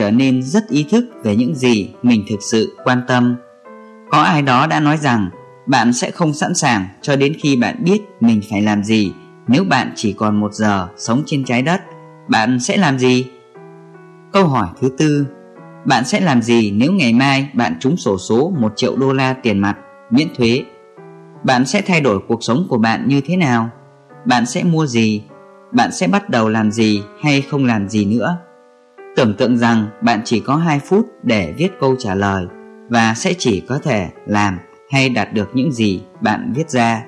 trở nên rất ý thức về những gì mình thực sự quan tâm. Có ai đó đã nói rằng bạn sẽ không sẵn sàng cho đến khi bạn biết mình phải làm gì nếu bạn chỉ còn một giờ sống trên trái đất. Bạn sẽ làm gì? Câu hỏi thứ tư Bạn sẽ làm gì nếu ngày mai bạn trúng sổ số 1 triệu đô la tiền mặt, miễn thuế? Bạn sẽ thay đổi cuộc sống của bạn như thế nào? Bạn sẽ mua gì? Bạn sẽ bắt đầu làm gì hay không làm gì nữa? Tưởng tượng rằng bạn chỉ có 2 phút để viết câu trả lời và sẽ chỉ có thể làm hay đạt được những gì bạn viết ra.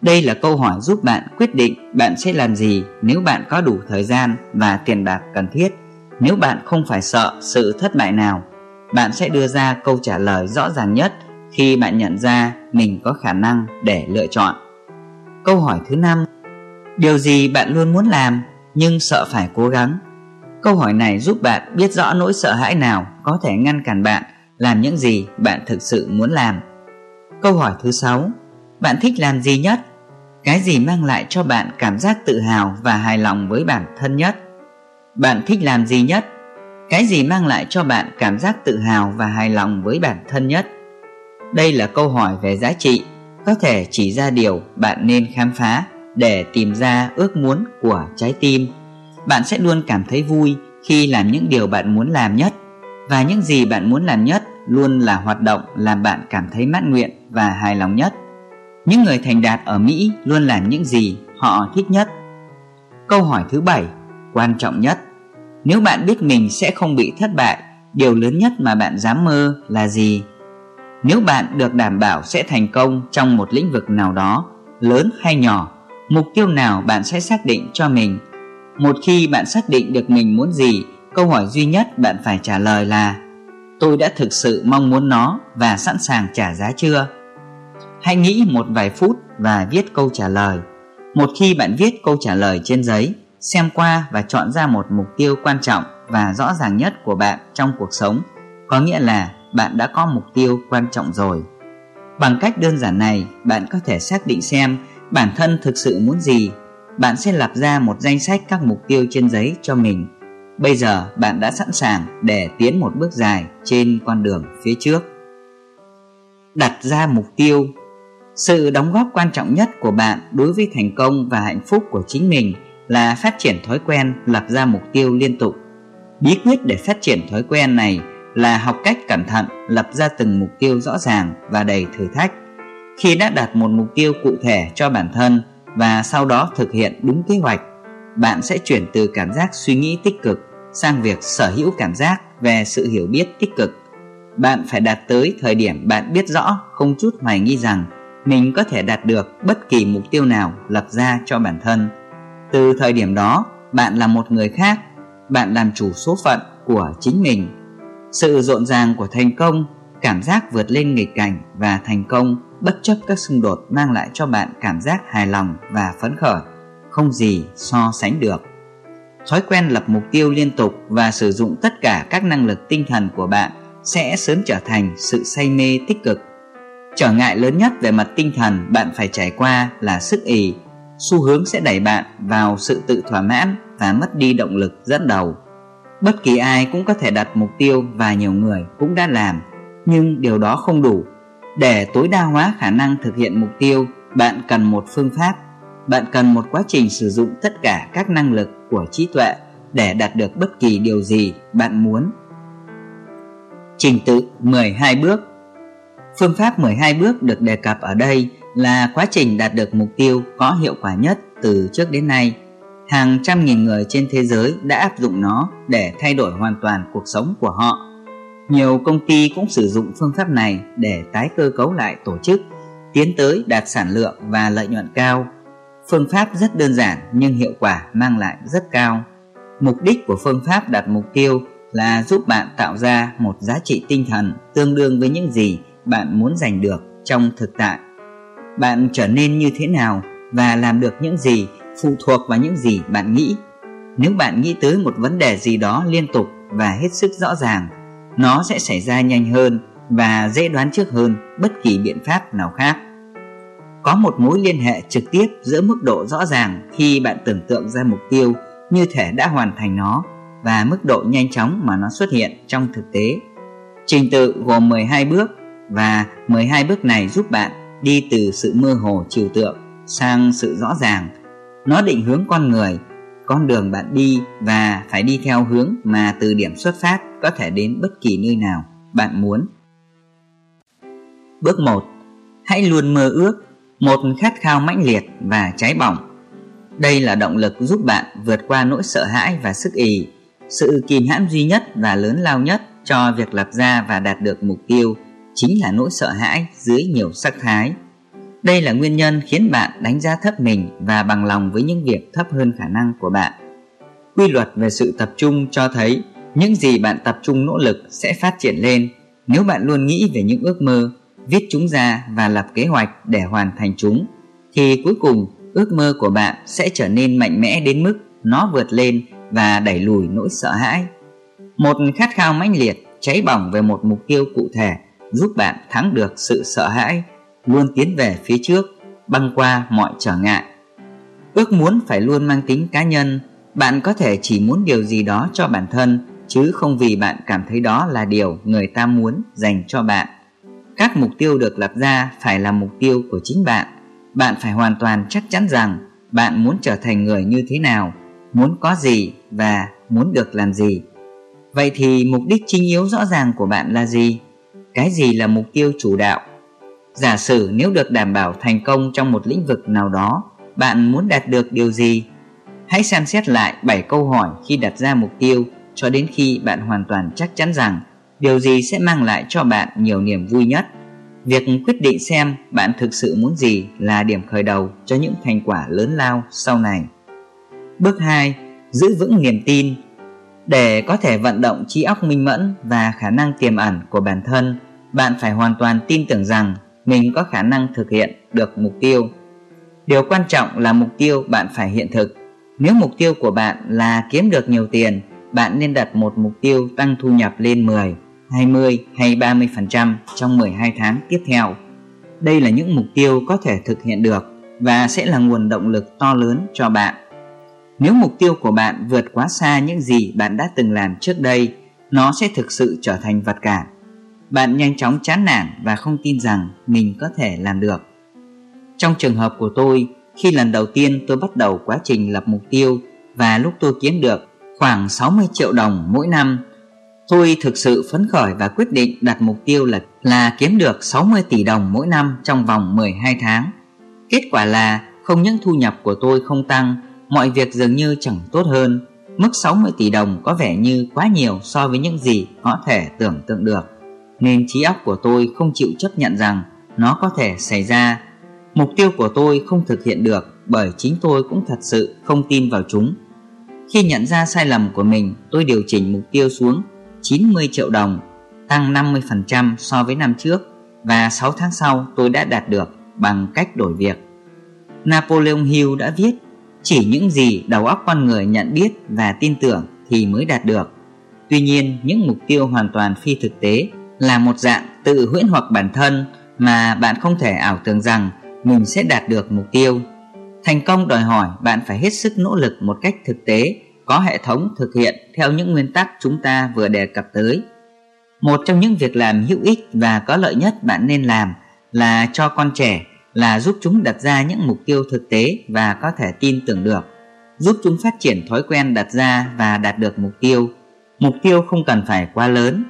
Đây là câu hỏi giúp bạn quyết định bạn sẽ làm gì nếu bạn có đủ thời gian và tiền bạc cần thiết. Nếu bạn không phải sợ sự thất bại nào, bạn sẽ đưa ra câu trả lời rõ ràng nhất khi bạn nhận ra mình có khả năng để lựa chọn. Câu hỏi thứ năm Điều gì bạn luôn muốn làm nhưng sợ phải cố gắng? Câu hỏi này giúp bạn biết rõ nỗi sợ hãi nào có thể ngăn cản bạn làm những gì bạn thực sự muốn làm. Câu hỏi thứ sáu Bạn thích làm gì nhất? Cái gì mang lại cho bạn cảm giác tự hào và hài lòng với bản thân nhất? Bạn thích làm gì nhất? Cái gì mang lại cho bạn cảm giác tự hào và hài lòng với bản thân nhất? Đây là câu hỏi về giá trị, có thể chỉ ra điều bạn nên khám phá để tìm ra ước muốn của trái tim. Bạn sẽ luôn cảm thấy vui khi làm những điều bạn muốn làm nhất và những gì bạn muốn làm nhất luôn là hoạt động làm bạn cảm thấy mãn nguyện và hài lòng nhất. Những người thành đạt ở Mỹ luôn làm những gì họ thích nhất. Câu hỏi thứ bảy, quan trọng nhất. Nếu bạn biết mình sẽ không bị thất bại, điều lớn nhất mà bạn dám mơ là gì? Nếu bạn được đảm bảo sẽ thành công trong một lĩnh vực nào đó, lớn hay nhỏ, mục tiêu nào bạn sẽ xác định cho mình. Một khi bạn xác định được mình muốn gì, câu hỏi duy nhất bạn phải trả lời là Tôi đã thực sự mong muốn nó và sẵn sàng trả giá chưa? Hãy nghĩ một vài phút và viết câu trả lời. Một khi bạn viết câu trả lời trên giấy, xem qua và chọn ra một mục tiêu quan trọng và rõ ràng nhất của bạn trong cuộc sống, có nghĩa là bạn đã có mục tiêu quan trọng rồi. Bằng cách đơn giản này, bạn có thể xác định xem bản thân thực sự muốn gì. Bạn sẽ lập ra một danh sách các mục tiêu trên giấy cho mình. Bây giờ, bạn đã sẵn sàng để tiến một bước dài trên con đường phía trước. Đặt ra mục tiêu sự đóng góp quan trọng nhất của bạn đối với thành công và hạnh phúc của chính mình là phát triển thói quen lập ra mục tiêu liên tục. Bí quyết để phát triển thói quen này là học cách cẩn thận lập ra từng mục tiêu rõ ràng và đầy thử thách. Khi đã đặt một mục tiêu cụ thể cho bản thân và sau đó thực hiện đúng kế hoạch, bạn sẽ chuyển từ cảm giác suy nghĩ tích cực sang việc sở hữu cảm giác về sự hiểu biết tích cực. Bạn phải đạt tới thời điểm bạn biết rõ không chút hoài nghi rằng mình có thể đạt được bất kỳ mục tiêu nào lập ra cho bản thân. Từ thời điểm đó, bạn là một người khác, bạn làm chủ số phận của chính mình. Sự rộn ràng của thành công, cảm giác vượt lên nghịch cảnh và thành công bất chấp các xung đột mang lại cho bạn cảm giác hài lòng và phấn khởi, không gì so sánh được. Thói quen lập mục tiêu liên tục và sử dụng tất cả các năng lực tinh thần của bạn sẽ sớm trở thành sự say mê tích cực Trở ngại lớn nhất về mặt tinh thần bạn phải trải qua là sức ì. Xu hướng sẽ đẩy bạn vào sự tự thỏa mãn và mất đi động lực dẫn đầu. Bất kỳ ai cũng có thể đặt mục tiêu và nhiều người cũng đã làm, nhưng điều đó không đủ. Để tối đa hóa khả năng thực hiện mục tiêu, bạn cần một phương pháp. Bạn cần một quá trình sử dụng tất cả các năng lực của trí tuệ để đạt được bất kỳ điều gì bạn muốn. Trình tự 12 bước Phương pháp 12 bước được đề cập ở đây là quá trình đạt được mục tiêu có hiệu quả nhất từ trước đến nay. Hàng trăm nghìn người trên thế giới đã áp dụng nó để thay đổi hoàn toàn cuộc sống của họ. Nhiều công ty cũng sử dụng phương pháp này để tái cơ cấu lại tổ chức, tiến tới đạt sản lượng và lợi nhuận cao. Phương pháp rất đơn giản nhưng hiệu quả mang lại rất cao. Mục đích của phương pháp đặt mục tiêu là giúp bạn tạo ra một giá trị tinh thần tương đương với những gì bạn muốn giành được trong thực tại bạn trở nên như thế nào và làm được những gì phụ thuộc vào những gì bạn nghĩ nếu bạn nghĩ tới một vấn đề gì đó liên tục và hết sức rõ ràng nó sẽ xảy ra nhanh hơn và dễ đoán trước hơn bất kỳ biện pháp nào khác có một mối liên hệ trực tiếp giữa mức độ rõ ràng khi bạn tưởng tượng ra mục tiêu như thể đã hoàn thành nó và mức độ nhanh chóng mà nó xuất hiện trong thực tế. Trình tự gồm 12 bước và 12 bước này giúp bạn đi từ sự mơ hồ trừu tượng sang sự rõ ràng. Nó định hướng con người, con đường bạn đi và phải đi theo hướng mà từ điểm xuất phát có thể đến bất kỳ nơi nào bạn muốn. Bước 1. Hãy luôn mơ ước, một khát khao mãnh liệt và cháy bỏng. Đây là động lực giúp bạn vượt qua nỗi sợ hãi và sức ì, sự kìm hãm duy nhất và lớn lao nhất cho việc lập ra và đạt được mục tiêu chính là nỗi sợ hãi dưới nhiều sắc thái. Đây là nguyên nhân khiến bạn đánh giá thấp mình và bằng lòng với những việc thấp hơn khả năng của bạn. Quy luật về sự tập trung cho thấy những gì bạn tập trung nỗ lực sẽ phát triển lên nếu bạn luôn nghĩ về những ước mơ, viết chúng ra và lập kế hoạch để hoàn thành chúng thì cuối cùng ước mơ của bạn sẽ trở nên mạnh mẽ đến mức nó vượt lên và đẩy lùi nỗi sợ hãi. Một khát khao mãnh liệt cháy bỏng về một mục tiêu cụ thể giúp bạn thắng được sự sợ hãi, luôn tiến về phía trước, băng qua mọi trở ngại. Ước muốn phải luôn mang tính cá nhân, bạn có thể chỉ muốn điều gì đó cho bản thân chứ không vì bạn cảm thấy đó là điều người ta muốn dành cho bạn. Các mục tiêu được lập ra phải là mục tiêu của chính bạn. Bạn phải hoàn toàn chắc chắn rằng bạn muốn trở thành người như thế nào, muốn có gì và muốn được làm gì. Vậy thì mục đích chính yếu rõ ràng của bạn là gì? Cái gì là mục tiêu chủ đạo? Giả sử nếu được đảm bảo thành công trong một lĩnh vực nào đó, bạn muốn đạt được điều gì? Hãy xem xét lại 7 câu hỏi khi đặt ra mục tiêu cho đến khi bạn hoàn toàn chắc chắn rằng điều gì sẽ mang lại cho bạn nhiều niềm vui nhất. Việc quyết định xem bạn thực sự muốn gì là điểm khởi đầu cho những thành quả lớn lao sau này. Bước 2. Giữ vững niềm tin để có thể vận động trí óc minh mẫn và khả năng tiềm ẩn của bản thân, bạn phải hoàn toàn tin tưởng rằng mình có khả năng thực hiện được mục tiêu. Điều quan trọng là mục tiêu bạn phải hiện thực. Nếu mục tiêu của bạn là kiếm được nhiều tiền, bạn nên đặt một mục tiêu tăng thu nhập lên 10, 20 hay 30% trong 12 tháng tiếp theo. Đây là những mục tiêu có thể thực hiện được và sẽ là nguồn động lực to lớn cho bạn. Nếu mục tiêu của bạn vượt quá xa những gì bạn đã từng làm trước đây, nó sẽ thực sự trở thành vật cản. Bạn nhanh chóng chán nản và không tin rằng mình có thể làm được. Trong trường hợp của tôi, khi lần đầu tiên tôi bắt đầu quá trình lập mục tiêu và lúc tôi kiếm được khoảng 60 triệu đồng mỗi năm, tôi thực sự phấn khởi và quyết định đặt mục tiêu là là kiếm được 60 tỷ đồng mỗi năm trong vòng 12 tháng. Kết quả là không những thu nhập của tôi không tăng mọi việc dường như chẳng tốt hơn. Mức 60 tỷ đồng có vẻ như quá nhiều so với những gì có thể tưởng tượng được. Nên trí óc của tôi không chịu chấp nhận rằng nó có thể xảy ra. Mục tiêu của tôi không thực hiện được bởi chính tôi cũng thật sự không tin vào chúng. Khi nhận ra sai lầm của mình, tôi điều chỉnh mục tiêu xuống 90 triệu đồng, tăng 50% so với năm trước và 6 tháng sau tôi đã đạt được bằng cách đổi việc. Napoleon Hill đã viết chỉ những gì đầu óc con người nhận biết và tin tưởng thì mới đạt được. Tuy nhiên, những mục tiêu hoàn toàn phi thực tế là một dạng tự huyễn hoặc bản thân mà bạn không thể ảo tưởng rằng mình sẽ đạt được mục tiêu. Thành công đòi hỏi bạn phải hết sức nỗ lực một cách thực tế, có hệ thống thực hiện theo những nguyên tắc chúng ta vừa đề cập tới. Một trong những việc làm hữu ích và có lợi nhất bạn nên làm là cho con trẻ là giúp chúng đặt ra những mục tiêu thực tế và có thể tin tưởng được, giúp chúng phát triển thói quen đặt ra và đạt được mục tiêu. Mục tiêu không cần phải quá lớn.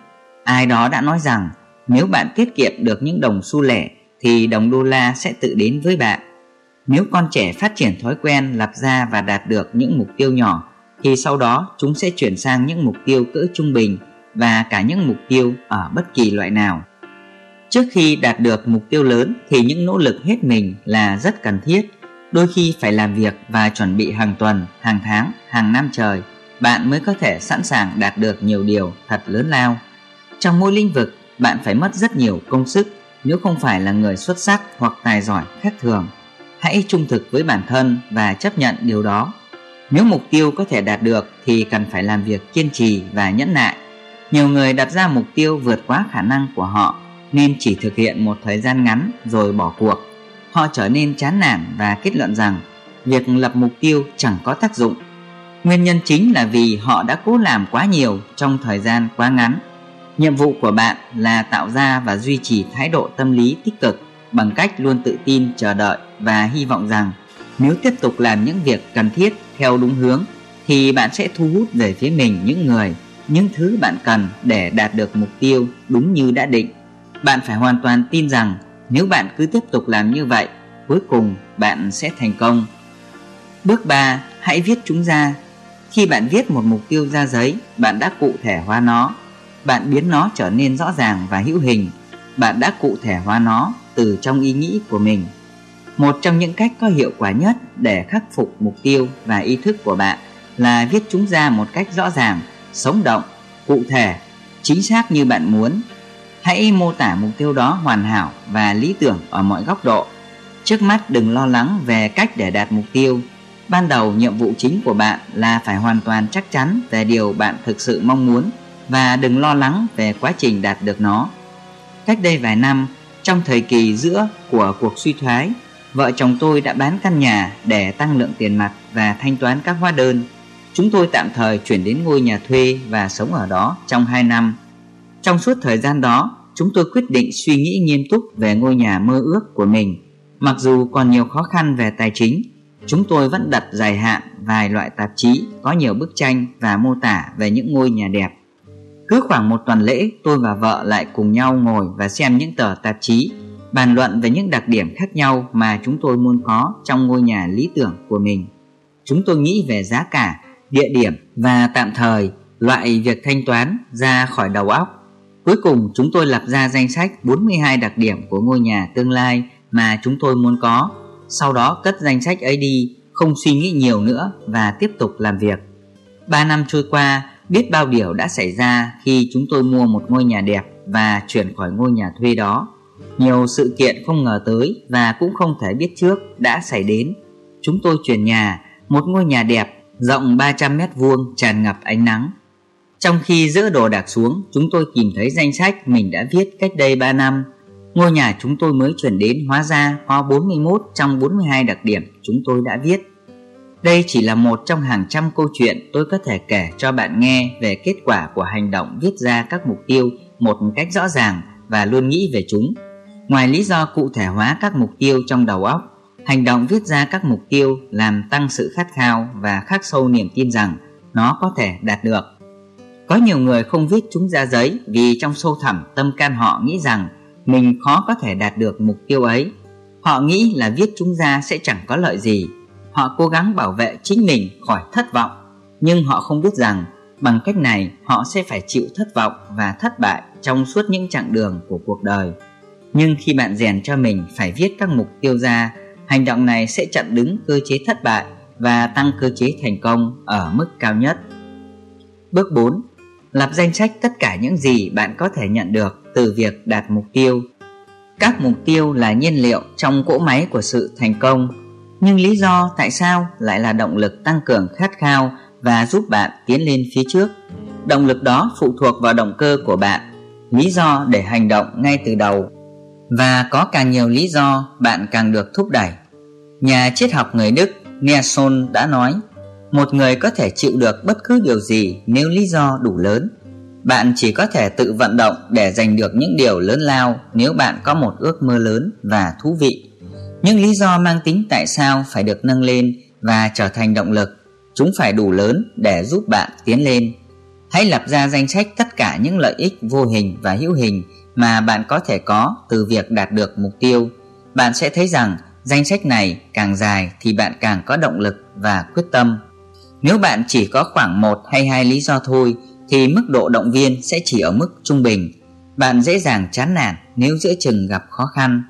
Ai đó đã nói rằng nếu bạn tiết kiệm được những đồng xu lẻ thì đồng đô la sẽ tự đến với bạn. Nếu con trẻ phát triển thói quen lập ra và đạt được những mục tiêu nhỏ thì sau đó chúng sẽ chuyển sang những mục tiêu cỡ trung bình và cả những mục tiêu ở bất kỳ loại nào. Trước khi đạt được mục tiêu lớn thì những nỗ lực hết mình là rất cần thiết. Đôi khi phải làm việc và chuẩn bị hàng tuần, hàng tháng, hàng năm trời, bạn mới có thể sẵn sàng đạt được nhiều điều thật lớn lao. Trong mỗi lĩnh vực, bạn phải mất rất nhiều công sức nếu không phải là người xuất sắc hoặc tài giỏi khác thường. Hãy trung thực với bản thân và chấp nhận điều đó. Nếu mục tiêu có thể đạt được thì cần phải làm việc kiên trì và nhẫn nại. Nhiều người đặt ra mục tiêu vượt quá khả năng của họ nên chỉ thực hiện một thời gian ngắn rồi bỏ cuộc. Họ trở nên chán nản và kết luận rằng việc lập mục tiêu chẳng có tác dụng. Nguyên nhân chính là vì họ đã cố làm quá nhiều trong thời gian quá ngắn. Nhiệm vụ của bạn là tạo ra và duy trì thái độ tâm lý tích cực bằng cách luôn tự tin chờ đợi và hy vọng rằng nếu tiếp tục làm những việc cần thiết theo đúng hướng thì bạn sẽ thu hút về phía mình những người, những thứ bạn cần để đạt được mục tiêu đúng như đã định. Bạn phải hoàn toàn tin rằng nếu bạn cứ tiếp tục làm như vậy, cuối cùng bạn sẽ thành công. Bước 3, hãy viết chúng ra. Khi bạn viết một mục tiêu ra giấy, bạn đã cụ thể hóa nó. Bạn biến nó trở nên rõ ràng và hữu hình. Bạn đã cụ thể hóa nó từ trong ý nghĩ của mình. Một trong những cách có hiệu quả nhất để khắc phục mục tiêu và ý thức của bạn là viết chúng ra một cách rõ ràng, sống động, cụ thể, chính xác như bạn muốn. Hãy mô tả mục tiêu đó hoàn hảo và lý tưởng ở mọi góc độ. Trước mắt đừng lo lắng về cách để đạt mục tiêu. Ban đầu nhiệm vụ chính của bạn là phải hoàn toàn chắc chắn về điều bạn thực sự mong muốn và đừng lo lắng về quá trình đạt được nó. Cách đây vài năm, trong thời kỳ giữa của cuộc suy thoái, vợ chồng tôi đã bán căn nhà để tăng lượng tiền mặt và thanh toán các hóa đơn. Chúng tôi tạm thời chuyển đến ngôi nhà thuê và sống ở đó trong 2 năm. Trong suốt thời gian đó, chúng tôi quyết định suy nghĩ nghiêm túc về ngôi nhà mơ ước của mình. Mặc dù còn nhiều khó khăn về tài chính, chúng tôi vẫn đặt dài hạn vài loại tạp chí có nhiều bức tranh và mô tả về những ngôi nhà đẹp. Cứ khoảng một tuần lễ, tôi và vợ lại cùng nhau ngồi và xem những tờ tạp chí, bàn luận về những đặc điểm khác nhau mà chúng tôi muốn có trong ngôi nhà lý tưởng của mình. Chúng tôi nghĩ về giá cả, địa điểm và tạm thời loại việc thanh toán ra khỏi đầu óc. Cuối cùng chúng tôi lập ra danh sách 42 đặc điểm của ngôi nhà tương lai mà chúng tôi muốn có. Sau đó cất danh sách ấy đi, không suy nghĩ nhiều nữa và tiếp tục làm việc. 3 năm trôi qua, biết bao điều đã xảy ra khi chúng tôi mua một ngôi nhà đẹp và chuyển khỏi ngôi nhà thuê đó. Nhiều sự kiện không ngờ tới và cũng không thể biết trước đã xảy đến. Chúng tôi chuyển nhà, một ngôi nhà đẹp rộng 300 mét vuông tràn ngập ánh nắng. Trong khi dỡ đồ đạc xuống, chúng tôi tìm thấy danh sách mình đã viết cách đây 3 năm. Ngôi nhà chúng tôi mới chuyển đến hóa ra có 41 trong 42 đặc điểm chúng tôi đã viết. Đây chỉ là một trong hàng trăm câu chuyện tôi có thể kể cho bạn nghe về kết quả của hành động viết ra các mục tiêu một cách rõ ràng và luôn nghĩ về chúng. Ngoài lý do cụ thể hóa các mục tiêu trong đầu óc, hành động viết ra các mục tiêu làm tăng sự khát khao và khắc sâu niềm tin rằng nó có thể đạt được. Có nhiều người không viết chúng ra giấy vì trong sâu thẳm tâm can họ nghĩ rằng mình khó có thể đạt được mục tiêu ấy. Họ nghĩ là viết chúng ra sẽ chẳng có lợi gì họ cố gắng bảo vệ chính mình khỏi thất vọng. Nhưng họ không biết rằng, bằng cách này, họ sẽ phải chịu thất vọng và thất bại trong suốt những chặng đường của cuộc đời. Nhưng khi bạn rèn cho mình phải viết các mục tiêu ra, hành động này sẽ chặn đứng cơ chế thất bại và tăng cơ chế thành công ở mức cao nhất. Bước 4 lập danh sách tất cả những gì bạn có thể nhận được từ việc đạt mục tiêu. Các mục tiêu là nhiên liệu trong cỗ máy của sự thành công nhưng lý do tại sao lại là động lực tăng cường khát khao và giúp bạn tiến lên phía trước. Động lực đó phụ thuộc vào động cơ của bạn, lý do để hành động ngay từ đầu. Và có càng nhiều lý do bạn càng được thúc đẩy. Nhà triết học người Đức Nelson đã nói, một người có thể chịu được bất cứ điều gì nếu lý do đủ lớn. Bạn chỉ có thể tự vận động để giành được những điều lớn lao nếu bạn có một ước mơ lớn và thú vị những lý do mang tính tại sao phải được nâng lên và trở thành động lực, chúng phải đủ lớn để giúp bạn tiến lên. Hãy lập ra danh sách tất cả những lợi ích vô hình và hữu hình mà bạn có thể có từ việc đạt được mục tiêu. Bạn sẽ thấy rằng danh sách này càng dài thì bạn càng có động lực và quyết tâm. Nếu bạn chỉ có khoảng một hay hai lý do thôi, thì mức độ động viên sẽ chỉ ở mức trung bình. Bạn dễ dàng chán nản nếu giữa chừng gặp khó khăn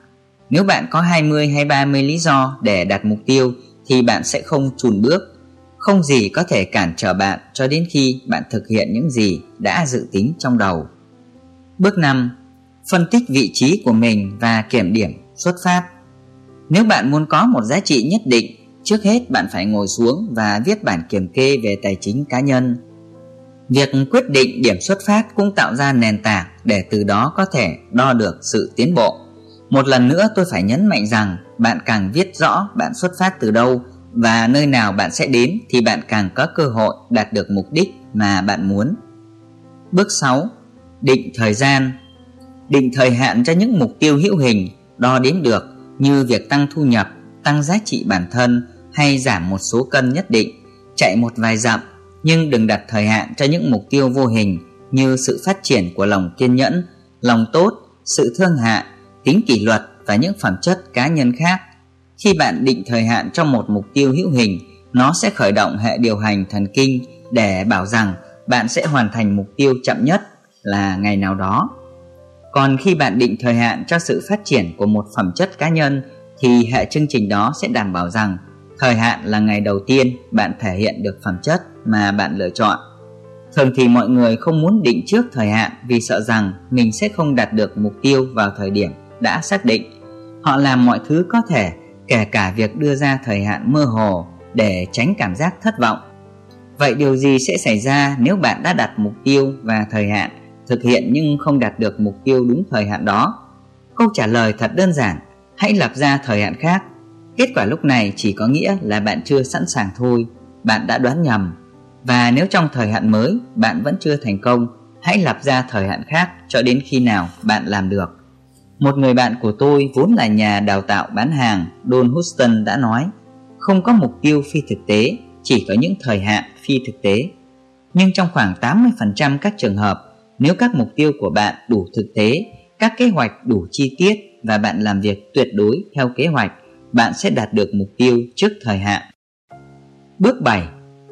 nếu bạn có 20 hay 30 lý do để đạt mục tiêu thì bạn sẽ không chùn bước. Không gì có thể cản trở bạn cho đến khi bạn thực hiện những gì đã dự tính trong đầu. Bước 5. Phân tích vị trí của mình và kiểm điểm xuất phát. Nếu bạn muốn có một giá trị nhất định, trước hết bạn phải ngồi xuống và viết bản kiểm kê về tài chính cá nhân. Việc quyết định điểm xuất phát cũng tạo ra nền tảng để từ đó có thể đo được sự tiến bộ. Một lần nữa tôi phải nhấn mạnh rằng bạn càng viết rõ bạn xuất phát từ đâu và nơi nào bạn sẽ đến thì bạn càng có cơ hội đạt được mục đích mà bạn muốn. Bước 6. Định thời gian Định thời hạn cho những mục tiêu hữu hình, đo đếm được như việc tăng thu nhập, tăng giá trị bản thân hay giảm một số cân nhất định, chạy một vài dặm nhưng đừng đặt thời hạn cho những mục tiêu vô hình như sự phát triển của lòng kiên nhẫn, lòng tốt, sự thương hại tính kỷ luật và những phẩm chất cá nhân khác. Khi bạn định thời hạn cho một mục tiêu hữu hình, nó sẽ khởi động hệ điều hành thần kinh để bảo rằng bạn sẽ hoàn thành mục tiêu chậm nhất là ngày nào đó. Còn khi bạn định thời hạn cho sự phát triển của một phẩm chất cá nhân thì hệ chương trình đó sẽ đảm bảo rằng thời hạn là ngày đầu tiên bạn thể hiện được phẩm chất mà bạn lựa chọn. Thường thì mọi người không muốn định trước thời hạn vì sợ rằng mình sẽ không đạt được mục tiêu vào thời điểm đã xác định. Họ làm mọi thứ có thể, kể cả việc đưa ra thời hạn mơ hồ để tránh cảm giác thất vọng. Vậy điều gì sẽ xảy ra nếu bạn đã đặt mục tiêu và thời hạn thực hiện nhưng không đạt được mục tiêu đúng thời hạn đó? Câu trả lời thật đơn giản, hãy lập ra thời hạn khác. Kết quả lúc này chỉ có nghĩa là bạn chưa sẵn sàng thôi, bạn đã đoán nhầm và nếu trong thời hạn mới bạn vẫn chưa thành công, hãy lập ra thời hạn khác cho đến khi nào bạn làm được. Một người bạn của tôi vốn là nhà đào tạo bán hàng, Don Houston đã nói, không có mục tiêu phi thực tế, chỉ có những thời hạn phi thực tế. Nhưng trong khoảng 80% các trường hợp, nếu các mục tiêu của bạn đủ thực tế, các kế hoạch đủ chi tiết và bạn làm việc tuyệt đối theo kế hoạch, bạn sẽ đạt được mục tiêu trước thời hạn. Bước 7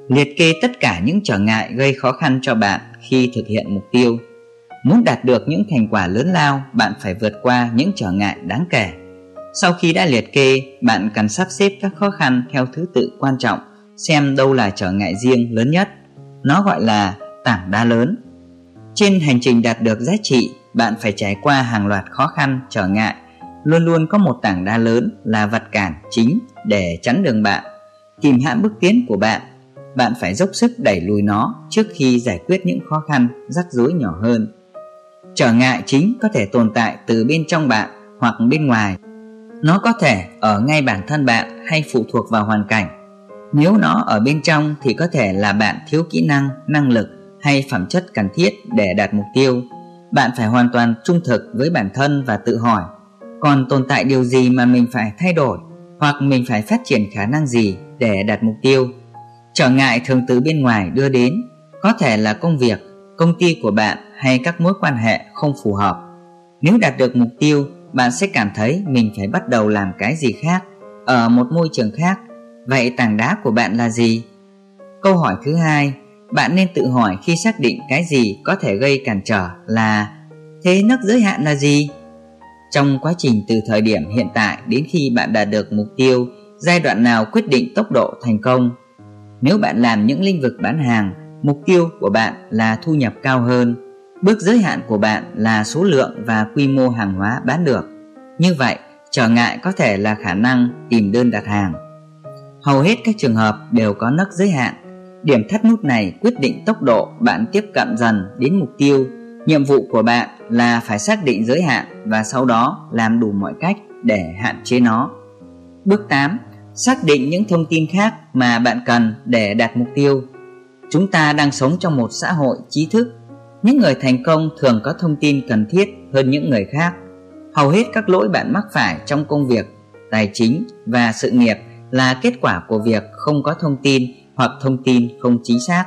liệt kê tất cả những trở ngại gây khó khăn cho bạn khi thực hiện mục tiêu muốn đạt được những thành quả lớn lao, bạn phải vượt qua những trở ngại đáng kể. Sau khi đã liệt kê, bạn cần sắp xếp các khó khăn theo thứ tự quan trọng, xem đâu là trở ngại riêng lớn nhất. Nó gọi là tảng đá lớn. Trên hành trình đạt được giá trị, bạn phải trải qua hàng loạt khó khăn, trở ngại. Luôn luôn có một tảng đá lớn là vật cản chính để chắn đường bạn, kìm hãm bước tiến của bạn. Bạn phải dốc sức đẩy lùi nó trước khi giải quyết những khó khăn rắc rối nhỏ hơn trở ngại chính có thể tồn tại từ bên trong bạn hoặc bên ngoài. Nó có thể ở ngay bản thân bạn hay phụ thuộc vào hoàn cảnh. Nếu nó ở bên trong thì có thể là bạn thiếu kỹ năng năng lực hay phẩm chất cần thiết để đạt mục tiêu. Bạn phải hoàn toàn trung thực với bản thân và tự hỏi, còn tồn tại điều gì mà mình phải thay đổi hoặc mình phải phát triển khả năng gì để đạt mục tiêu? Trở ngại thường từ bên ngoài đưa đến, có thể là công việc, công ty của bạn hay các mối quan hệ không phù hợp. Nếu đạt được mục tiêu bạn sẽ cảm thấy mình phải bắt đầu làm cái gì khác ở một môi trường khác. Vậy tảng đá của bạn là gì? Câu hỏi thứ hai bạn nên tự hỏi khi xác định cái gì có thể gây cản trở là thế nấc giới hạn là gì? Trong quá trình từ thời điểm hiện tại đến khi bạn đạt được mục tiêu giai đoạn nào quyết định tốc độ thành công? Nếu bạn làm những lĩnh vực bán hàng, mục tiêu của bạn là thu nhập cao hơn, bước giới hạn của bạn là số lượng và quy mô hàng hóa bán được. Như vậy, trở ngại có thể là khả năng tìm đơn đặt hàng. Hầu hết các trường hợp đều có nấc giới hạn. Điểm thắt nút này quyết định tốc độ bạn tiếp cận dần đến mục tiêu. Nhiệm vụ của bạn là phải xác định giới hạn và sau đó làm đủ mọi cách để hạn chế nó. Bước 8 xác định những thông tin khác mà bạn cần để đạt mục tiêu chúng ta đang sống trong một xã hội trí thức những người thành công thường có thông tin cần thiết hơn những người khác. Hầu hết các lỗi bạn mắc phải trong công việc, tài chính và sự nghiệp là kết quả của việc không có thông tin hoặc thông tin không chính xác.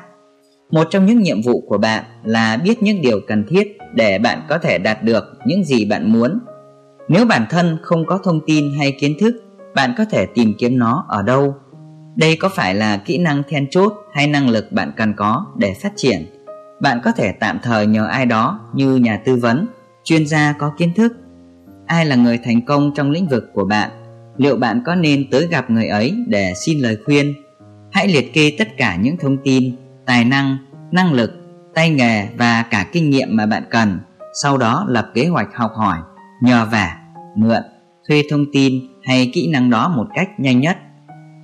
Một trong những nhiệm vụ của bạn là biết những điều cần thiết để bạn có thể đạt được những gì bạn muốn. Nếu bản thân không có thông tin hay kiến thức, bạn có thể tìm kiếm nó ở đâu? Đây có phải là kỹ năng then chốt hay năng lực bạn cần có để phát triển? Bạn có thể tạm thời nhờ ai đó như nhà tư vấn, chuyên gia có kiến thức ai là người thành công trong lĩnh vực của bạn liệu bạn có nên tới gặp người ấy để xin lời khuyên hãy liệt kê tất cả những thông tin, tài năng năng lực, tay nghề và cả kinh nghiệm mà bạn cần sau đó lập kế hoạch học hỏi, nhờ vả, mượn, thuê thông tin hay kỹ năng đó một cách nhanh nhất.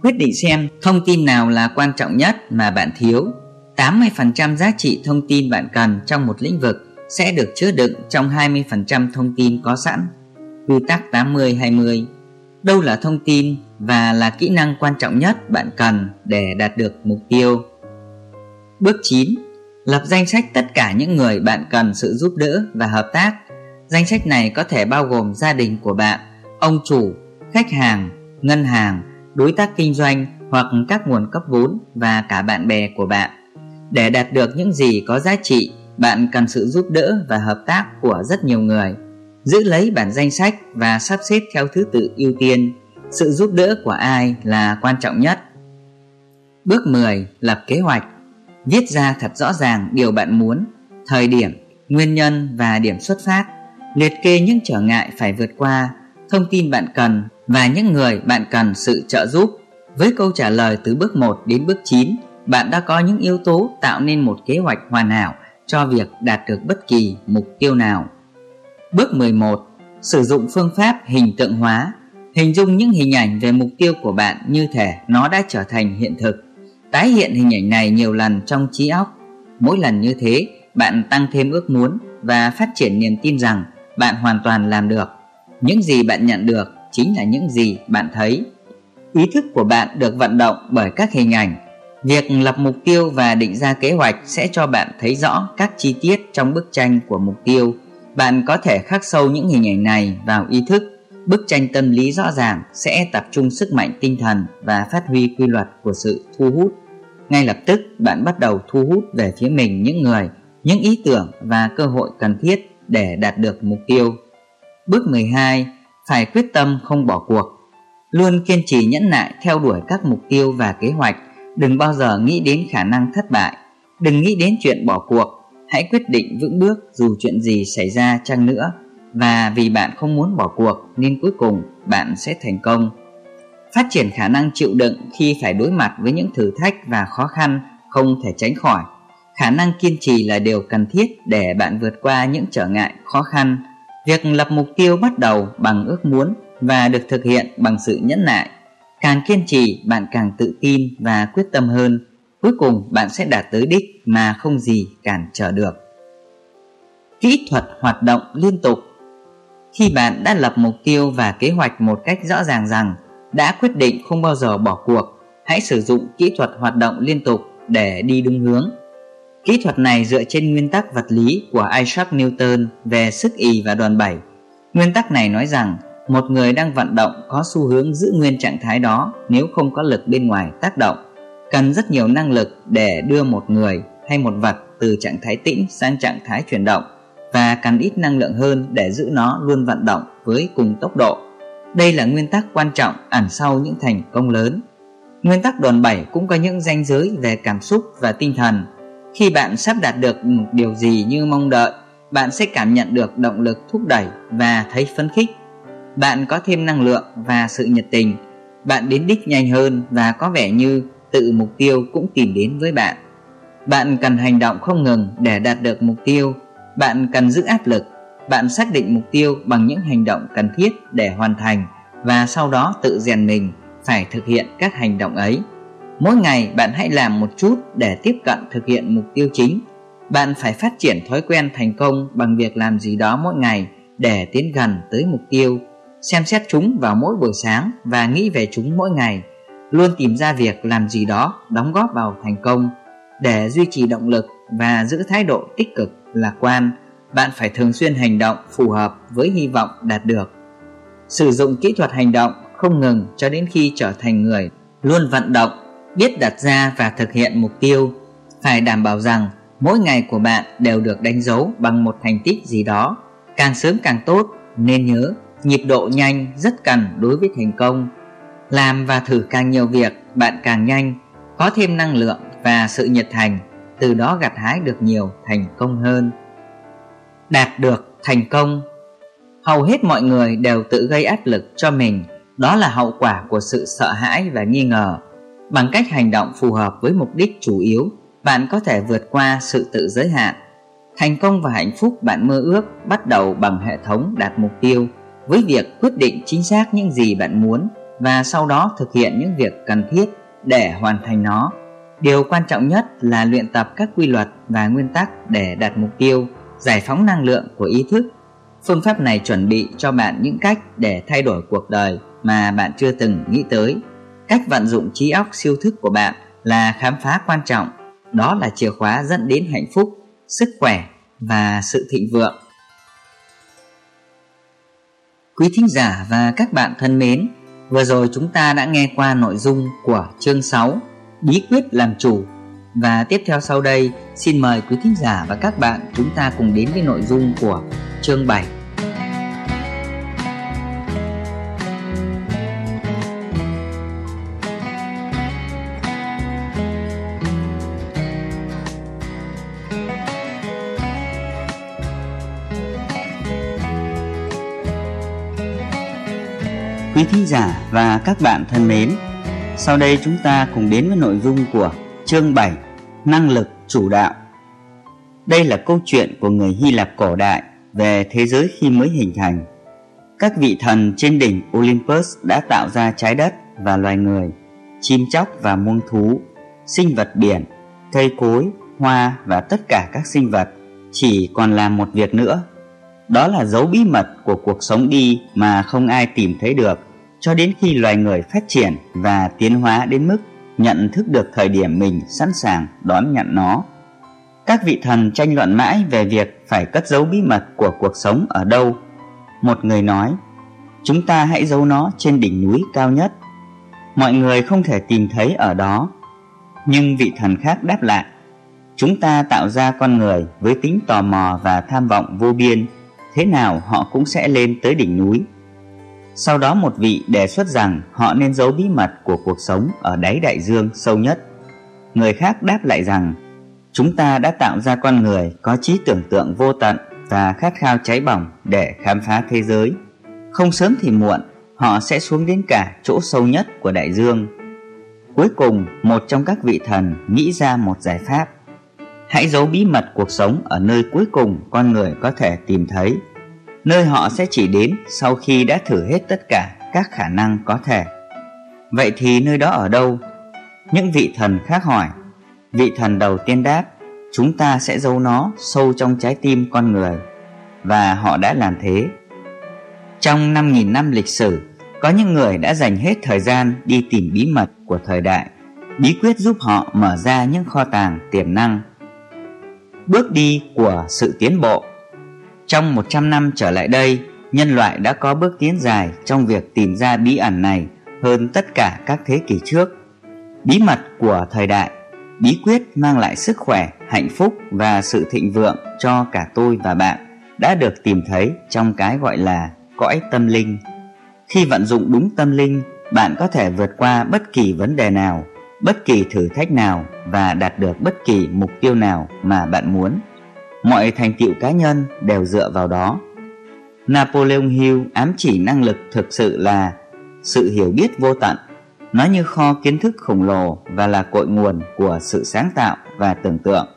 Quyết định xem thông tin nào là quan trọng nhất mà bạn thiếu. 80% giá trị thông tin bạn cần trong một lĩnh vực sẽ được chứa đựng trong 20% thông tin có sẵn. Quy tắc 80-20 đâu là thông tin và là kỹ năng quan trọng nhất bạn cần để đạt được mục tiêu. Bước 9. Lập danh sách tất cả những người bạn cần sự giúp đỡ và hợp tác. Danh sách này có thể bao gồm gia đình của bạn, ông chủ, khách hàng, ngân hàng, đối tác kinh doanh hoặc các nguồn cấp vốn và cả bạn bè của bạn. Để đạt được những gì có giá trị, bạn cần sự giúp đỡ và hợp tác của rất nhiều người. Giữ lấy bản danh sách và sắp xếp theo thứ tự ưu tiên. Sự giúp đỡ của ai là quan trọng nhất. Bước 10. Lập kế hoạch. Viết ra thật rõ ràng điều bạn muốn, thời điểm, nguyên nhân và điểm xuất phát. Liệt kê những trở ngại phải vượt qua, thông tin bạn cần và những người bạn cần sự trợ giúp. Với câu trả lời từ bước 1 đến bước 9, bạn đã có những yếu tố tạo nên một kế hoạch hoàn hảo cho việc đạt được bất kỳ mục tiêu nào. Bước 11. Sử dụng phương pháp hình tượng hóa. Hình dung những hình ảnh về mục tiêu của bạn như thể nó đã trở thành hiện thực. Tái hiện hình ảnh này nhiều lần trong trí óc. Mỗi lần như thế, bạn tăng thêm ước muốn và phát triển niềm tin rằng bạn hoàn toàn làm được. Những gì bạn nhận được chính là những gì bạn thấy. Ý thức của bạn được vận động bởi các hình ảnh. Việc lập mục tiêu và định ra kế hoạch sẽ cho bạn thấy rõ các chi tiết trong bức tranh của mục tiêu. Bạn có thể khắc sâu những hình ảnh này vào ý thức. Bức tranh tâm lý rõ ràng sẽ tập trung sức mạnh tinh thần và phát huy quy luật của sự thu hút. Ngay lập tức bạn bắt đầu thu hút về phía mình những người, những ý tưởng và cơ hội cần thiết để đạt được mục tiêu. Bước 12. Phải quyết tâm không bỏ cuộc Luôn kiên trì nhẫn nại theo đuổi các mục tiêu và kế hoạch Đừng bao giờ nghĩ đến khả năng thất bại. Đừng nghĩ đến chuyện bỏ cuộc. Hãy quyết định vững bước dù chuyện gì xảy ra chăng nữa. Và vì bạn không muốn bỏ cuộc nên cuối cùng bạn sẽ thành công. Phát triển khả năng chịu đựng khi phải đối mặt với những thử thách và khó khăn không thể tránh khỏi. Khả năng kiên trì là điều cần thiết để bạn vượt qua những trở ngại khó khăn. Việc lập mục tiêu bắt đầu bằng ước muốn và được thực hiện bằng sự nhẫn nại. Càng kiên trì, bạn càng tự tin và quyết tâm hơn. Cuối cùng bạn sẽ đạt tới đích mà không gì cản trở được. Kỹ thuật hoạt động liên tục Khi bạn đã lập mục tiêu và kế hoạch một cách rõ ràng rằng đã quyết định không bao giờ bỏ cuộc, hãy sử dụng kỹ thuật hoạt động liên tục để đi đúng hướng. Kỹ thuật này dựa trên nguyên tắc vật lý của Isaac Newton về sức ì và đòn bẩy. Nguyên tắc này nói rằng một người đang vận động có xu hướng giữ nguyên trạng thái đó nếu không có lực bên ngoài tác động. Cần rất nhiều năng lực để đưa một người hay một vật từ trạng thái tĩnh sang trạng thái chuyển động và cần ít năng lượng hơn để giữ nó luôn vận động với cùng tốc độ. Đây là nguyên tắc quan trọng ẩn sau những thành công lớn. Nguyên tắc đòn bẩy cũng có những ranh giới về cảm xúc và tinh thần. Khi bạn sắp đạt được một điều gì như mong đợi, bạn sẽ cảm nhận được động lực thúc đẩy và thấy phấn khích bạn có thêm năng lượng và sự nhiệt tình. Bạn đến đích nhanh hơn và có vẻ như tự mục tiêu cũng tìm đến với bạn. Bạn cần hành động không ngừng để đạt được mục tiêu. Bạn cần giữ áp lực. Bạn xác định mục tiêu bằng những hành động cần thiết để hoàn thành và sau đó tự rèn mình phải thực hiện các hành động ấy. Mỗi ngày bạn hãy làm một chút để tiếp cận thực hiện mục tiêu chính. Bạn phải phát triển thói quen thành công bằng việc làm gì đó mỗi ngày để tiến gần tới mục tiêu xem xét chúng vào mỗi buổi sáng và nghĩ về chúng mỗi ngày, luôn tìm ra việc làm gì đó đóng góp vào thành công. Để duy trì động lực và giữ thái độ tích cực lạc quan, bạn phải thường xuyên hành động phù hợp với hy vọng đạt được. Sử dụng kỹ thuật hành động không ngừng cho đến khi trở thành người luôn vận động, biết đặt ra và thực hiện mục tiêu. Phải đảm bảo rằng mỗi ngày của bạn đều được đánh dấu bằng một thành tích gì đó. Càng sớm càng tốt, nên nhớ nhịp độ nhanh rất cần đối với thành công. Làm và thử càng nhiều việc, bạn càng nhanh, có thêm năng lượng và sự nhiệt thành, từ đó gặt hái được nhiều thành công hơn. Đạt được thành công. Hầu hết mọi người đều tự gây áp lực cho mình. Đó là hậu quả của sự sợ hãi và nghi ngờ. Bằng cách hành động phù hợp với mục đích chủ yếu, bạn có thể vượt qua sự tự giới hạn. Thành công và hạnh phúc bạn mơ ước bắt đầu bằng hệ thống đạt mục tiêu với việc quyết định chính xác những gì bạn muốn và sau đó thực hiện những việc cần thiết để hoàn thành nó điều quan trọng nhất là luyện tập các quy luật và nguyên tắc để đạt mục tiêu giải phóng năng lượng của ý thức phương pháp này chuẩn bị cho bạn những cách để thay đổi cuộc đời mà bạn chưa từng nghĩ tới. Cách vận dụng trí óc siêu thức của bạn là khám phá quan trọng, đó là chìa khóa dẫn đến hạnh phúc, sức khỏe và sự thịnh vượng. Quý thính giả và các bạn thân mến, vừa rồi chúng ta đã nghe qua nội dung của chương 6 Bí quyết làm chủ. Và tiếp theo sau đây xin mời quý thính giả và các bạn chúng ta cùng đến với nội dung của chương 7 Quý thính giả và các bạn thân mến, sau đây chúng ta cùng đến với nội dung của chương 7 Năng lực chủ đạo Đây là câu chuyện của người Hy Lạp cổ đại về thế giới khi mới hình thành. Các vị thần trên đỉnh Olympus đã tạo ra trái đất và loài người, chim chóc và muông thú, sinh vật biển, cây cối, hoa và tất cả các sinh vật chỉ còn làm một việc nữa. Đó là dấu bí mật của cuộc sống đi mà không ai tìm thấy được cho đến khi loài người phát triển và tiến hóa đến mức nhận thức được thời điểm mình sẵn sàng đón nhận nó. Các vị thần tranh luận mãi về việc phải cất giấu bí mật của cuộc sống ở đâu. Một người nói, chúng ta hãy giấu nó trên đỉnh núi cao nhất. Mọi người không thể tìm thấy ở đó. Nhưng vị thần khác đáp lại, chúng ta tạo ra con người với tính tò mò và tham vọng vô biên, thế nào họ cũng sẽ lên tới đỉnh núi sau đó một vị đề xuất rằng họ nên giấu bí mật của cuộc sống ở đáy đại dương sâu nhất. Người khác đáp lại rằng chúng ta đã tạo ra con người có trí tưởng tượng vô tận và khát khao cháy bỏng để khám phá thế giới. Không sớm thì muộn, họ sẽ xuống đến cả chỗ sâu nhất của đại dương. Cuối cùng, một trong các vị thần nghĩ ra một giải pháp. Hãy giấu bí mật cuộc sống ở nơi cuối cùng con người có thể tìm thấy nơi họ sẽ chỉ đến sau khi đã thử hết tất cả các khả năng có thể. Vậy thì nơi đó ở đâu? Những vị thần khác hỏi. Vị thần đầu tiên đáp, chúng ta sẽ giấu nó sâu trong trái tim con người. Và họ đã làm thế. Trong 5.000 năm lịch sử, có những người đã dành hết thời gian đi tìm bí mật của thời đại, bí quyết giúp họ mở ra những kho tàng tiềm năng. Bước đi của sự tiến bộ trong 100 năm trở lại đây, nhân loại đã có bước tiến dài trong việc tìm ra bí ẩn này hơn tất cả các thế kỷ trước. Bí mật của thời đại, bí quyết mang lại sức khỏe, hạnh phúc và sự thịnh vượng cho cả tôi và bạn đã được tìm thấy trong cái gọi là cõi tâm linh. Khi vận dụng đúng tâm linh, bạn có thể vượt qua bất kỳ vấn đề nào, bất kỳ thử thách nào và đạt được bất kỳ mục tiêu nào mà bạn muốn mọi thành tựu cá nhân đều dựa vào đó. Napoleon Hill ám chỉ năng lực thực sự là sự hiểu biết vô tận, nó như kho kiến thức khổng lồ và là cội nguồn của sự sáng tạo và tưởng tượng.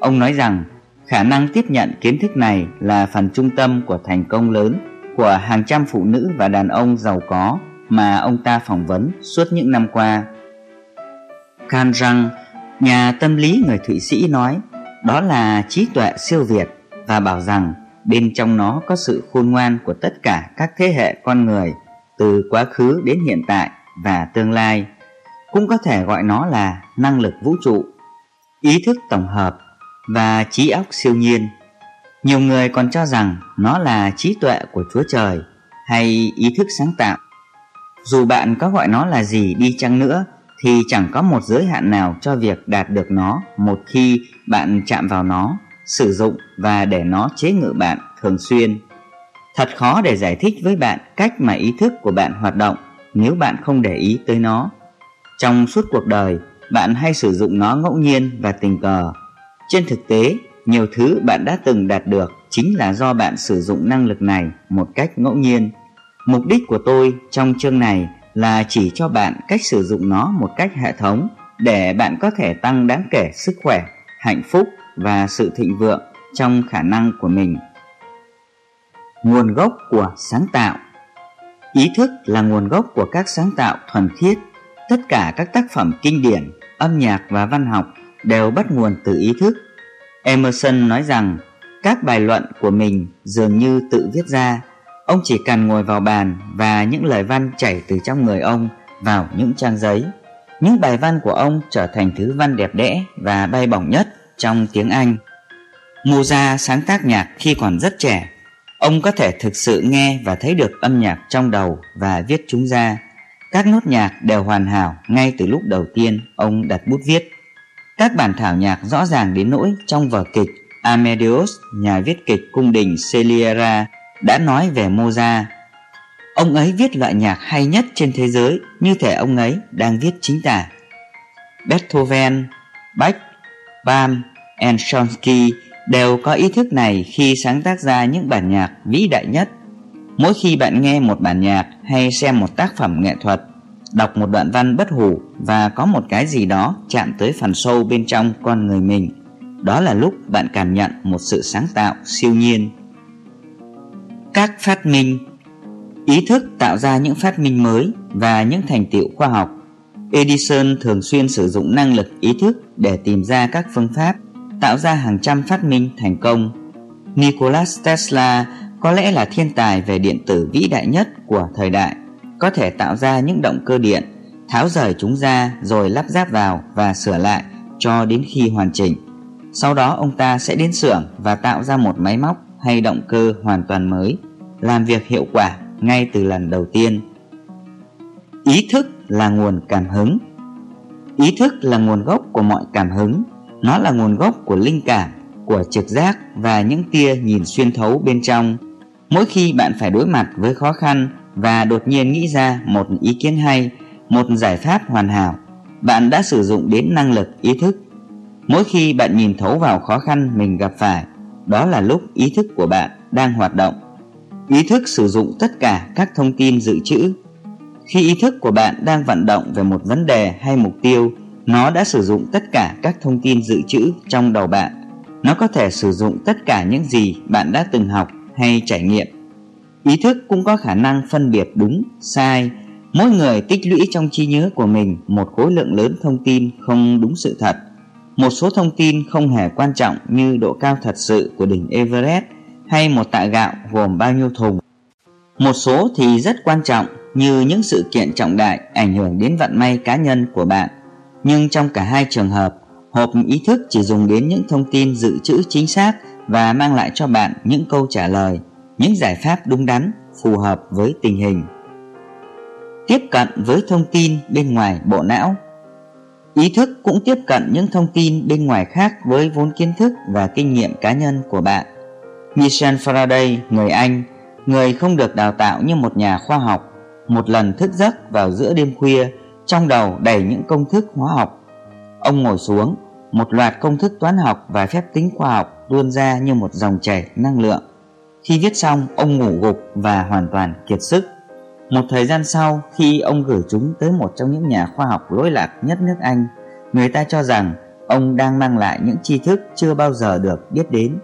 Ông nói rằng khả năng tiếp nhận kiến thức này là phần trung tâm của thành công lớn của hàng trăm phụ nữ và đàn ông giàu có mà ông ta phỏng vấn suốt những năm qua. khan rằng nhà tâm lý người Thụy Sĩ nói đó là trí tuệ siêu việt và bảo rằng bên trong nó có sự khôn ngoan của tất cả các thế hệ con người từ quá khứ đến hiện tại và tương lai. Cũng có thể gọi nó là năng lực vũ trụ, ý thức tổng hợp và trí óc siêu nhiên. Nhiều người còn cho rằng nó là trí tuệ của chúa trời hay ý thức sáng tạo. Dù bạn có gọi nó là gì đi chăng nữa thì chẳng có một giới hạn nào cho việc đạt được nó một khi bạn chạm vào nó, sử dụng và để nó chế ngự bạn thường xuyên. Thật khó để giải thích với bạn cách mà ý thức của bạn hoạt động nếu bạn không để ý tới nó. Trong suốt cuộc đời, bạn hay sử dụng nó ngẫu nhiên và tình cờ. Trên thực tế, nhiều thứ bạn đã từng đạt được chính là do bạn sử dụng năng lực này một cách ngẫu nhiên. Mục đích của tôi trong chương này là chỉ cho bạn cách sử dụng nó một cách hệ thống để bạn có thể tăng đáng kể sức khỏe, hạnh phúc và sự thịnh vượng trong khả năng của mình. Nguồn gốc của sáng tạo Ý thức là nguồn gốc của các sáng tạo thuần khiết. Tất cả các tác phẩm kinh điển, âm nhạc và văn học đều bắt nguồn từ ý thức. Emerson nói rằng các bài luận của mình dường như tự viết ra Ông chỉ cần ngồi vào bàn và những lời văn chảy từ trong người ông vào những trang giấy. Những bài văn của ông trở thành thứ văn đẹp đẽ và bay bổng nhất trong tiếng Anh. Mozart sáng tác nhạc khi còn rất trẻ. Ông có thể thực sự nghe và thấy được âm nhạc trong đầu và viết chúng ra. Các nốt nhạc đều hoàn hảo ngay từ lúc đầu tiên ông đặt bút viết. Các bản thảo nhạc rõ ràng đến nỗi trong vở kịch Amadeus, nhà viết kịch cung đình Celiera đã nói về Mozart. Ông ấy viết loại nhạc hay nhất trên thế giới như thể ông ấy đang viết chính tả. Beethoven, Bach, Bam, Ensonsky đều có ý thức này khi sáng tác ra những bản nhạc vĩ đại nhất. Mỗi khi bạn nghe một bản nhạc hay xem một tác phẩm nghệ thuật, đọc một đoạn văn bất hủ và có một cái gì đó chạm tới phần sâu bên trong con người mình, đó là lúc bạn cảm nhận một sự sáng tạo siêu nhiên. Các phát minh Ý thức tạo ra những phát minh mới và những thành tiệu khoa học. Edison thường xuyên sử dụng năng lực ý thức để tìm ra các phương pháp tạo ra hàng trăm phát minh thành công. Nikola Tesla có lẽ là thiên tài về điện tử vĩ đại nhất của thời đại, có thể tạo ra những động cơ điện, tháo rời chúng ra rồi lắp ráp vào và sửa lại cho đến khi hoàn chỉnh. Sau đó ông ta sẽ đến xưởng và tạo ra một máy móc hay động cơ hoàn toàn mới, làm việc hiệu quả ngay từ lần đầu tiên. Ý thức là nguồn cảm hứng. Ý thức là nguồn gốc của mọi cảm hứng nó là nguồn gốc của linh cảm, của trực giác và những tia nhìn xuyên thấu bên trong. Mỗi khi bạn phải đối mặt với khó khăn và đột nhiên nghĩ ra một ý kiến hay, một giải pháp hoàn hảo, bạn đã sử dụng đến năng lực ý thức. Mỗi khi bạn nhìn thấu vào khó khăn mình gặp phải, đó là lúc ý thức của bạn đang hoạt động. Ý thức sử dụng tất cả các thông tin dự trữ. Khi ý thức của bạn đang vận động về một vấn đề hay mục tiêu, nó đã sử dụng tất cả các thông tin dự trữ trong đầu bạn. Nó có thể sử dụng tất cả những gì bạn đã từng học hay trải nghiệm. Ý thức cũng có khả năng phân biệt đúng, sai. Mỗi người tích lũy trong trí nhớ của mình một khối lượng lớn thông tin không đúng sự thật. Một số thông tin không hề quan trọng như độ cao thật sự của đỉnh Everest hay một tạ gạo gồm bao nhiêu thùng. Một số thì rất quan trọng như những sự kiện trọng đại ảnh hưởng đến vận may cá nhân của bạn nhưng trong cả hai trường hợp, hộp ý thức chỉ dùng đến những thông tin dự trữ chính xác và mang lại cho bạn những câu trả lời, những giải pháp đúng đắn, phù hợp với tình hình. Tiếp cận với thông tin bên ngoài bộ não Ý thức cũng tiếp cận những thông tin bên ngoài khác với vốn kiến thức và kinh nghiệm cá nhân của bạn. Michel Faraday, người Anh, người không được đào tạo như một nhà khoa học, một lần thức giấc vào giữa đêm khuya trong đầu đầy những công thức hóa học. Ông ngồi xuống, một loạt công thức toán học và phép tính khoa học tuôn ra như một dòng chảy năng lượng. Khi viết xong, ông ngủ gục và hoàn toàn kiệt sức. Một thời gian sau, khi ông gửi chúng tới một trong những nhà khoa học lỗi lạc nhất nước Anh, người ta cho rằng ông đang mang lại những tri thức chưa bao giờ được biết đến.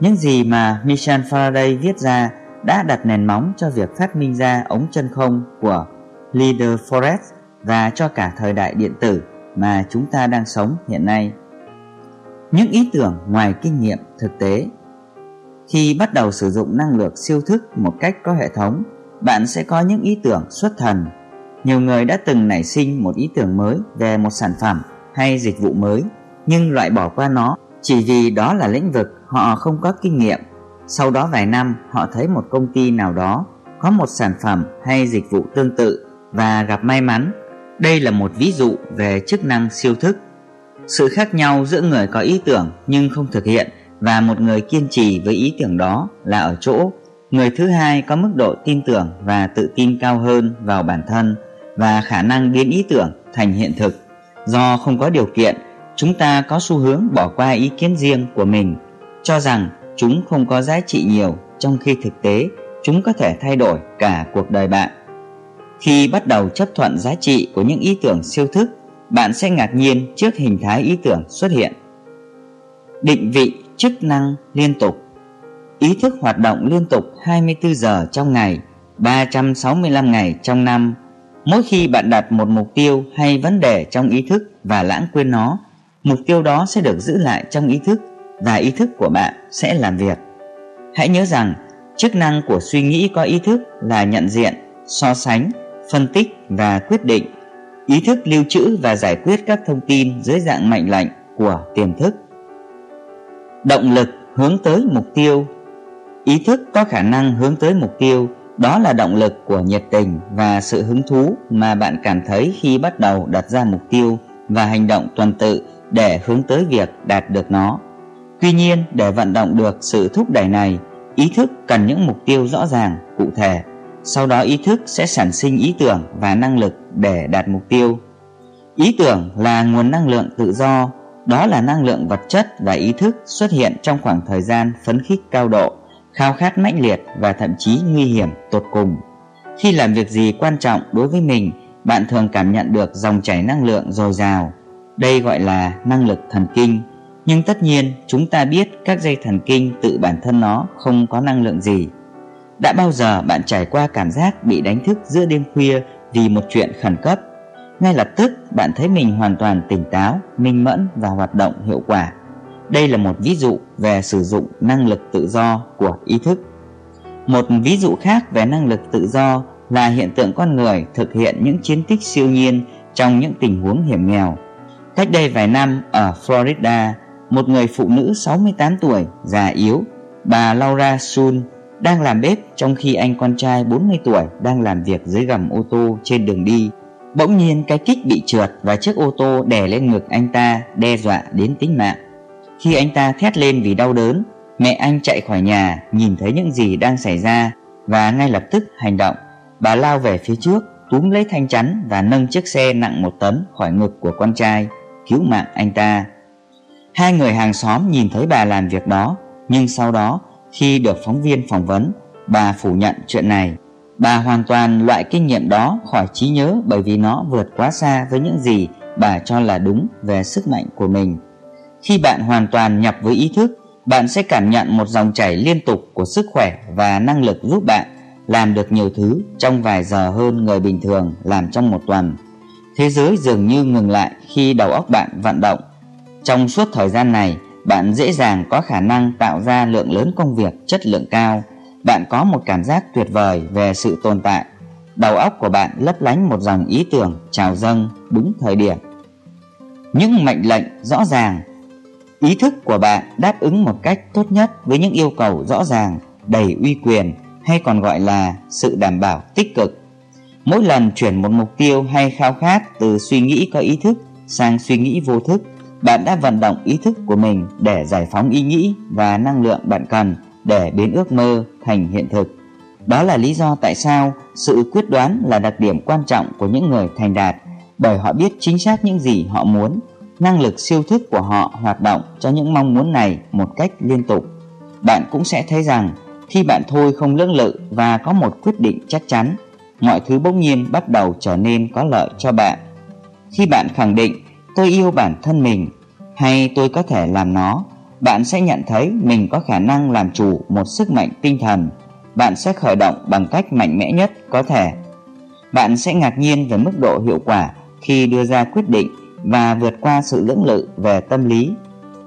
Những gì mà Michel Faraday viết ra đã đặt nền móng cho việc phát minh ra ống chân không của Leader Forest và cho cả thời đại điện tử mà chúng ta đang sống hiện nay. Những ý tưởng ngoài kinh nghiệm thực tế Khi bắt đầu sử dụng năng lượng siêu thức một cách có hệ thống, bạn sẽ có những ý tưởng xuất thần. Nhiều người đã từng nảy sinh một ý tưởng mới về một sản phẩm hay dịch vụ mới, nhưng loại bỏ qua nó chỉ vì đó là lĩnh vực họ không có kinh nghiệm. Sau đó vài năm, họ thấy một công ty nào đó có một sản phẩm hay dịch vụ tương tự và gặp may mắn đây là một ví dụ về chức năng siêu thức. Sự khác nhau giữa người có ý tưởng nhưng không thực hiện và một người kiên trì với ý tưởng đó là ở chỗ người thứ hai có mức độ tin tưởng và tự tin cao hơn vào bản thân và khả năng biến ý tưởng thành hiện thực. Do không có điều kiện, chúng ta có xu hướng bỏ qua ý kiến riêng của mình, cho rằng chúng không có giá trị nhiều trong khi thực tế chúng có thể thay đổi cả cuộc đời bạn. Khi bắt đầu chấp thuận giá trị của những ý tưởng siêu thức, bạn sẽ ngạc nhiên trước hình thái ý tưởng xuất hiện. Định vị chức năng liên tục Ý thức hoạt động liên tục 24 giờ trong ngày, 365 ngày trong năm. Mỗi khi bạn đặt một mục tiêu hay vấn đề trong ý thức và lãng quên nó, mục tiêu đó sẽ được giữ lại trong ý thức và ý thức của bạn sẽ làm việc. Hãy nhớ rằng Chức năng của suy nghĩ có ý thức là nhận diện, so sánh, phân tích và quyết định. Ý thức lưu trữ và giải quyết các thông tin dưới dạng mệnh lệnh của tiềm thức. Động lực hướng tới mục tiêu Ý thức có khả năng hướng tới mục tiêu đó là động lực của nhiệt tình và sự hứng thú mà bạn cảm thấy khi bắt đầu đặt ra mục tiêu và hành động tuần tự để hướng tới việc đạt được nó. Tuy nhiên, để vận động được sự thúc đẩy này, ý thức cần những mục tiêu rõ ràng, cụ thể. Sau đó ý thức sẽ sản sinh ý tưởng và năng lực để đạt mục tiêu. Ý tưởng là nguồn năng lượng tự do, đó là năng lượng vật chất và ý thức xuất hiện trong khoảng thời gian phấn khích cao độ khao khát mãnh liệt và thậm chí nguy hiểm tột cùng. Khi làm việc gì quan trọng đối với mình, bạn thường cảm nhận được dòng chảy năng lượng dồi dào. Đây gọi là năng lực thần kinh. Nhưng tất nhiên, chúng ta biết các dây thần kinh tự bản thân nó không có năng lượng gì. Đã bao giờ bạn trải qua cảm giác bị đánh thức giữa đêm khuya vì một chuyện khẩn cấp? Ngay lập tức bạn thấy mình hoàn toàn tỉnh táo, minh mẫn và hoạt động hiệu quả đây là một ví dụ về sử dụng năng lực tự do của ý thức. Một ví dụ khác về năng lực tự do là hiện tượng con người thực hiện những chiến tích siêu nhiên trong những tình huống hiểm nghèo. Cách đây vài năm ở Florida, một người phụ nữ 68 tuổi, già yếu, bà Laura Sun đang làm bếp trong khi anh con trai 40 tuổi đang làm việc dưới gầm ô tô trên đường đi. Bỗng nhiên cái kích bị trượt và chiếc ô tô đè lên ngực anh ta đe dọa đến tính mạng. Khi anh ta thét lên vì đau đớn, mẹ anh chạy khỏi nhà nhìn thấy những gì đang xảy ra và ngay lập tức hành động. Bà lao về phía trước, túm lấy thanh chắn và nâng chiếc xe nặng một tấn khỏi ngực của con trai, cứu mạng anh ta. Hai người hàng xóm nhìn thấy bà làm việc đó, nhưng sau đó khi được phóng viên phỏng vấn, bà phủ nhận chuyện này. Bà hoàn toàn loại kinh nghiệm đó khỏi trí nhớ bởi vì nó vượt quá xa với những gì bà cho là đúng về sức mạnh của mình. Khi bạn hoàn toàn nhập với ý thức, bạn sẽ cảm nhận một dòng chảy liên tục của sức khỏe và năng lực giúp bạn làm được nhiều thứ trong vài giờ hơn người bình thường làm trong một tuần. Thế giới dường như ngừng lại khi đầu óc bạn vận động. Trong suốt thời gian này, bạn dễ dàng có khả năng tạo ra lượng lớn công việc chất lượng cao. Bạn có một cảm giác tuyệt vời về sự tồn tại. Đầu óc của bạn lấp lánh một dòng ý tưởng trào dâng đúng thời điểm. Những mệnh lệnh rõ ràng Ý thức của bạn đáp ứng một cách tốt nhất với những yêu cầu rõ ràng, đầy uy quyền hay còn gọi là sự đảm bảo tích cực. Mỗi lần chuyển một mục tiêu hay khao khát từ suy nghĩ có ý thức sang suy nghĩ vô thức, bạn đã vận động ý thức của mình để giải phóng ý nghĩ và năng lượng bạn cần để biến ước mơ thành hiện thực. Đó là lý do tại sao sự quyết đoán là đặc điểm quan trọng của những người thành đạt bởi họ biết chính xác những gì họ muốn năng lực siêu thức của họ hoạt động cho những mong muốn này một cách liên tục. Bạn cũng sẽ thấy rằng khi bạn thôi không lưỡng lự và có một quyết định chắc chắn, mọi thứ bỗng nhiên bắt đầu trở nên có lợi cho bạn. Khi bạn khẳng định tôi yêu bản thân mình hay tôi có thể làm nó, bạn sẽ nhận thấy mình có khả năng làm chủ một sức mạnh tinh thần. Bạn sẽ khởi động bằng cách mạnh mẽ nhất có thể. Bạn sẽ ngạc nhiên về mức độ hiệu quả khi đưa ra quyết định và vượt qua sự lưỡng lự về tâm lý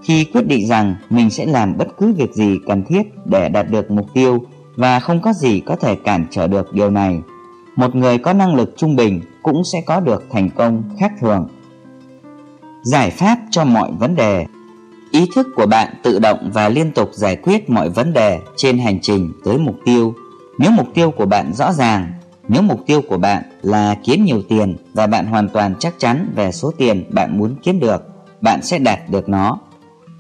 khi quyết định rằng mình sẽ làm bất cứ việc gì cần thiết để đạt được mục tiêu và không có gì có thể cản trở được điều này. Một người có năng lực trung bình cũng sẽ có được thành công khác thường. Giải pháp cho mọi vấn đề Ý thức của bạn tự động và liên tục giải quyết mọi vấn đề trên hành trình tới mục tiêu. Nếu mục tiêu của bạn rõ ràng, nếu mục tiêu của bạn là kiếm nhiều tiền và bạn hoàn toàn chắc chắn về số tiền bạn muốn kiếm được, bạn sẽ đạt được nó.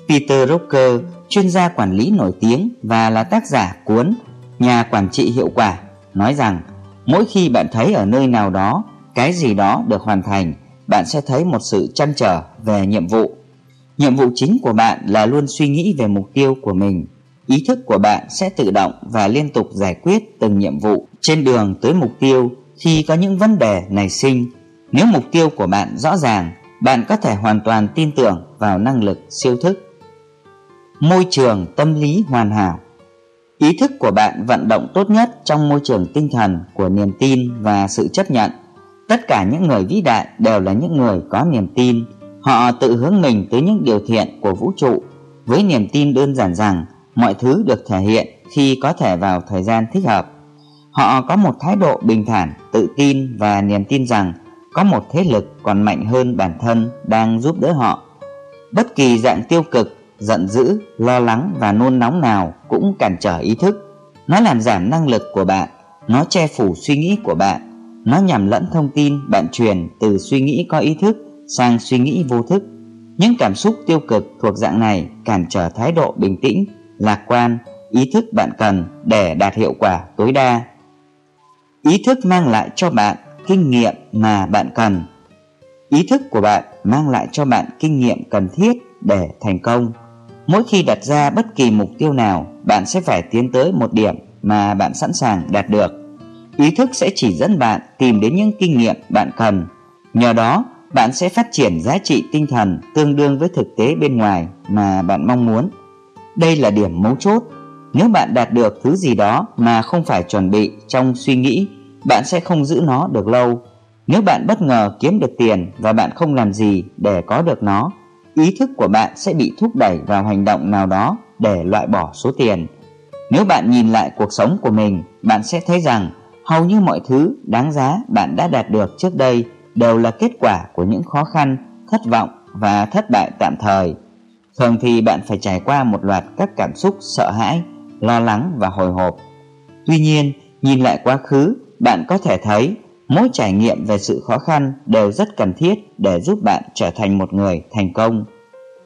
Peter Drucker, chuyên gia quản lý nổi tiếng và là tác giả cuốn Nhà quản trị hiệu quả, nói rằng mỗi khi bạn thấy ở nơi nào đó cái gì đó được hoàn thành, bạn sẽ thấy một sự chăn trở về nhiệm vụ. Nhiệm vụ chính của bạn là luôn suy nghĩ về mục tiêu của mình ý thức của bạn sẽ tự động và liên tục giải quyết từng nhiệm vụ trên đường tới mục tiêu khi có những vấn đề nảy sinh. Nếu mục tiêu của bạn rõ ràng, bạn có thể hoàn toàn tin tưởng vào năng lực siêu thức. Môi trường tâm lý hoàn hảo Ý thức của bạn vận động tốt nhất trong môi trường tinh thần của niềm tin và sự chấp nhận. Tất cả những người vĩ đại đều là những người có niềm tin. Họ tự hướng mình tới những điều thiện của vũ trụ với niềm tin đơn giản rằng mọi thứ được thể hiện khi có thể vào thời gian thích hợp. Họ có một thái độ bình thản, tự tin và niềm tin rằng có một thế lực còn mạnh hơn bản thân đang giúp đỡ họ. Bất kỳ dạng tiêu cực, giận dữ, lo lắng và nôn nóng nào cũng cản trở ý thức. Nó làm giảm năng lực của bạn, nó che phủ suy nghĩ của bạn, nó nhằm lẫn thông tin bạn truyền từ suy nghĩ có ý thức sang suy nghĩ vô thức. Những cảm xúc tiêu cực thuộc dạng này cản trở thái độ bình tĩnh, lạc quan, ý thức bạn cần để đạt hiệu quả tối đa. Ý thức mang lại cho bạn kinh nghiệm mà bạn cần. Ý thức của bạn mang lại cho bạn kinh nghiệm cần thiết để thành công. Mỗi khi đặt ra bất kỳ mục tiêu nào, bạn sẽ phải tiến tới một điểm mà bạn sẵn sàng đạt được. Ý thức sẽ chỉ dẫn bạn tìm đến những kinh nghiệm bạn cần. Nhờ đó, bạn sẽ phát triển giá trị tinh thần tương đương với thực tế bên ngoài mà bạn mong muốn. Đây là điểm mấu chốt. Nếu bạn đạt được thứ gì đó mà không phải chuẩn bị trong suy nghĩ, bạn sẽ không giữ nó được lâu. Nếu bạn bất ngờ kiếm được tiền và bạn không làm gì để có được nó, ý thức của bạn sẽ bị thúc đẩy vào hành động nào đó để loại bỏ số tiền. Nếu bạn nhìn lại cuộc sống của mình, bạn sẽ thấy rằng hầu như mọi thứ đáng giá bạn đã đạt được trước đây đều là kết quả của những khó khăn, thất vọng và thất bại tạm thời. Thường thì bạn phải trải qua một loạt các cảm xúc sợ hãi, lo lắng và hồi hộp. Tuy nhiên, nhìn lại quá khứ, bạn có thể thấy mỗi trải nghiệm về sự khó khăn đều rất cần thiết để giúp bạn trở thành một người thành công.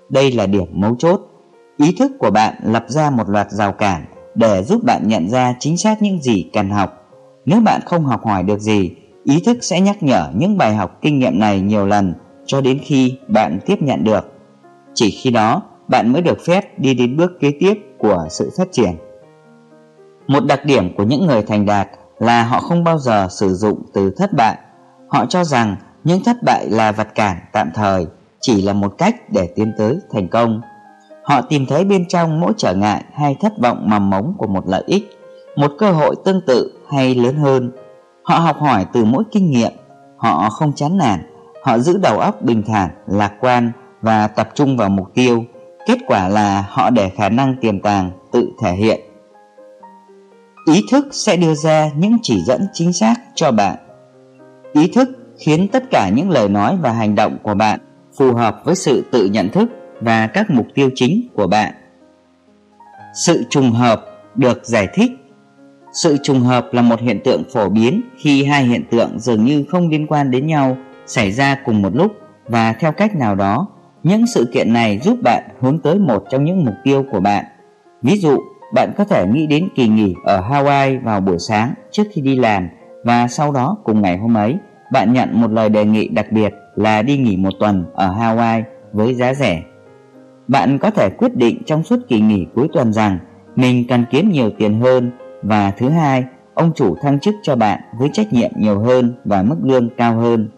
Đây là điểm mấu chốt. Ý thức của bạn lập ra một loạt rào cản để giúp bạn nhận ra chính xác những gì cần học. Nếu bạn không học hỏi được gì, ý thức sẽ nhắc nhở những bài học kinh nghiệm này nhiều lần cho đến khi bạn tiếp nhận được. Chỉ khi đó, bạn mới được phép đi đến bước kế tiếp của sự phát triển. Một đặc điểm của những người thành đạt là họ không bao giờ sử dụng từ thất bại. Họ cho rằng những thất bại là vật cản tạm thời, chỉ là một cách để tiến tới thành công. Họ tìm thấy bên trong mỗi trở ngại hay thất vọng mầm mống của một lợi ích, một cơ hội tương tự hay lớn hơn. Họ học hỏi từ mỗi kinh nghiệm, họ không chán nản, họ giữ đầu óc bình thản, lạc quan và tập trung vào mục tiêu. Kết quả là họ để khả năng tiềm tàng tự thể hiện. Ý thức sẽ đưa ra những chỉ dẫn chính xác cho bạn. Ý thức khiến tất cả những lời nói và hành động của bạn phù hợp với sự tự nhận thức và các mục tiêu chính của bạn. Sự trùng hợp được giải thích sự trùng hợp là một hiện tượng phổ biến khi hai hiện tượng dường như không liên quan đến nhau xảy ra cùng một lúc và theo cách nào đó, những sự kiện này giúp bạn hướng tới một trong những mục tiêu của bạn. Ví dụ, bạn có thể nghĩ đến kỳ nghỉ ở Hawaii vào buổi sáng trước khi đi làm và sau đó cùng ngày hôm ấy, bạn nhận một lời đề nghị đặc biệt là đi nghỉ một tuần ở Hawaii với giá rẻ. Bạn có thể quyết định trong suốt kỳ nghỉ cuối tuần rằng mình cần kiếm nhiều tiền hơn và thứ hai, ông chủ thăng chức cho bạn với trách nhiệm nhiều hơn và mức lương cao hơn.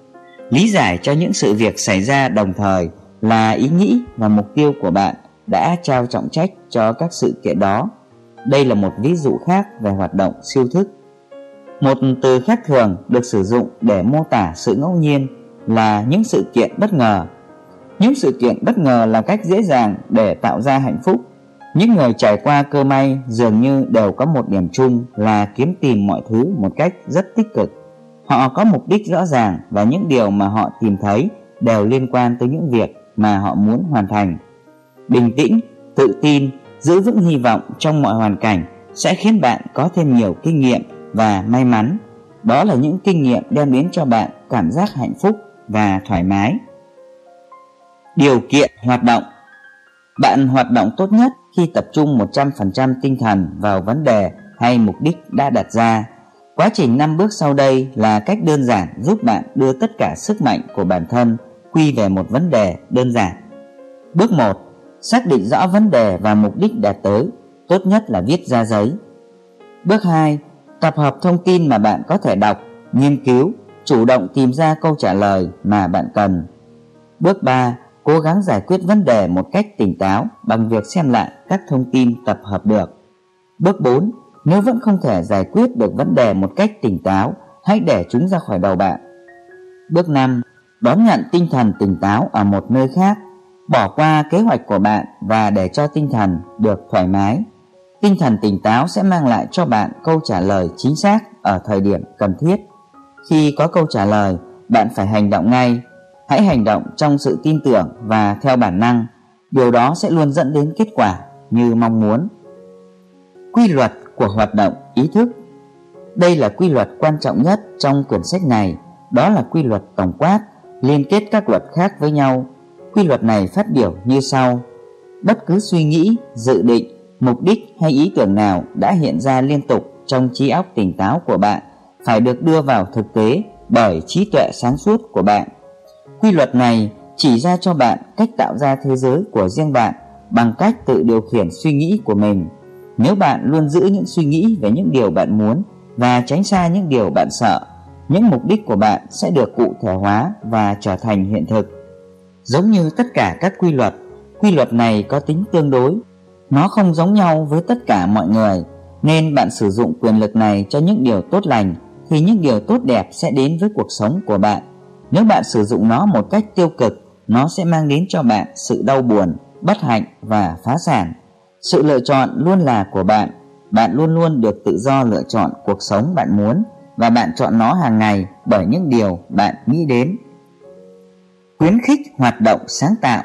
Lý giải cho những sự việc xảy ra đồng thời là ý nghĩ và mục tiêu của bạn đã trao trọng trách cho các sự kiện đó. Đây là một ví dụ khác về hoạt động siêu thức. Một từ khác thường được sử dụng để mô tả sự ngẫu nhiên là những sự kiện bất ngờ. Những sự kiện bất ngờ là cách dễ dàng để tạo ra hạnh phúc những người trải qua cơ may dường như đều có một điểm chung là kiếm tìm mọi thứ một cách rất tích cực. Họ có mục đích rõ ràng và những điều mà họ tìm thấy đều liên quan tới những việc mà họ muốn hoàn thành. Bình tĩnh, tự tin, giữ vững hy vọng trong mọi hoàn cảnh sẽ khiến bạn có thêm nhiều kinh nghiệm và may mắn. Đó là những kinh nghiệm đem đến cho bạn cảm giác hạnh phúc và thoải mái. Điều kiện hoạt động Bạn hoạt động tốt nhất khi tập trung 100% tinh thần vào vấn đề hay mục đích đã đặt ra. Quá trình 5 bước sau đây là cách đơn giản giúp bạn đưa tất cả sức mạnh của bản thân quy về một vấn đề đơn giản. Bước 1. Xác định rõ vấn đề và mục đích đạt tới, tốt nhất là viết ra giấy. Bước 2. Tập hợp thông tin mà bạn có thể đọc, nghiên cứu, chủ động tìm ra câu trả lời mà bạn cần. Bước 3 cố gắng giải quyết vấn đề một cách tỉnh táo bằng việc xem lại các thông tin tập hợp được. Bước 4. Nếu vẫn không thể giải quyết được vấn đề một cách tỉnh táo, hãy để chúng ra khỏi đầu bạn. Bước 5. Đón nhận tinh thần tỉnh táo ở một nơi khác, bỏ qua kế hoạch của bạn và để cho tinh thần được thoải mái. Tinh thần tỉnh táo sẽ mang lại cho bạn câu trả lời chính xác ở thời điểm cần thiết. Khi có câu trả lời, bạn phải hành động ngay. Hãy hành động trong sự tin tưởng và theo bản năng. Điều đó sẽ luôn dẫn đến kết quả như mong muốn. Quy luật của hoạt động ý thức Đây là quy luật quan trọng nhất trong quyển sách này, đó là quy luật tổng quát liên kết các luật khác với nhau. Quy luật này phát biểu như sau: Bất cứ suy nghĩ, dự định, mục đích hay ý tưởng nào đã hiện ra liên tục trong trí óc tỉnh táo của bạn phải được đưa vào thực tế bởi trí tuệ sáng suốt của bạn. Quy luật này chỉ ra cho bạn cách tạo ra thế giới của riêng bạn bằng cách tự điều khiển suy nghĩ của mình. Nếu bạn luôn giữ những suy nghĩ về những điều bạn muốn và tránh xa những điều bạn sợ, những mục đích của bạn sẽ được cụ thể hóa và trở thành hiện thực. Giống như tất cả các quy luật, quy luật này có tính tương đối. Nó không giống nhau với tất cả mọi người, nên bạn sử dụng quyền lực này cho những điều tốt lành thì những điều tốt đẹp sẽ đến với cuộc sống của bạn. Nếu bạn sử dụng nó một cách tiêu cực, nó sẽ mang đến cho bạn sự đau buồn, bất hạnh và phá sản. Sự lựa chọn luôn là của bạn. Bạn luôn luôn được tự do lựa chọn cuộc sống bạn muốn và bạn chọn nó hàng ngày bởi những điều bạn nghĩ đến. Khuyến khích hoạt động sáng tạo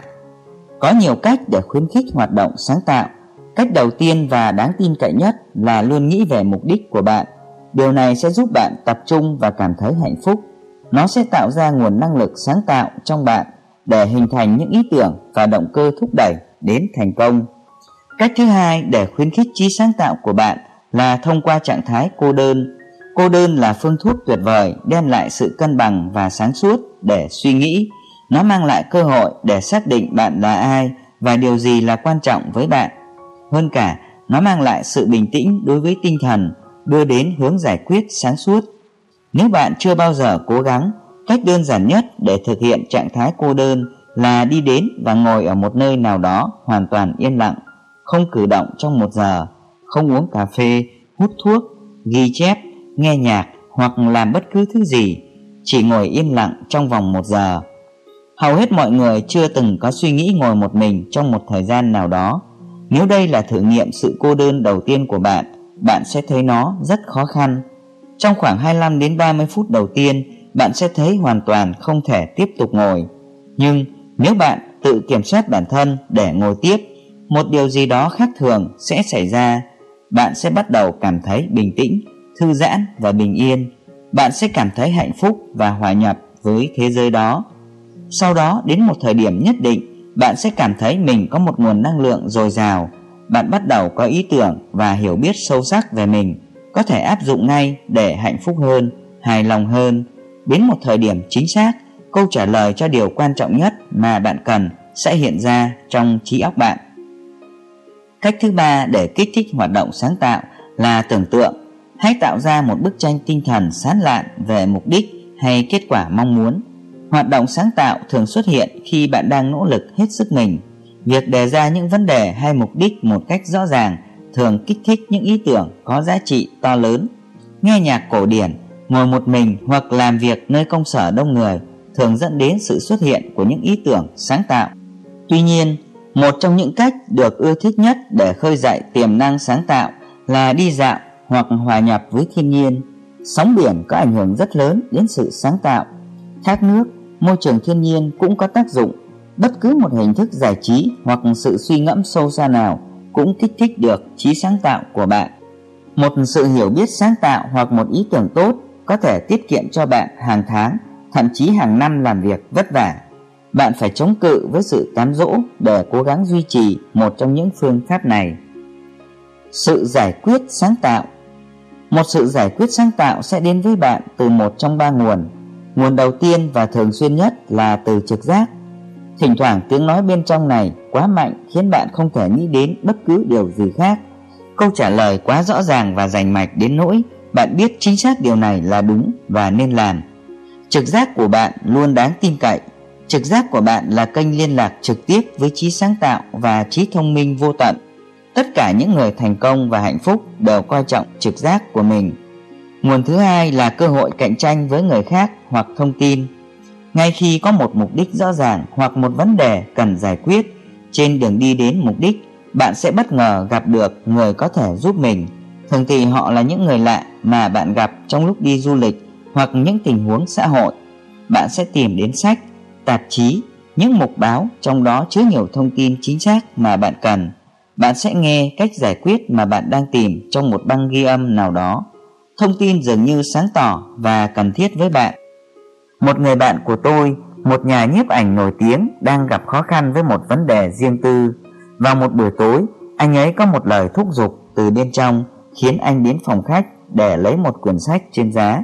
Có nhiều cách để khuyến khích hoạt động sáng tạo. Cách đầu tiên và đáng tin cậy nhất là luôn nghĩ về mục đích của bạn. Điều này sẽ giúp bạn tập trung và cảm thấy hạnh phúc. Nó sẽ tạo ra nguồn năng lực sáng tạo trong bạn để hình thành những ý tưởng và động cơ thúc đẩy đến thành công. Cách thứ hai để khuyến khích trí sáng tạo của bạn là thông qua trạng thái cô đơn Cô đơn là phương thuốc tuyệt vời đem lại sự cân bằng và sáng suốt để suy nghĩ. Nó mang lại cơ hội để xác định bạn là ai và điều gì là quan trọng với bạn. Hơn cả, nó mang lại sự bình tĩnh đối với tinh thần, đưa đến hướng giải quyết sáng suốt. Nếu bạn chưa bao giờ cố gắng, cách đơn giản nhất để thực hiện trạng thái cô đơn là đi đến và ngồi ở một nơi nào đó hoàn toàn yên lặng, không cử động trong một giờ, không uống cà phê, hút thuốc, ghi chép nghe nhạc hoặc làm bất cứ thứ gì, chỉ ngồi yên lặng trong vòng một giờ. Hầu hết mọi người chưa từng có suy nghĩ ngồi một mình trong một thời gian nào đó. Nếu đây là thử nghiệm sự cô đơn đầu tiên của bạn, bạn sẽ thấy nó rất khó khăn. Trong khoảng 25 đến 30 phút đầu tiên, bạn sẽ thấy hoàn toàn không thể tiếp tục ngồi. Nhưng nếu bạn tự kiểm soát bản thân để ngồi tiếp, một điều gì đó khác thường sẽ xảy ra. Bạn sẽ bắt đầu cảm thấy bình tĩnh thư giãn và bình yên, bạn sẽ cảm thấy hạnh phúc và hòa nhập với thế giới đó. Sau đó đến một thời điểm nhất định, bạn sẽ cảm thấy mình có một nguồn năng lượng dồi dào. Bạn bắt đầu có ý tưởng và hiểu biết sâu sắc về mình, có thể áp dụng ngay để hạnh phúc hơn, hài lòng hơn. Đến một thời điểm chính xác, câu trả lời cho điều quan trọng nhất mà bạn cần sẽ hiện ra trong trí óc bạn. Cách thứ ba để kích thích hoạt động sáng tạo là tưởng tượng Hãy tạo ra một bức tranh tinh thần sán lạn về mục đích hay kết quả mong muốn. Hoạt động sáng tạo thường xuất hiện khi bạn đang nỗ lực hết sức mình. Việc đề ra những vấn đề hay mục đích một cách rõ ràng thường kích thích những ý tưởng có giá trị to lớn. Nghe nhạc cổ điển, ngồi một mình hoặc làm việc nơi công sở đông người thường dẫn đến sự xuất hiện của những ý tưởng sáng tạo. Tuy nhiên, một trong những cách được ưa thích nhất để khơi dậy tiềm năng sáng tạo là đi dạo hoặc hòa nhập với thiên nhiên. Sóng biển có ảnh hưởng rất lớn đến sự sáng tạo. Thác nước, môi trường thiên nhiên cũng có tác dụng. Bất cứ một hình thức giải trí hoặc sự suy ngẫm sâu xa nào cũng kích thích được trí sáng tạo của bạn. Một sự hiểu biết sáng tạo hoặc một ý tưởng tốt có thể tiết kiệm cho bạn hàng tháng, thậm chí hàng năm làm việc vất vả. Bạn phải chống cự với sự cám dỗ để cố gắng duy trì một trong những phương pháp này. Sự giải quyết sáng tạo một sự giải quyết sáng tạo sẽ đến với bạn từ một trong ba nguồn. Nguồn đầu tiên và thường xuyên nhất là từ trực giác. Thỉnh thoảng tiếng nói bên trong này quá mạnh khiến bạn không thể nghĩ đến bất cứ điều gì khác. Câu trả lời quá rõ ràng và rành mạch đến nỗi bạn biết chính xác điều này là đúng và nên làm. Trực giác của bạn luôn đáng tin cậy. Trực giác của bạn là kênh liên lạc trực tiếp với trí sáng tạo và trí thông minh vô tận. Tất cả những người thành công và hạnh phúc đều coi trọng trực giác của mình. Nguồn thứ hai là cơ hội cạnh tranh với người khác hoặc thông tin. Ngay khi có một mục đích rõ ràng hoặc một vấn đề cần giải quyết trên đường đi đến mục đích, bạn sẽ bất ngờ gặp được người có thể giúp mình. Thường thì họ là những người lạ mà bạn gặp trong lúc đi du lịch hoặc những tình huống xã hội. Bạn sẽ tìm đến sách, tạp chí, những mục báo trong đó chứa nhiều thông tin chính xác mà bạn cần. Bạn sẽ nghe cách giải quyết mà bạn đang tìm trong một băng ghi âm nào đó. Thông tin dường như sáng tỏ và cần thiết với bạn. Một người bạn của tôi, một nhà nhiếp ảnh nổi tiếng đang gặp khó khăn với một vấn đề riêng tư. Vào một buổi tối, anh ấy có một lời thúc giục từ bên trong khiến anh đến phòng khách để lấy một quyển sách trên giá.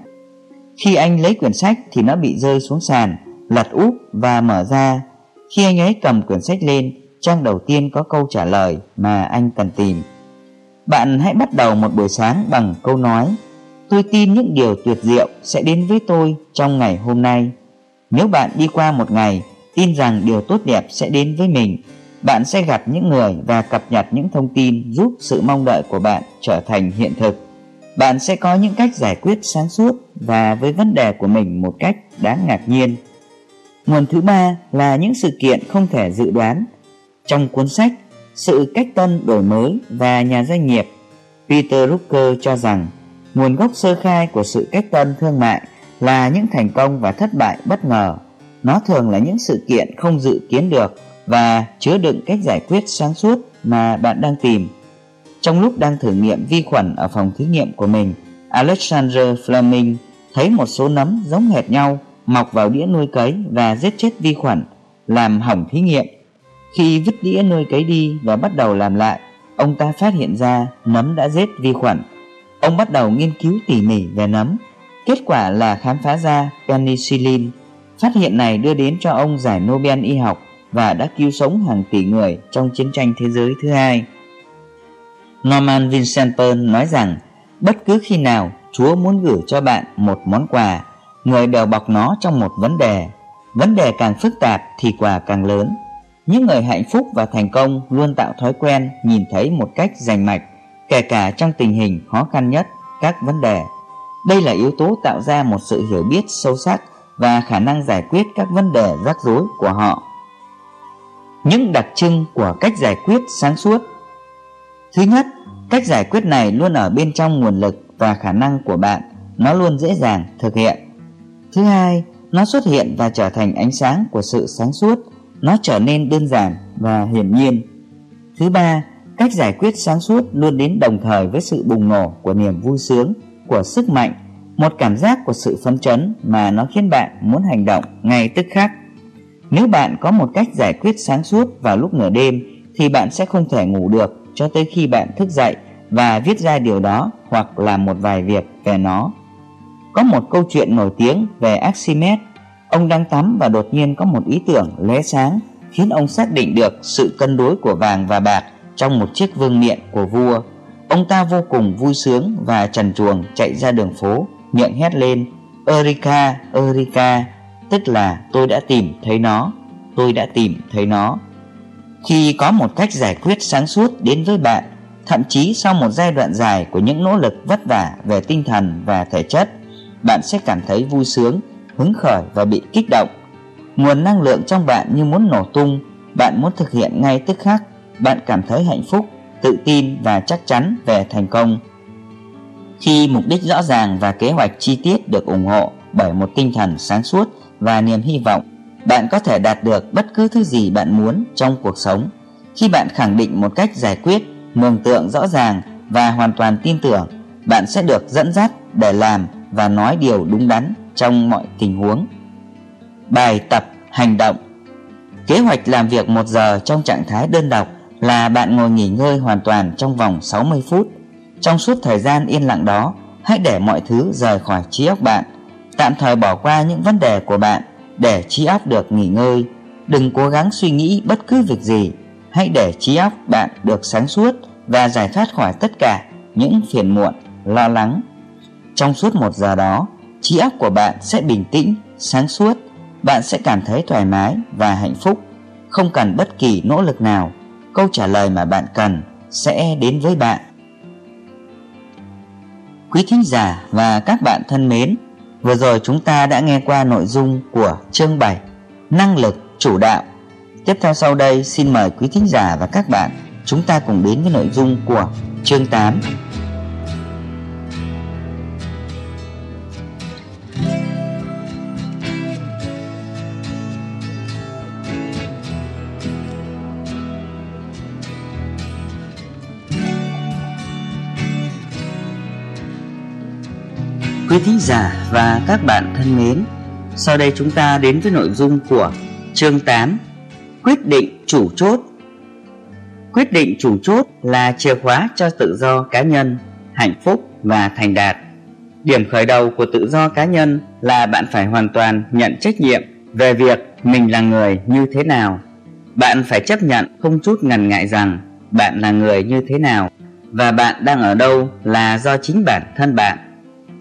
Khi anh lấy quyển sách thì nó bị rơi xuống sàn, lật úp và mở ra. Khi anh ấy cầm quyển sách lên, trang đầu tiên có câu trả lời mà anh cần tìm. Bạn hãy bắt đầu một buổi sáng bằng câu nói Tôi tin những điều tuyệt diệu sẽ đến với tôi trong ngày hôm nay. Nếu bạn đi qua một ngày, tin rằng điều tốt đẹp sẽ đến với mình, bạn sẽ gặp những người và cập nhật những thông tin giúp sự mong đợi của bạn trở thành hiện thực. Bạn sẽ có những cách giải quyết sáng suốt và với vấn đề của mình một cách đáng ngạc nhiên. Nguồn thứ ba là những sự kiện không thể dự đoán. Trong cuốn sách Sự cách tân đổi mới và nhà doanh nghiệp, Peter rucker cho rằng nguồn gốc sơ khai của sự cách tân thương mại là những thành công và thất bại bất ngờ. Nó thường là những sự kiện không dự kiến được và chứa đựng cách giải quyết sáng suốt mà bạn đang tìm. Trong lúc đang thử nghiệm vi khuẩn ở phòng thí nghiệm của mình, Alexander Fleming thấy một số nấm giống hệt nhau mọc vào đĩa nuôi cấy và giết chết vi khuẩn, làm hỏng thí nghiệm. Khi vứt đĩa nuôi cấy đi và bắt đầu làm lại, ông ta phát hiện ra nấm đã giết vi khuẩn. Ông bắt đầu nghiên cứu tỉ mỉ về nấm. Kết quả là khám phá ra penicillin. Phát hiện này đưa đến cho ông giải Nobel y học và đã cứu sống hàng tỷ người trong chiến tranh thế giới thứ hai. Norman Vincent Peale nói rằng bất cứ khi nào Chúa muốn gửi cho bạn một món quà, người đều bọc nó trong một vấn đề. Vấn đề càng phức tạp thì quà càng lớn. Những người hạnh phúc và thành công luôn tạo thói quen nhìn thấy một cách rành mạch, kể cả trong tình hình khó khăn nhất, các vấn đề. Đây là yếu tố tạo ra một sự hiểu biết sâu sắc và khả năng giải quyết các vấn đề rắc rối của họ. Những đặc trưng của cách giải quyết sáng suốt Thứ nhất, cách giải quyết này luôn ở bên trong nguồn lực và khả năng của bạn, nó luôn dễ dàng thực hiện. Thứ hai, nó xuất hiện và trở thành ánh sáng của sự sáng suốt, nó trở nên đơn giản và hiển nhiên. Thứ ba, cách giải quyết sáng suốt luôn đến đồng thời với sự bùng nổ của niềm vui sướng, của sức mạnh, một cảm giác của sự phấn chấn mà nó khiến bạn muốn hành động ngay tức khắc. Nếu bạn có một cách giải quyết sáng suốt vào lúc nửa đêm thì bạn sẽ không thể ngủ được cho tới khi bạn thức dậy và viết ra điều đó hoặc làm một vài việc về nó. Có một câu chuyện nổi tiếng về Archimedes. Ông đang tắm và đột nhiên có một ý tưởng lóe sáng khiến ông xác định được sự cân đối của vàng và bạc trong một chiếc vương miện của vua. Ông ta vô cùng vui sướng và trần truồng chạy ra đường phố, miệng hét lên Erika Erika tức là tôi đã tìm thấy nó, tôi đã tìm thấy nó. Khi có một cách giải quyết sáng suốt đến với bạn, thậm chí sau một giai đoạn dài của những nỗ lực vất vả về tinh thần và thể chất, bạn sẽ cảm thấy vui sướng, hứng khởi và bị kích động. Nguồn năng lượng trong bạn như muốn nổ tung, bạn muốn thực hiện ngay tức khắc, bạn cảm thấy hạnh phúc, tự tin và chắc chắn về thành công. Khi mục đích rõ ràng và kế hoạch chi tiết được ủng hộ bởi một tinh thần sáng suốt và niềm hy vọng, bạn có thể đạt được bất cứ thứ gì bạn muốn trong cuộc sống. Khi bạn khẳng định một cách giải quyết, mường tượng rõ ràng và hoàn toàn tin tưởng, bạn sẽ được dẫn dắt để làm và nói điều đúng đắn trong mọi tình huống. Bài tập hành động Kế hoạch làm việc một giờ trong trạng thái đơn độc là bạn ngồi nghỉ ngơi hoàn toàn trong vòng 60 phút. Trong suốt thời gian yên lặng đó, hãy để mọi thứ rời khỏi trí óc bạn. Tạm thời bỏ qua những vấn đề của bạn để trí óc được nghỉ ngơi. Đừng cố gắng suy nghĩ bất cứ việc gì. Hãy để trí óc bạn được sáng suốt và giải thoát khỏi tất cả những phiền muộn, lo lắng. Trong suốt một giờ đó, trí óc của bạn sẽ bình tĩnh, sáng suốt. Bạn sẽ cảm thấy thoải mái và hạnh phúc. Không cần bất kỳ nỗ lực nào. Câu trả lời mà bạn cần sẽ đến với bạn. Quý thính giả và các bạn thân mến, Vừa rồi chúng ta đã nghe qua nội dung của chương 7 Năng lực chủ đạo Tiếp theo sau đây xin mời quý thính giả và các bạn chúng ta cùng đến với nội dung của chương 8 Quý thính giả và các bạn thân mến, sau đây chúng ta đến với nội dung của chương 8 Quyết định chủ chốt Quyết định chủ chốt là chìa khóa cho tự do cá nhân, hạnh phúc và thành đạt. Điểm khởi đầu của tự do cá nhân là bạn phải hoàn toàn nhận trách nhiệm về việc mình là người như thế nào. Bạn phải chấp nhận không chút ngần ngại rằng bạn là người như thế nào và bạn đang ở đâu là do chính bản thân bạn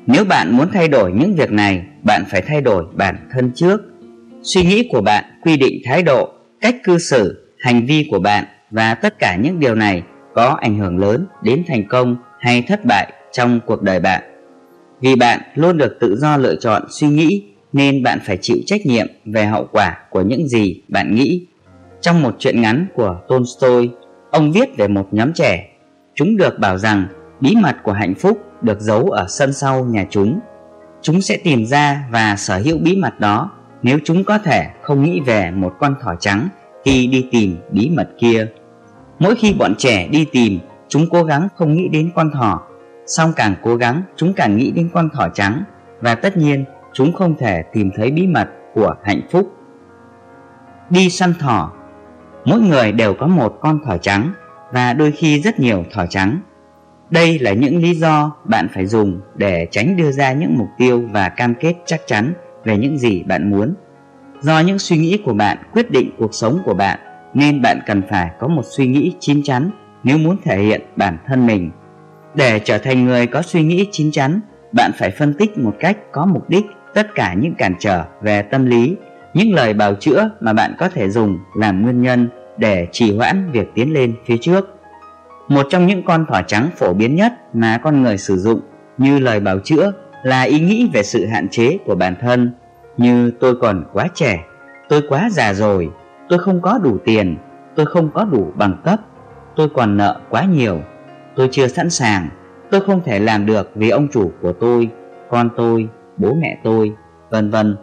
nếu bạn muốn thay đổi những việc này, bạn phải thay đổi bản thân trước. Suy nghĩ của bạn quy định thái độ, cách cư xử, hành vi của bạn và tất cả những điều này có ảnh hưởng lớn đến thành công hay thất bại trong cuộc đời bạn. Vì bạn luôn được tự do lựa chọn suy nghĩ nên bạn phải chịu trách nhiệm về hậu quả của những gì bạn nghĩ. Trong một chuyện ngắn của Tolstoy, ông viết về một nhóm trẻ. Chúng được bảo rằng bí mật của hạnh phúc được giấu ở sân sau nhà chúng. Chúng sẽ tìm ra và sở hữu bí mật đó nếu chúng có thể không nghĩ về một con thỏ trắng khi đi tìm bí mật kia. Mỗi khi bọn trẻ đi tìm, chúng cố gắng không nghĩ đến con thỏ, song càng cố gắng chúng càng nghĩ đến con thỏ trắng và tất nhiên chúng không thể tìm thấy bí mật của hạnh phúc. Đi săn thỏ Mỗi người đều có một con thỏ trắng và đôi khi rất nhiều thỏ trắng. Đây là những lý do bạn phải dùng để tránh đưa ra những mục tiêu và cam kết chắc chắn về những gì bạn muốn. Do những suy nghĩ của bạn quyết định cuộc sống của bạn nên bạn cần phải có một suy nghĩ chín chắn nếu muốn thể hiện bản thân mình. Để trở thành người có suy nghĩ chín chắn, bạn phải phân tích một cách có mục đích tất cả những cản trở về tâm lý, những lời bào chữa mà bạn có thể dùng làm nguyên nhân để trì hoãn việc tiến lên phía trước. Một trong những con thỏ trắng phổ biến nhất mà con người sử dụng như lời bào chữa là ý nghĩ về sự hạn chế của bản thân như tôi còn quá trẻ, tôi quá già rồi, tôi không có đủ tiền, tôi không có đủ bằng cấp, tôi còn nợ quá nhiều, tôi chưa sẵn sàng, tôi không thể làm được vì ông chủ của tôi, con tôi, bố mẹ tôi, vân vân.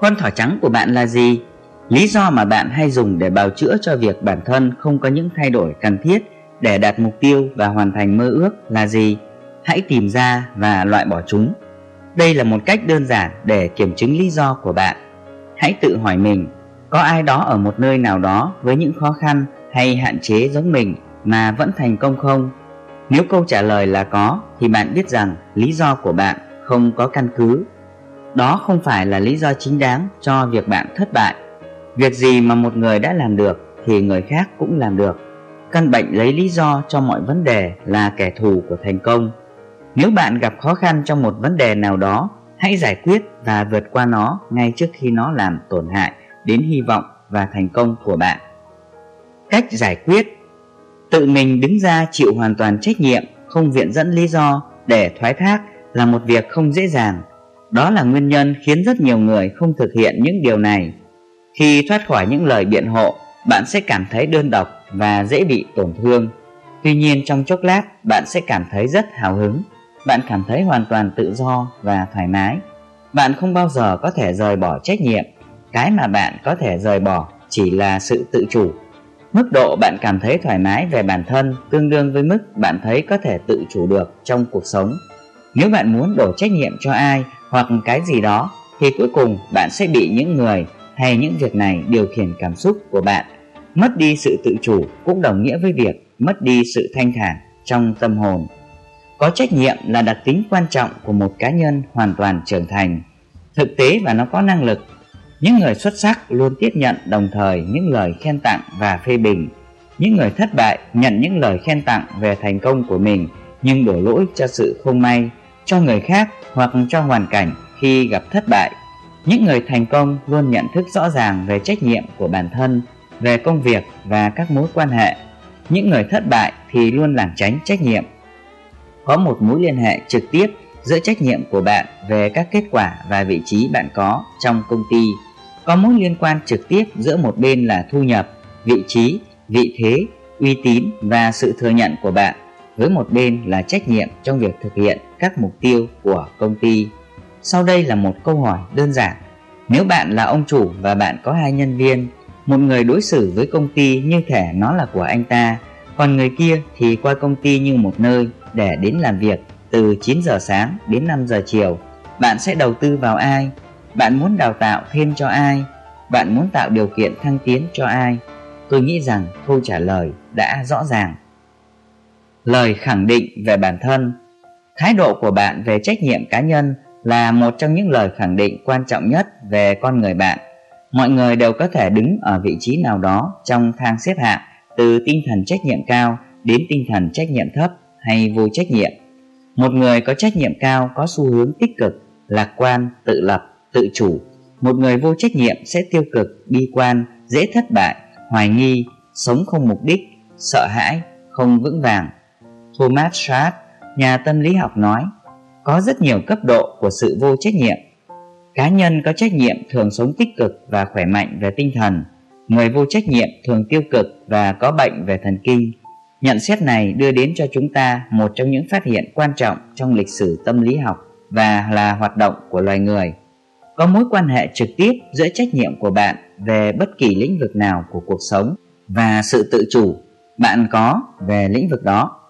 Con thỏ trắng của bạn là gì? Lý do mà bạn hay dùng để bào chữa cho việc bản thân không có những thay đổi cần thiết để đạt mục tiêu và hoàn thành mơ ước là gì? Hãy tìm ra và loại bỏ chúng. Đây là một cách đơn giản để kiểm chứng lý do của bạn. Hãy tự hỏi mình, có ai đó ở một nơi nào đó với những khó khăn hay hạn chế giống mình mà vẫn thành công không? Nếu câu trả lời là có, thì bạn biết rằng lý do của bạn không có căn cứ. Đó không phải là lý do chính đáng cho việc bạn thất bại. Việc gì mà một người đã làm được thì người khác cũng làm được căn bệnh lấy lý do cho mọi vấn đề là kẻ thù của thành công. Nếu bạn gặp khó khăn trong một vấn đề nào đó, hãy giải quyết và vượt qua nó ngay trước khi nó làm tổn hại đến hy vọng và thành công của bạn. Cách giải quyết. Tự mình đứng ra chịu hoàn toàn trách nhiệm, không viện dẫn lý do để thoái thác là một việc không dễ dàng. Đó là nguyên nhân khiến rất nhiều người không thực hiện những điều này. Khi thoát khỏi những lời biện hộ bạn sẽ cảm thấy đơn độc và dễ bị tổn thương. Tuy nhiên trong chốc lát bạn sẽ cảm thấy rất hào hứng, bạn cảm thấy hoàn toàn tự do và thoải mái. Bạn không bao giờ có thể rời bỏ trách nhiệm, cái mà bạn có thể rời bỏ chỉ là sự tự chủ. Mức độ bạn cảm thấy thoải mái về bản thân tương đương với mức bạn thấy có thể tự chủ được trong cuộc sống. Nếu bạn muốn đổ trách nhiệm cho ai hoặc cái gì đó thì cuối cùng bạn sẽ bị những người hay những việc này điều khiển cảm xúc của bạn. Mất đi sự tự chủ cũng đồng nghĩa với việc mất đi sự thanh thản trong tâm hồn. Có trách nhiệm là đặc tính quan trọng của một cá nhân hoàn toàn trưởng thành. Thực tế và nó có năng lực. Những người xuất sắc luôn tiếp nhận đồng thời những lời khen tặng và phê bình. Những người thất bại nhận những lời khen tặng về thành công của mình, nhưng đổ lỗi cho sự không may, cho người khác hoặc cho hoàn cảnh khi gặp thất bại những người thành công luôn nhận thức rõ ràng về trách nhiệm của bản thân, về công việc và các mối quan hệ. Những người thất bại thì luôn lảng tránh trách nhiệm. Có một mối liên hệ trực tiếp giữa trách nhiệm của bạn về các kết quả và vị trí bạn có trong công ty. Có mối liên quan trực tiếp giữa một bên là thu nhập, vị trí, vị thế, uy tín và sự thừa nhận của bạn với một bên là trách nhiệm trong việc thực hiện các mục tiêu của công ty sau đây là một câu hỏi đơn giản. Nếu bạn là ông chủ và bạn có hai nhân viên, một người đối xử với công ty như thể nó là của anh ta, còn người kia thì coi công ty như một nơi để đến làm việc từ 9 giờ sáng đến 5 giờ chiều. Bạn sẽ đầu tư vào ai? Bạn muốn đào tạo thêm cho ai? Bạn muốn tạo điều kiện thăng tiến cho ai? Tôi nghĩ rằng câu trả lời đã rõ ràng. Lời khẳng định về bản thân. Thái độ của bạn về trách nhiệm cá nhân là một trong những lời khẳng định quan trọng nhất về con người bạn. Mọi người đều có thể đứng ở vị trí nào đó trong thang xếp hạng từ tinh thần trách nhiệm cao đến tinh thần trách nhiệm thấp hay vô trách nhiệm. Một người có trách nhiệm cao có xu hướng tích cực lạc quan tự lập tự chủ. Một người vô trách nhiệm sẽ tiêu cực bi quan dễ thất bại hoài nghi sống không mục đích sợ hãi không vững vàng. Thomas Schwartz, nhà tâm lý học nói có rất nhiều cấp độ của sự vô trách nhiệm. Cá nhân có trách nhiệm thường sống tích cực và khỏe mạnh về tinh thần. Người vô trách nhiệm thường tiêu cực và có bệnh về thần kinh. Nhận xét này đưa đến cho chúng ta một trong những phát hiện quan trọng trong lịch sử tâm lý học và là hoạt động của loài người. Có mối quan hệ trực tiếp giữa trách nhiệm của bạn về bất kỳ lĩnh vực nào của cuộc sống và sự tự chủ bạn có về lĩnh vực đó.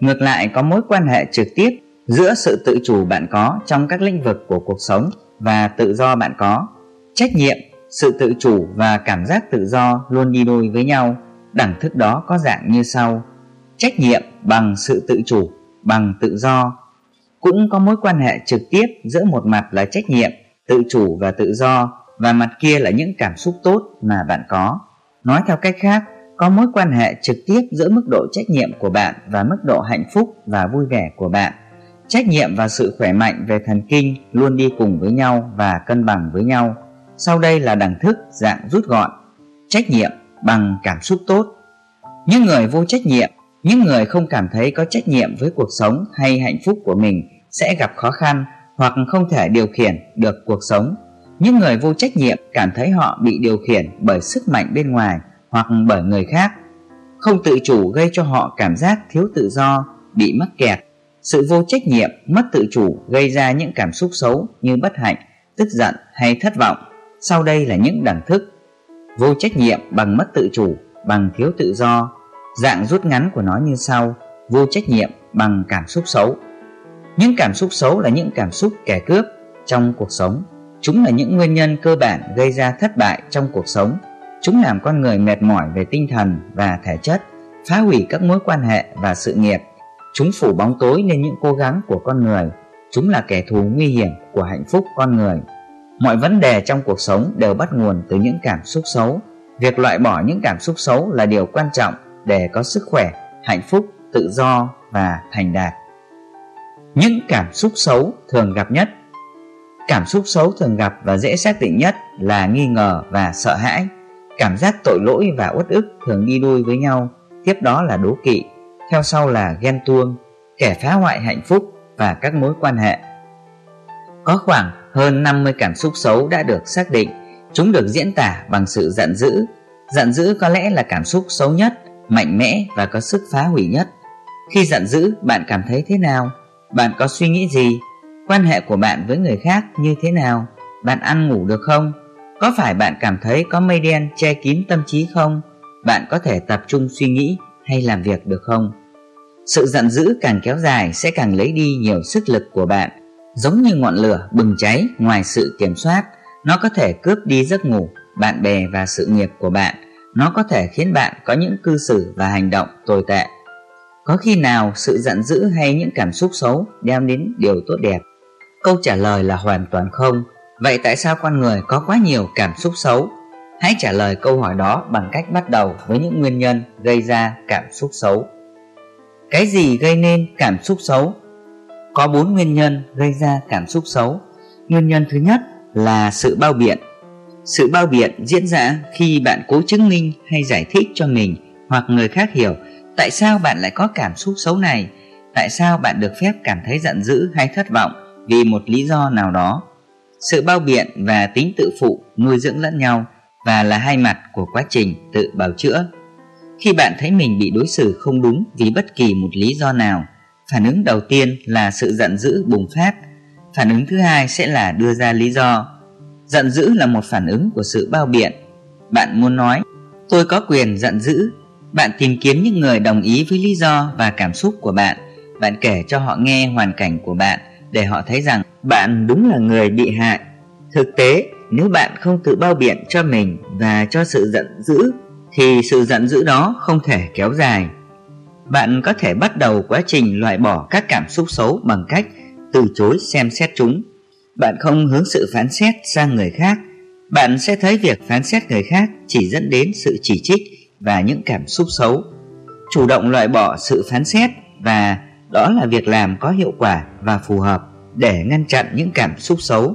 Ngược lại, có mối quan hệ trực tiếp giữa sự tự chủ bạn có trong các lĩnh vực của cuộc sống và tự do bạn có, trách nhiệm, sự tự chủ và cảm giác tự do luôn đi đôi với nhau, đẳng thức đó có dạng như sau. Trách nhiệm bằng sự tự chủ, bằng tự do. Cũng có mối quan hệ trực tiếp giữa một mặt là trách nhiệm, tự chủ và tự do và mặt kia là những cảm xúc tốt mà bạn có. Nói theo cách khác, có mối quan hệ trực tiếp giữa mức độ trách nhiệm của bạn và mức độ hạnh phúc và vui vẻ của bạn trách nhiệm và sự khỏe mạnh về thần kinh luôn đi cùng với nhau và cân bằng với nhau. Sau đây là đẳng thức, dạng rút gọn, trách nhiệm bằng cảm xúc tốt. Những người vô trách nhiệm, những người không cảm thấy có trách nhiệm với cuộc sống hay hạnh phúc của mình sẽ gặp khó khăn hoặc không thể điều khiển được cuộc sống. Những người vô trách nhiệm cảm thấy họ bị điều khiển bởi sức mạnh bên ngoài hoặc bởi người khác, không tự chủ gây cho họ cảm giác thiếu tự do, bị mắc kẹt sự vô trách nhiệm, mất tự chủ gây ra những cảm xúc xấu như bất hạnh, tức giận hay thất vọng. Sau đây là những đẳng thức. Vô trách nhiệm bằng mất tự chủ, bằng thiếu tự do. Dạng rút ngắn của nó như sau. Vô trách nhiệm bằng cảm xúc xấu. Những cảm xúc xấu là những cảm xúc kẻ cướp trong cuộc sống. Chúng là những nguyên nhân cơ bản gây ra thất bại trong cuộc sống. Chúng làm con người mệt mỏi về tinh thần và thể chất, phá hủy các mối quan hệ và sự nghiệp chúng phủ bóng tối lên những cố gắng của con người. Chúng là kẻ thù nguy hiểm của hạnh phúc con người. Mọi vấn đề trong cuộc sống đều bắt nguồn từ những cảm xúc xấu. Việc loại bỏ những cảm xúc xấu là điều quan trọng để có sức khỏe, hạnh phúc, tự do và thành đạt. Những cảm xúc xấu thường gặp nhất. Cảm xúc xấu thường gặp và dễ xác định nhất là nghi ngờ và sợ hãi. Cảm giác tội lỗi và uất ức thường đi đôi với nhau. Tiếp đó là đố kỵ theo sau là ghen tuông, kẻ phá hoại hạnh phúc và các mối quan hệ. Có khoảng hơn 50 cảm xúc xấu đã được xác định, chúng được diễn tả bằng sự giận dữ. Giận dữ có lẽ là cảm xúc xấu nhất, mạnh mẽ và có sức phá hủy nhất. Khi giận dữ, bạn cảm thấy thế nào? Bạn có suy nghĩ gì? Quan hệ của bạn với người khác như thế nào? Bạn ăn ngủ được không? Có phải bạn cảm thấy có mây đen che kín tâm trí không? Bạn có thể tập trung suy nghĩ hay làm việc được không? Sự giận dữ càng kéo dài sẽ càng lấy đi nhiều sức lực của bạn. Giống như ngọn lửa bừng cháy ngoài sự kiểm soát, nó có thể cướp đi giấc ngủ, bạn bè và sự nghiệp của bạn. Nó có thể khiến bạn có những cư xử và hành động tồi tệ. Có khi nào sự giận dữ hay những cảm xúc xấu đem đến điều tốt đẹp? Câu trả lời là hoàn toàn không. Vậy tại sao con người có quá nhiều cảm xúc xấu? Hãy trả lời câu hỏi đó bằng cách bắt đầu với những nguyên nhân gây ra cảm xúc xấu cái gì gây nên cảm xúc xấu? Có bốn nguyên nhân gây ra cảm xúc xấu. Nguyên nhân thứ nhất là sự bao biện. Sự bao biện diễn ra khi bạn cố chứng minh hay giải thích cho mình hoặc người khác hiểu tại sao bạn lại có cảm xúc xấu này, tại sao bạn được phép cảm thấy giận dữ hay thất vọng vì một lý do nào đó. Sự bao biện và tính tự phụ nuôi dưỡng lẫn nhau và là hai mặt của quá trình tự bào chữa. Khi bạn thấy mình bị đối xử không đúng vì bất kỳ một lý do nào, phản ứng đầu tiên là sự giận dữ bùng phát. Phản ứng thứ hai sẽ là đưa ra lý do. Giận dữ là một phản ứng của sự bao biện. Bạn muốn nói, tôi có quyền giận dữ. Bạn tìm kiếm những người đồng ý với lý do và cảm xúc của bạn. Bạn kể cho họ nghe hoàn cảnh của bạn để họ thấy rằng bạn đúng là người bị hại. Thực tế, nếu bạn không tự bao biện cho mình và cho sự giận dữ thì sự giận dữ đó không thể kéo dài. Bạn có thể bắt đầu quá trình loại bỏ các cảm xúc xấu bằng cách từ chối xem xét chúng. Bạn không hướng sự phán xét sang người khác. Bạn sẽ thấy việc phán xét người khác chỉ dẫn đến sự chỉ trích và những cảm xúc xấu. Chủ động loại bỏ sự phán xét và đó là việc làm có hiệu quả và phù hợp để ngăn chặn những cảm xúc xấu.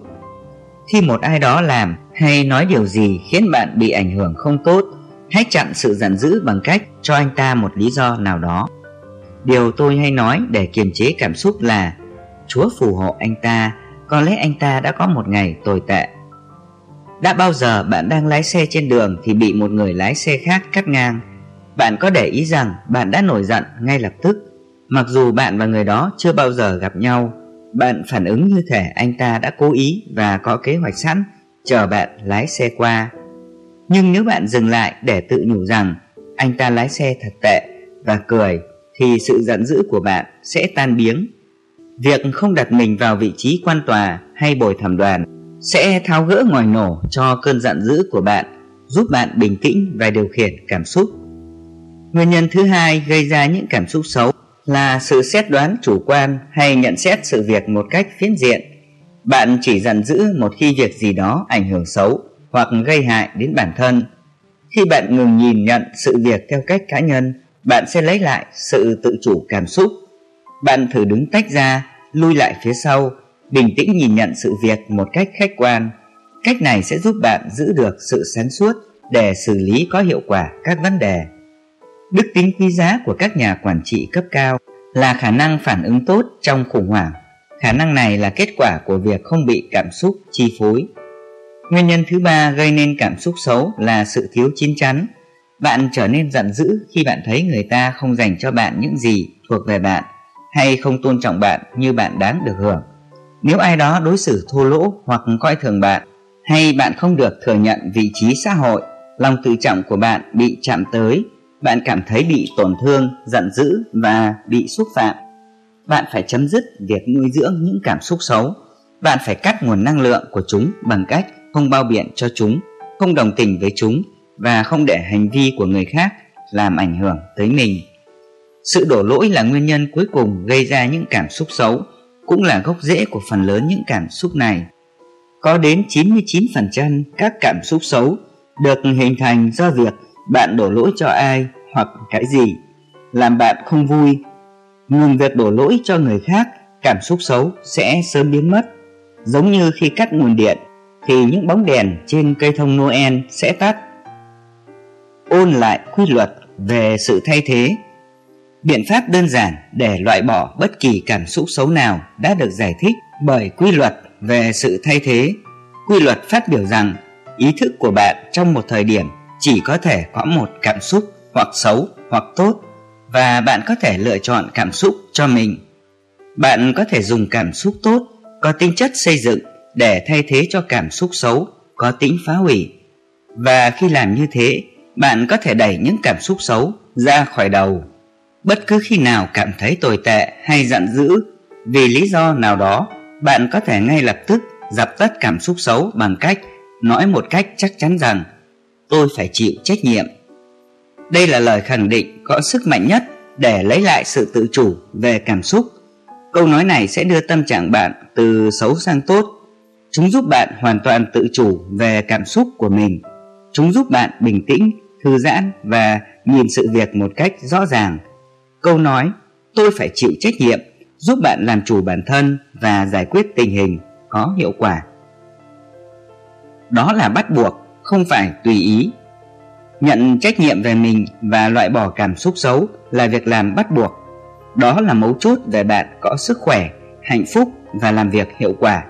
Khi một ai đó làm hay nói điều gì khiến bạn bị ảnh hưởng không tốt, hãy chặn sự giận dữ bằng cách cho anh ta một lý do nào đó. Điều tôi hay nói để kiềm chế cảm xúc là Chúa phù hộ anh ta, có lẽ anh ta đã có một ngày tồi tệ. Đã bao giờ bạn đang lái xe trên đường thì bị một người lái xe khác cắt ngang? Bạn có để ý rằng bạn đã nổi giận ngay lập tức, mặc dù bạn và người đó chưa bao giờ gặp nhau. Bạn phản ứng như thể anh ta đã cố ý và có kế hoạch sẵn chờ bạn lái xe qua. Nhưng nếu bạn dừng lại để tự nhủ rằng anh ta lái xe thật tệ và cười thì sự giận dữ của bạn sẽ tan biếng. Việc không đặt mình vào vị trí quan tòa hay bồi thẩm đoàn sẽ tháo gỡ ngòi nổ cho cơn giận dữ của bạn, giúp bạn bình tĩnh và điều khiển cảm xúc. Nguyên nhân thứ hai gây ra những cảm xúc xấu là sự xét đoán chủ quan hay nhận xét sự việc một cách phiến diện. Bạn chỉ giận dữ một khi việc gì đó ảnh hưởng xấu hoặc gây hại đến bản thân. Khi bạn ngừng nhìn nhận sự việc theo cách cá nhân, bạn sẽ lấy lại sự tự chủ cảm xúc. Bạn thử đứng tách ra, lui lại phía sau, bình tĩnh nhìn nhận sự việc một cách khách quan. Cách này sẽ giúp bạn giữ được sự sáng suốt để xử lý có hiệu quả các vấn đề. Đức tính quý giá của các nhà quản trị cấp cao là khả năng phản ứng tốt trong khủng hoảng. Khả năng này là kết quả của việc không bị cảm xúc chi phối. Nguyên nhân thứ ba gây nên cảm xúc xấu là sự thiếu chín chắn. Bạn trở nên giận dữ khi bạn thấy người ta không dành cho bạn những gì thuộc về bạn hay không tôn trọng bạn như bạn đáng được hưởng. Nếu ai đó đối xử thô lỗ hoặc coi thường bạn hay bạn không được thừa nhận vị trí xã hội, lòng tự trọng của bạn bị chạm tới, bạn cảm thấy bị tổn thương, giận dữ và bị xúc phạm. Bạn phải chấm dứt việc nuôi dưỡng những cảm xúc xấu. Bạn phải cắt nguồn năng lượng của chúng bằng cách không bao biện cho chúng, không đồng tình với chúng và không để hành vi của người khác làm ảnh hưởng tới mình. Sự đổ lỗi là nguyên nhân cuối cùng gây ra những cảm xúc xấu, cũng là gốc rễ của phần lớn những cảm xúc này. Có đến 99% các cảm xúc xấu được hình thành do việc bạn đổ lỗi cho ai hoặc cái gì làm bạn không vui. Ngừng việc đổ lỗi cho người khác, cảm xúc xấu sẽ sớm biến mất. Giống như khi cắt nguồn điện thì những bóng đèn trên cây thông Noel sẽ tắt. Ôn lại quy luật về sự thay thế Biện pháp đơn giản để loại bỏ bất kỳ cảm xúc xấu nào đã được giải thích bởi quy luật về sự thay thế. Quy luật phát biểu rằng, ý thức của bạn trong một thời điểm chỉ có thể có một cảm xúc hoặc xấu hoặc tốt, và bạn có thể lựa chọn cảm xúc cho mình. Bạn có thể dùng cảm xúc tốt, có tính chất xây dựng để thay thế cho cảm xúc xấu có tính phá hủy. Và khi làm như thế, bạn có thể đẩy những cảm xúc xấu ra khỏi đầu. Bất cứ khi nào cảm thấy tồi tệ hay giận dữ vì lý do nào đó, bạn có thể ngay lập tức dập tắt cảm xúc xấu bằng cách nói một cách chắc chắn rằng tôi phải chịu trách nhiệm. Đây là lời khẳng định có sức mạnh nhất để lấy lại sự tự chủ về cảm xúc. Câu nói này sẽ đưa tâm trạng bạn từ xấu sang tốt. Chúng giúp bạn hoàn toàn tự chủ về cảm xúc của mình. Chúng giúp bạn bình tĩnh, thư giãn và nhìn sự việc một cách rõ ràng. Câu nói tôi phải chịu trách nhiệm giúp bạn làm chủ bản thân và giải quyết tình hình có hiệu quả. Đó là bắt buộc, không phải tùy ý. Nhận trách nhiệm về mình và loại bỏ cảm xúc xấu là việc làm bắt buộc. Đó là mấu chốt để bạn có sức khỏe, hạnh phúc và làm việc hiệu quả.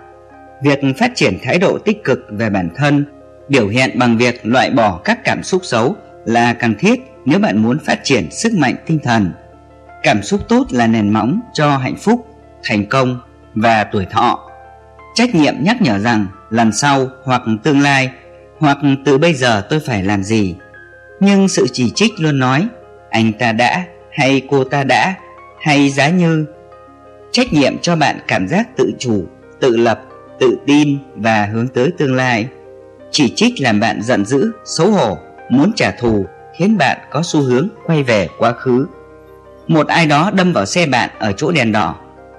Việc phát triển thái độ tích cực về bản thân biểu hiện bằng việc loại bỏ các cảm xúc xấu là cần thiết nếu bạn muốn phát triển sức mạnh tinh thần. Cảm xúc tốt là nền móng cho hạnh phúc, thành công và tuổi thọ. Trách nhiệm nhắc nhở rằng lần sau hoặc tương lai hoặc từ bây giờ tôi phải làm gì. Nhưng sự chỉ trích luôn nói anh ta đã hay cô ta đã hay giá như trách nhiệm cho bạn cảm giác tự chủ, tự lập, tự tin và hướng tới tương lai. Chỉ trích làm bạn giận dữ, xấu hổ, muốn trả thù khiến bạn có xu hướng quay về quá khứ. Một ai đó đâm vào xe bạn ở chỗ đèn đỏ.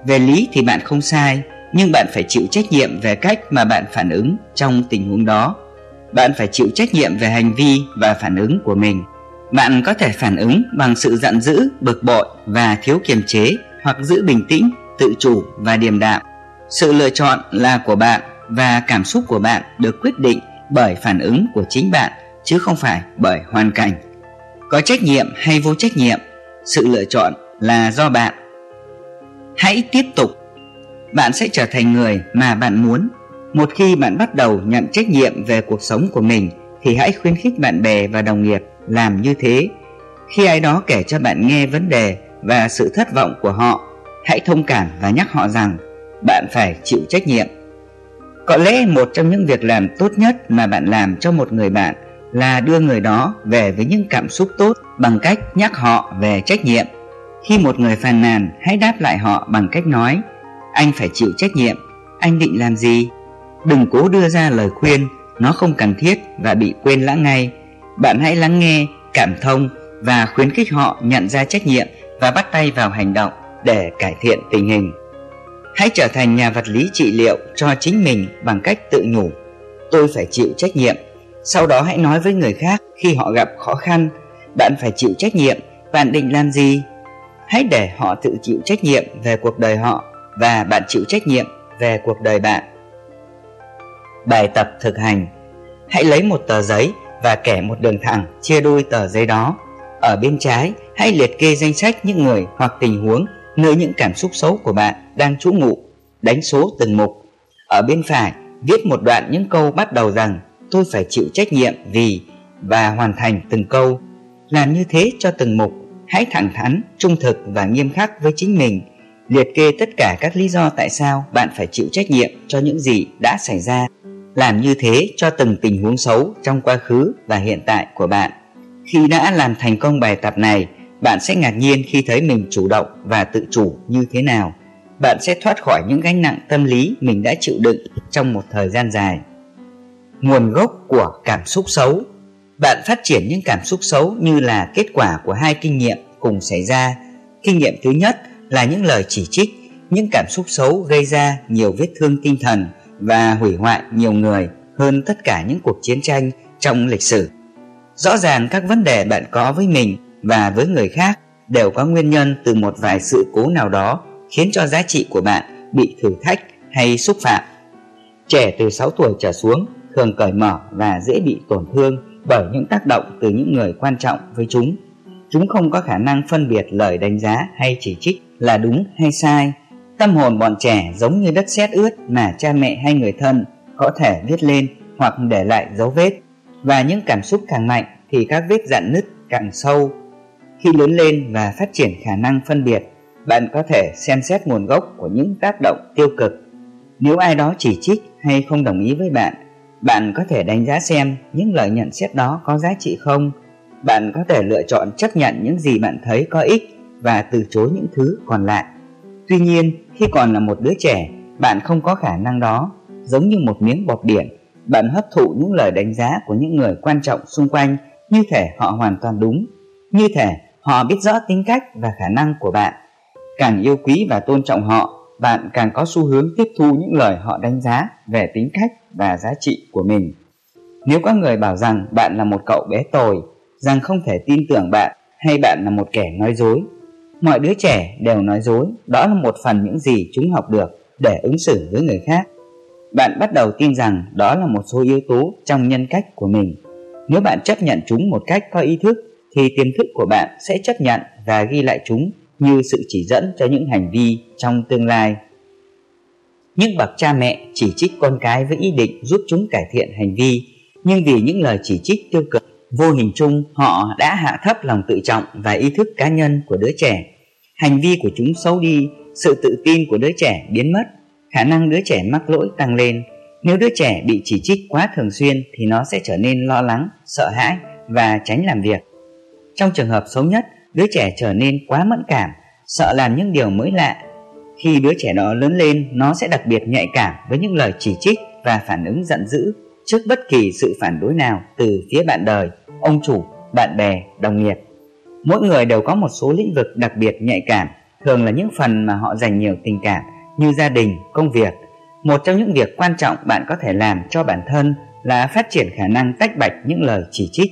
Về lý thì bạn không sai, nhưng bạn phải chịu trách nhiệm về cách mà bạn phản ứng trong tình huống đó. Bạn phải chịu trách nhiệm về hành vi và phản ứng của mình. Bạn có thể phản ứng bằng sự giận dữ, bực bội và thiếu kiềm chế hoặc giữ bình tĩnh, tự chủ và điềm đạm. Sự lựa chọn là của bạn và cảm xúc của bạn được quyết định bởi phản ứng của chính bạn chứ không phải bởi hoàn cảnh. Có trách nhiệm hay vô trách nhiệm, sự lựa chọn là do bạn. Hãy tiếp tục. Bạn sẽ trở thành người mà bạn muốn. Một khi bạn bắt đầu nhận trách nhiệm về cuộc sống của mình thì hãy khuyến khích bạn bè và đồng nghiệp làm như thế. Khi ai đó kể cho bạn nghe vấn đề và sự thất vọng của họ, hãy thông cảm và nhắc họ rằng bạn phải chịu trách nhiệm. Có lẽ một trong những việc làm tốt nhất mà bạn làm cho một người bạn là đưa người đó về với những cảm xúc tốt bằng cách nhắc họ về trách nhiệm. Khi một người phàn nàn, hãy đáp lại họ bằng cách nói Anh phải chịu trách nhiệm, anh định làm gì? Đừng cố đưa ra lời khuyên, nó không cần thiết và bị quên lãng ngay. Bạn hãy lắng nghe, cảm thông và khuyến khích họ nhận ra trách nhiệm và bắt tay vào hành động để cải thiện tình hình. Hãy trở thành nhà vật lý trị liệu cho chính mình bằng cách tự nhủ. Tôi phải chịu trách nhiệm. Sau đó hãy nói với người khác khi họ gặp khó khăn. Bạn phải chịu trách nhiệm, bạn định làm gì? Hãy để họ tự chịu trách nhiệm về cuộc đời họ Và bạn chịu trách nhiệm về cuộc đời bạn. Bài tập thực hành. Hãy lấy một tờ giấy và kẻ một đường thẳng chia đôi tờ giấy đó. Ở bên trái, hãy liệt kê danh sách những người hoặc tình huống nơi những cảm xúc xấu của bạn đang trú ngụ, đánh số từng mục. Ở bên phải, viết một đoạn những câu bắt đầu rằng tôi phải chịu trách nhiệm vì và hoàn thành từng câu. Làm như thế cho từng mục, hãy thẳng thắn, trung thực và nghiêm khắc với chính mình. Liệt kê tất cả các lý do tại sao bạn phải chịu trách nhiệm cho những gì đã xảy ra. Làm như thế cho từng tình huống xấu trong quá khứ và hiện tại của bạn. Khi đã làm thành công bài tập này, bạn sẽ ngạc nhiên khi thấy mình chủ động và tự chủ như thế nào. Bạn sẽ thoát khỏi những gánh nặng tâm lý mình đã chịu đựng trong một thời gian dài. Nguồn gốc của cảm xúc xấu Bạn phát triển những cảm xúc xấu như là kết quả của hai kinh nghiệm cùng xảy ra. Kinh nghiệm thứ nhất là những lời chỉ trích, những cảm xúc xấu gây ra nhiều vết thương tinh thần và hủy hoại nhiều người hơn tất cả những cuộc chiến tranh trong lịch sử. Rõ ràng các vấn đề bạn có với mình và với người khác đều có nguyên nhân từ một vài sự cố nào đó khiến cho giá trị của bạn bị thử thách hay xúc phạm. Trẻ từ 6 tuổi trở xuống thường cởi mở và dễ bị tổn thương bởi những tác động từ những người quan trọng với chúng. Chúng không có khả năng phân biệt lời đánh giá hay chỉ trích là đúng hay sai. Tâm hồn bọn trẻ giống như đất sét ướt mà cha mẹ hay người thân có thể viết lên hoặc để lại dấu vết. Và những cảm xúc càng mạnh thì các vết dạn nứt càng sâu khi lớn lên và phát triển khả năng phân biệt, bạn có thể xem xét nguồn gốc của những tác động tiêu cực. Nếu ai đó chỉ trích hay không đồng ý với bạn, bạn có thể đánh giá xem những lời nhận xét đó có giá trị không. Bạn có thể lựa chọn chấp nhận những gì bạn thấy có ích và từ chối những thứ còn lại. Tuy nhiên, khi còn là một đứa trẻ, bạn không có khả năng đó. Giống như một miếng bọt biển, bạn hấp thụ những lời đánh giá của những người quan trọng xung quanh như thể họ hoàn toàn đúng. Như thể Họ biết rõ tính cách và khả năng của bạn. Càng yêu quý và tôn trọng họ, bạn càng có xu hướng tiếp thu những lời họ đánh giá về tính cách và giá trị của mình. Nếu có người bảo rằng bạn là một cậu bé tồi, rằng không thể tin tưởng bạn hay bạn là một kẻ nói dối, mọi đứa trẻ đều nói dối, đó là một phần những gì chúng học được để ứng xử với người khác. Bạn bắt đầu tin rằng đó là một số yếu tố trong nhân cách của mình. Nếu bạn chấp nhận chúng một cách có ý thức thì tiềm thức của bạn sẽ chấp nhận và ghi lại chúng như sự chỉ dẫn cho những hành vi trong tương lai. Những bậc cha mẹ chỉ trích con cái với ý định giúp chúng cải thiện hành vi, nhưng vì những lời chỉ trích tiêu cực Vô hình chung họ đã hạ thấp lòng tự trọng và ý thức cá nhân của đứa trẻ. Hành vi của chúng xấu đi, sự tự tin của đứa trẻ biến mất, khả năng đứa trẻ mắc lỗi tăng lên. Nếu đứa trẻ bị chỉ trích quá thường xuyên thì nó sẽ trở nên lo lắng, sợ hãi và tránh làm việc. Trong trường hợp xấu nhất, đứa trẻ trở nên quá mẫn cảm, sợ làm những điều mới lạ. Khi đứa trẻ đó lớn lên, nó sẽ đặc biệt nhạy cảm với những lời chỉ trích và phản ứng giận dữ trước bất kỳ sự phản đối nào từ phía bạn đời, ông chủ, bạn bè, đồng nghiệp. Mỗi người đều có một số lĩnh vực đặc biệt nhạy cảm, thường là những phần mà họ dành nhiều tình cảm như gia đình, công việc. Một trong những việc quan trọng bạn có thể làm cho bản thân là phát triển khả năng tách bạch những lời chỉ trích.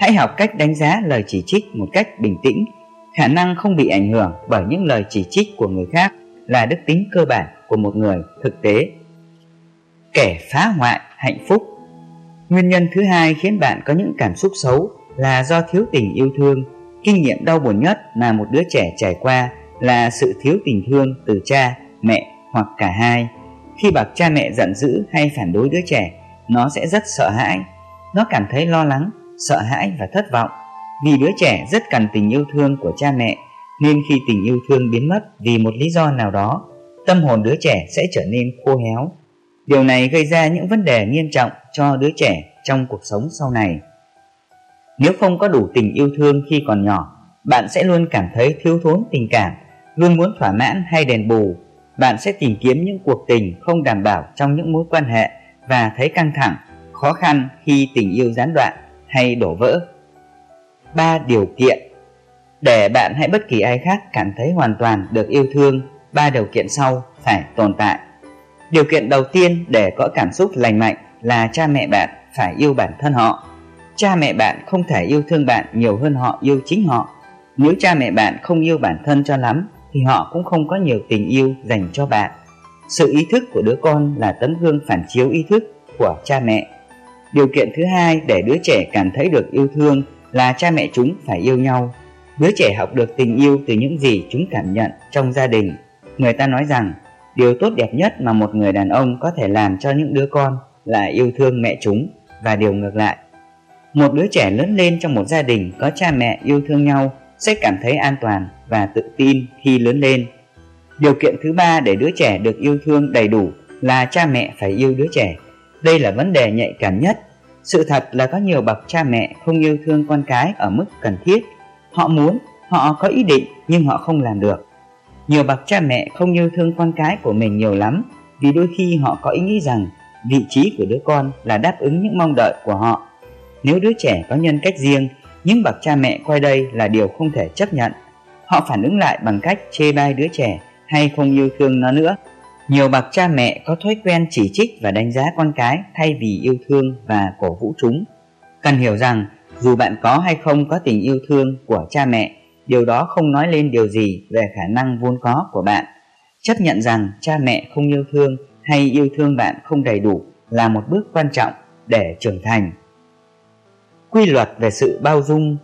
Hãy học cách đánh giá lời chỉ trích một cách bình tĩnh. Khả năng không bị ảnh hưởng bởi những lời chỉ trích của người khác là đức tính cơ bản của một người thực tế. Kẻ phá hoại hạnh phúc Nguyên nhân thứ hai khiến bạn có những cảm xúc xấu là do thiếu tình yêu thương. Kinh nghiệm đau buồn nhất mà một đứa trẻ trải qua là sự thiếu tình thương từ cha, mẹ hoặc cả hai. Khi bậc cha mẹ giận dữ hay phản đối đứa trẻ, nó sẽ rất sợ hãi. Nó cảm thấy lo lắng, sợ hãi và thất vọng. Vì đứa trẻ rất cần tình yêu thương của cha mẹ, nên khi tình yêu thương biến mất vì một lý do nào đó, tâm hồn đứa trẻ sẽ trở nên khô héo. Điều này gây ra những vấn đề nghiêm trọng cho đứa trẻ trong cuộc sống sau này. Nếu không có đủ tình yêu thương khi còn nhỏ, bạn sẽ luôn cảm thấy thiếu thốn tình cảm, luôn muốn thỏa mãn hay đền bù. Bạn sẽ tìm kiếm những cuộc tình không đảm bảo trong những mối quan hệ và thấy căng thẳng, khó khăn khi tình yêu gián đoạn hay đổ vỡ. Ba điều kiện Để bạn hay bất kỳ ai khác cảm thấy hoàn toàn được yêu thương, ba điều kiện sau phải tồn tại. Điều kiện đầu tiên để có cảm xúc lành mạnh là cha mẹ bạn phải yêu bản thân họ. Cha mẹ bạn không thể yêu thương bạn nhiều hơn họ yêu chính họ. Nếu cha mẹ bạn không yêu bản thân cho lắm thì họ cũng không có nhiều tình yêu dành cho bạn. Sự ý thức của đứa con là tấm gương phản chiếu ý thức của cha mẹ. Điều kiện thứ hai để đứa trẻ cảm thấy được yêu thương là cha mẹ chúng phải yêu nhau. Đứa trẻ học được tình yêu từ những gì chúng cảm nhận trong gia đình. Người ta nói rằng, điều tốt đẹp nhất mà một người đàn ông có thể làm cho những đứa con là yêu thương mẹ chúng và điều ngược lại. Một đứa trẻ lớn lên trong một gia đình có cha mẹ yêu thương nhau sẽ cảm thấy an toàn và tự tin khi lớn lên. Điều kiện thứ ba để đứa trẻ được yêu thương đầy đủ là cha mẹ phải yêu đứa trẻ. Đây là vấn đề nhạy cảm nhất. Sự thật là có nhiều bậc cha mẹ không yêu thương con cái ở mức cần thiết. Họ muốn, họ có ý định nhưng họ không làm được. Nhiều bậc cha mẹ không yêu thương con cái của mình nhiều lắm vì đôi khi họ có ý nghĩ rằng vị trí của đứa con là đáp ứng những mong đợi của họ. Nếu đứa trẻ có nhân cách riêng, những bậc cha mẹ coi đây là điều không thể chấp nhận. Họ phản ứng lại bằng cách chê bai đứa trẻ hay không yêu thương nó nữa. Nhiều bậc cha mẹ có thói quen chỉ trích và đánh giá con cái thay vì yêu thương và cổ vũ chúng. Cần hiểu rằng dù bạn có hay không có tình yêu thương của cha mẹ, điều đó không nói lên điều gì về khả năng vốn có của bạn. Chấp nhận rằng cha mẹ không yêu thương hay yêu thương bạn không đầy đủ là một bước quan trọng để trưởng thành. Quy luật về sự bao dung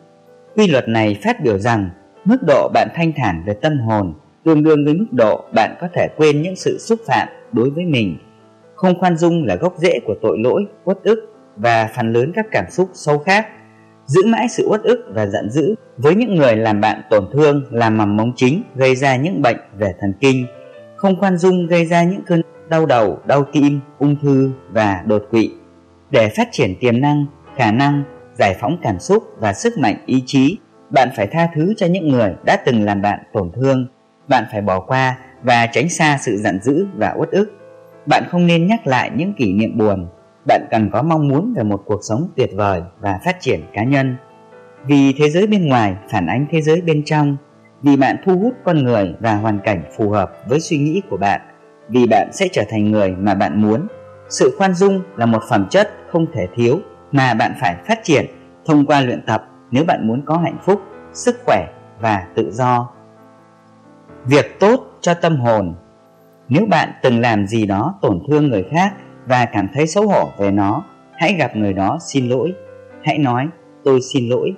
Quy luật này phát biểu rằng mức độ bạn thanh thản về tâm hồn tương đương với mức độ bạn có thể quên những sự xúc phạm đối với mình. Không khoan dung là gốc rễ của tội lỗi, uất ức và phần lớn các cảm xúc sâu khác. Giữ mãi sự uất ức và giận dữ với những người làm bạn tổn thương là mầm mống chính gây ra những bệnh về thần kinh. Không khoan dung gây ra những cơn đau đầu, đau tim, ung thư và đột quỵ. Để phát triển tiềm năng, khả năng, giải phóng cảm xúc và sức mạnh ý chí, bạn phải tha thứ cho những người đã từng làm bạn tổn thương. Bạn phải bỏ qua và tránh xa sự giận dữ và uất ức. Bạn không nên nhắc lại những kỷ niệm buồn. Bạn cần có mong muốn về một cuộc sống tuyệt vời và phát triển cá nhân. Vì thế giới bên ngoài phản ánh thế giới bên trong, vì bạn thu hút con người và hoàn cảnh phù hợp với suy nghĩ của bạn – vì bạn sẽ trở thành người mà bạn muốn. Sự khoan dung là một phẩm chất không thể thiếu mà bạn phải phát triển thông qua luyện tập nếu bạn muốn có hạnh phúc, sức khỏe và tự do. Việc tốt cho tâm hồn Nếu bạn từng làm gì đó tổn thương người khác và cảm thấy xấu hổ về nó, hãy gặp người đó xin lỗi. Hãy nói, tôi xin lỗi.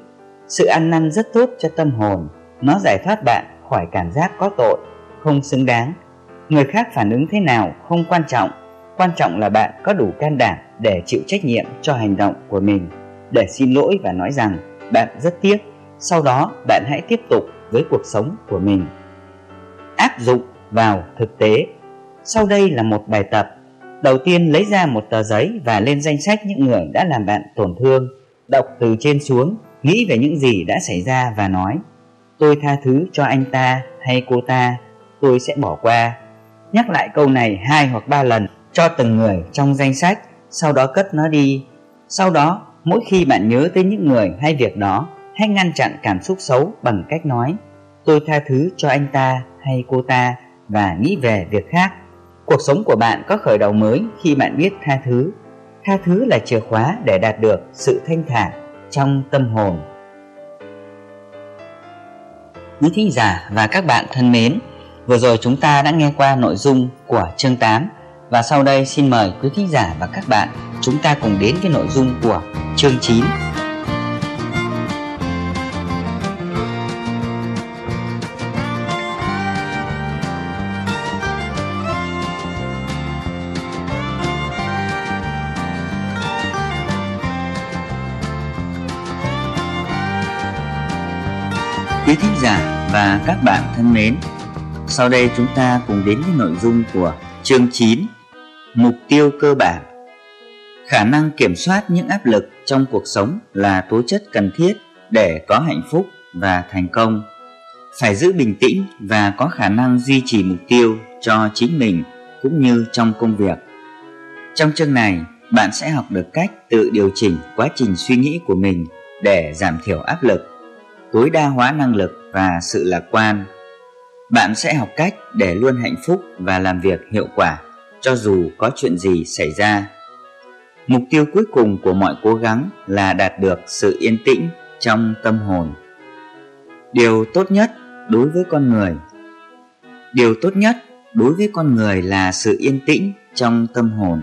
Sự ăn năn rất tốt cho tâm hồn. Nó giải thoát bạn khỏi cảm giác có tội, không xứng đáng người khác phản ứng thế nào không quan trọng quan trọng là bạn có đủ can đảm để chịu trách nhiệm cho hành động của mình để xin lỗi và nói rằng bạn rất tiếc. Sau đó bạn hãy tiếp tục với cuộc sống của mình. Áp dụng vào thực tế. Sau đây là một bài tập. Đầu tiên lấy ra một tờ giấy và lên danh sách những người đã làm bạn tổn thương. Đọc từ trên xuống, nghĩ về những gì đã xảy ra và nói Tôi tha thứ cho anh ta hay cô ta, tôi sẽ bỏ qua. Nhắc lại câu này hai hoặc ba lần cho từng người trong danh sách, sau đó cất nó đi. Sau đó, mỗi khi bạn nhớ tới những người hay việc đó, hãy ngăn chặn cảm xúc xấu bằng cách nói Tôi tha thứ cho anh ta hay cô ta và nghĩ về việc khác. Cuộc sống của bạn có khởi đầu mới khi bạn biết tha thứ. Tha thứ là chìa khóa để đạt được sự thanh thản trong tâm hồn. Quý thính giả và các bạn thân mến, vừa rồi chúng ta đã nghe qua nội dung của chương 8 và sau đây xin mời quý thính giả và các bạn chúng ta cùng đến với nội dung của chương 9. Thính giả và các bạn thân mến, sau đây chúng ta cùng đến với nội dung của chương 9 Mục tiêu cơ bản Khả năng kiểm soát những áp lực trong cuộc sống là tố chất cần thiết để có hạnh phúc và thành công. Phải giữ bình tĩnh và có khả năng duy trì mục tiêu cho chính mình cũng như trong công việc. Trong chương này, bạn sẽ học được cách tự điều chỉnh quá trình suy nghĩ của mình để giảm thiểu áp lực tối đa hóa năng lực và sự lạc quan. Bạn sẽ học cách để luôn hạnh phúc và làm việc hiệu quả, cho dù có chuyện gì xảy ra. Mục tiêu cuối cùng của mọi cố gắng là đạt được sự yên tĩnh trong tâm hồn. Điều tốt nhất đối với con người. Điều tốt nhất đối với con người là sự yên tĩnh trong tâm hồn.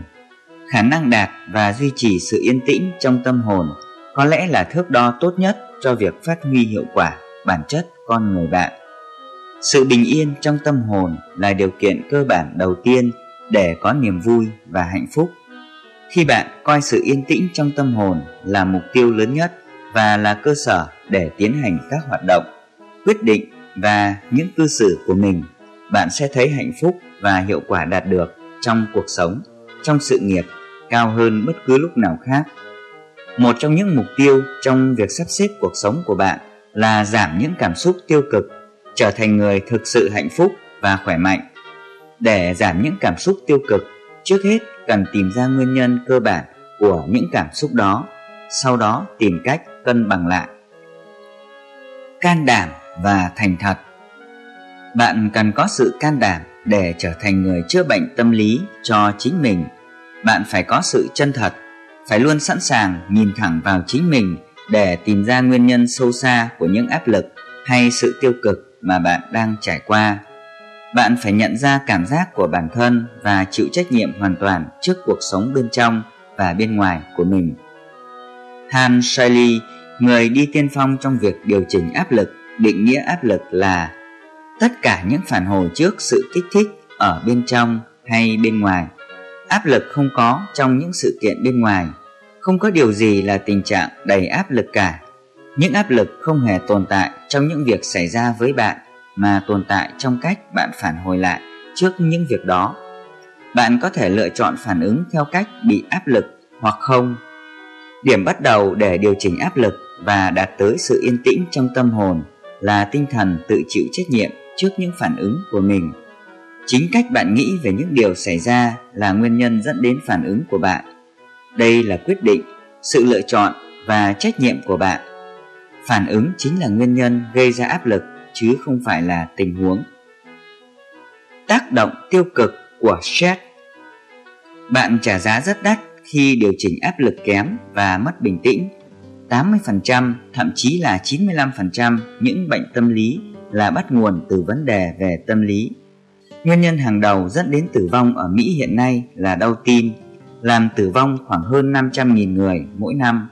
Khả năng đạt và duy trì sự yên tĩnh trong tâm hồn có lẽ là thước đo tốt nhất cho việc phát huy hiệu quả bản chất con người bạn. Sự bình yên trong tâm hồn là điều kiện cơ bản đầu tiên để có niềm vui và hạnh phúc. Khi bạn coi sự yên tĩnh trong tâm hồn là mục tiêu lớn nhất và là cơ sở để tiến hành các hoạt động, quyết định và những cư xử của mình, bạn sẽ thấy hạnh phúc và hiệu quả đạt được trong cuộc sống, trong sự nghiệp cao hơn bất cứ lúc nào khác một trong những mục tiêu trong việc sắp xếp cuộc sống của bạn là giảm những cảm xúc tiêu cực, trở thành người thực sự hạnh phúc và khỏe mạnh. Để giảm những cảm xúc tiêu cực, trước hết cần tìm ra nguyên nhân cơ bản của những cảm xúc đó, sau đó tìm cách cân bằng lại. Can đảm và thành thật Bạn cần có sự can đảm để trở thành người chữa bệnh tâm lý cho chính mình. Bạn phải có sự chân thật phải luôn sẵn sàng nhìn thẳng vào chính mình để tìm ra nguyên nhân sâu xa của những áp lực hay sự tiêu cực mà bạn đang trải qua. Bạn phải nhận ra cảm giác của bản thân và chịu trách nhiệm hoàn toàn trước cuộc sống bên trong và bên ngoài của mình. Han Shiley, người đi tiên phong trong việc điều chỉnh áp lực định nghĩa áp lực là tất cả những phản hồi trước sự kích thích ở bên trong hay bên ngoài áp lực không có trong những sự kiện bên ngoài. Không có điều gì là tình trạng đầy áp lực cả. Những áp lực không hề tồn tại trong những việc xảy ra với bạn, mà tồn tại trong cách bạn phản hồi lại trước những việc đó. Bạn có thể lựa chọn phản ứng theo cách bị áp lực hoặc không. Điểm bắt đầu để điều chỉnh áp lực và đạt tới sự yên tĩnh trong tâm hồn là tinh thần tự chịu trách nhiệm trước những phản ứng của mình chính cách bạn nghĩ về những điều xảy ra là nguyên nhân dẫn đến phản ứng của bạn. Đây là quyết định, sự lựa chọn và trách nhiệm của bạn. Phản ứng chính là nguyên nhân gây ra áp lực, chứ không phải là tình huống. Tác động tiêu cực của stress. Bạn trả giá rất đắt khi điều chỉnh áp lực kém và mất bình tĩnh. 80% thậm chí là 95% những bệnh tâm lý là bắt nguồn từ vấn đề về tâm lý. Nguyên nhân hàng đầu dẫn đến tử vong ở Mỹ hiện nay là đau tim, làm tử vong khoảng hơn 500.000 người mỗi năm.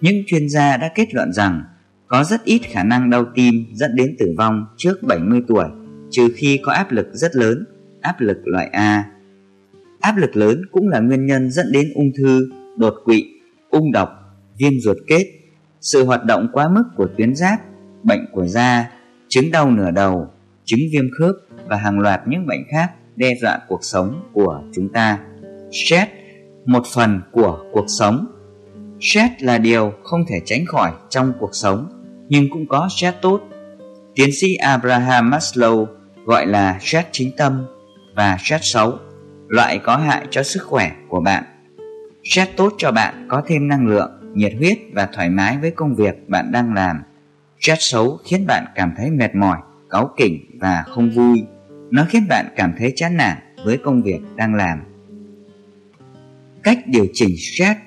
Những chuyên gia đã kết luận rằng có rất ít khả năng đau tim dẫn đến tử vong trước 70 tuổi, trừ khi có áp lực rất lớn, áp lực loại A. Áp lực lớn cũng là nguyên nhân dẫn đến ung thư, đột quỵ, ung độc, viêm ruột kết, sự hoạt động quá mức của tuyến giáp, bệnh của da, chứng đau nửa đầu, chứng viêm khớp và hàng loạt những bệnh khác đe dọa cuộc sống của chúng ta. Stress, một phần của cuộc sống. Stress là điều không thể tránh khỏi trong cuộc sống, nhưng cũng có stress tốt. Tiến sĩ Abraham Maslow gọi là stress chính tâm và stress xấu, loại có hại cho sức khỏe của bạn. Stress tốt cho bạn có thêm năng lượng, nhiệt huyết và thoải mái với công việc bạn đang làm. Stress xấu khiến bạn cảm thấy mệt mỏi, cáu kỉnh và không vui. Nó khiến bạn cảm thấy chán nản với công việc đang làm. Cách điều chỉnh stress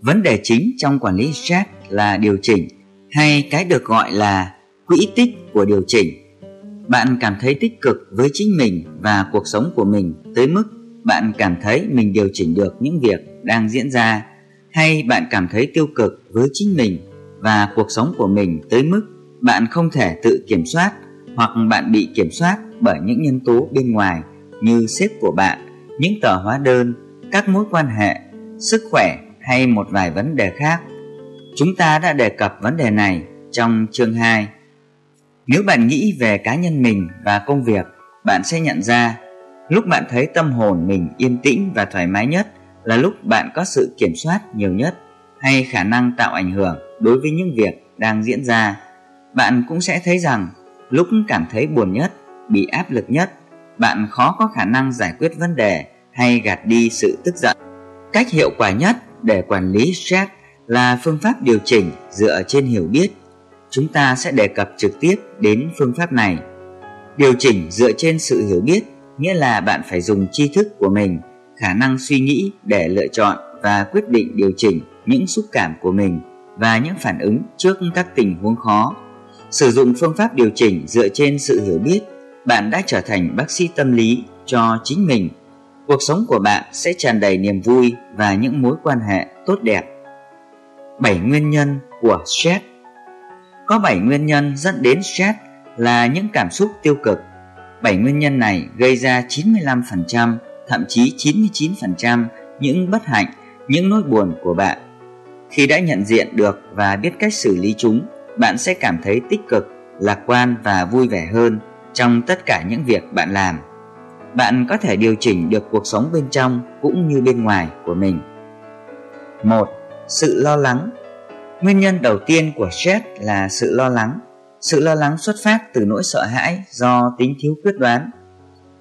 Vấn đề chính trong quản lý stress là điều chỉnh hay cái được gọi là quỹ tích của điều chỉnh. Bạn cảm thấy tích cực với chính mình và cuộc sống của mình tới mức bạn cảm thấy mình điều chỉnh được những việc đang diễn ra, hay bạn cảm thấy tiêu cực với chính mình và cuộc sống của mình tới mức bạn không thể tự kiểm soát hoặc bạn bị kiểm soát bởi những nhân tố bên ngoài như sếp của bạn, những tờ hóa đơn, các mối quan hệ, sức khỏe hay một vài vấn đề khác. Chúng ta đã đề cập vấn đề này trong chương 2. Nếu bạn nghĩ về cá nhân mình và công việc, bạn sẽ nhận ra lúc bạn thấy tâm hồn mình yên tĩnh và thoải mái nhất là lúc bạn có sự kiểm soát nhiều nhất hay khả năng tạo ảnh hưởng đối với những việc đang diễn ra. Bạn cũng sẽ thấy rằng lúc cảm thấy buồn nhất, bị áp lực nhất, bạn khó có khả năng giải quyết vấn đề hay gạt đi sự tức giận. Cách hiệu quả nhất để quản lý stress là phương pháp điều chỉnh dựa trên hiểu biết. Chúng ta sẽ đề cập trực tiếp đến phương pháp này. Điều chỉnh dựa trên sự hiểu biết nghĩa là bạn phải dùng tri thức của mình, khả năng suy nghĩ để lựa chọn và quyết định điều chỉnh những xúc cảm của mình và những phản ứng trước các tình huống khó. Sử dụng phương pháp điều chỉnh dựa trên sự hiểu biết, bạn đã trở thành bác sĩ tâm lý cho chính mình. Cuộc sống của bạn sẽ tràn đầy niềm vui và những mối quan hệ tốt đẹp. 7 nguyên nhân của stress Có 7 nguyên nhân dẫn đến stress là những cảm xúc tiêu cực. 7 nguyên nhân này gây ra 95%, thậm chí 99% những bất hạnh, những nỗi buồn của bạn. Khi đã nhận diện được và biết cách xử lý chúng, bạn sẽ cảm thấy tích cực, lạc quan và vui vẻ hơn trong tất cả những việc bạn làm. Bạn có thể điều chỉnh được cuộc sống bên trong cũng như bên ngoài của mình. 1. Sự lo lắng Nguyên nhân đầu tiên của stress là sự lo lắng. Sự lo lắng xuất phát từ nỗi sợ hãi do tính thiếu quyết đoán.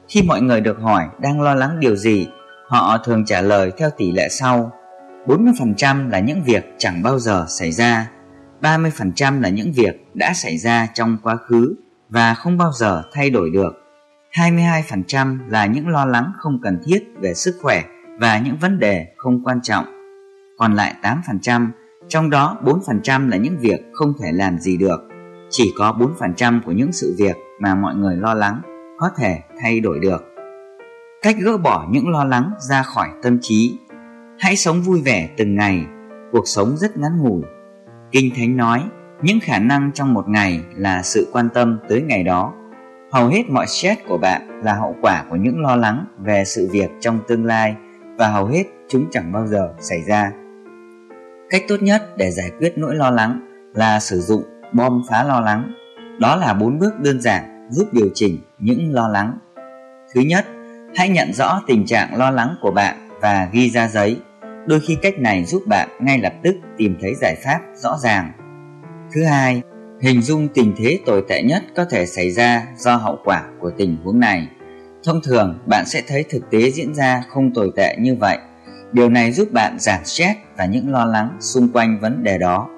Khi mọi người được hỏi đang lo lắng điều gì, họ thường trả lời theo tỷ lệ sau. 40% là những việc chẳng bao giờ xảy ra, 30% là những việc đã xảy ra trong quá khứ và không bao giờ thay đổi được. 22% là những lo lắng không cần thiết về sức khỏe và những vấn đề không quan trọng. Còn lại 8%, trong đó 4% là những việc không thể làm gì được. Chỉ có 4% của những sự việc mà mọi người lo lắng có thể thay đổi được. Cách gỡ bỏ những lo lắng ra khỏi tâm trí. Hãy sống vui vẻ từng ngày, cuộc sống rất ngắn ngủi. Kinh Thánh nói, những khả năng trong một ngày là sự quan tâm tới ngày đó. Hầu hết mọi stress của bạn là hậu quả của những lo lắng về sự việc trong tương lai và hầu hết chúng chẳng bao giờ xảy ra. Cách tốt nhất để giải quyết nỗi lo lắng là sử dụng bom phá lo lắng. Đó là bốn bước đơn giản giúp điều chỉnh những lo lắng. Thứ nhất, hãy nhận rõ tình trạng lo lắng của bạn và ghi ra giấy. Đôi khi cách này giúp bạn ngay lập tức tìm thấy giải pháp rõ ràng thứ hai, hình dung tình thế tồi tệ nhất có thể xảy ra do hậu quả của tình huống này. Thông thường, bạn sẽ thấy thực tế diễn ra không tồi tệ như vậy. Điều này giúp bạn giảm stress và những lo lắng xung quanh vấn đề đó.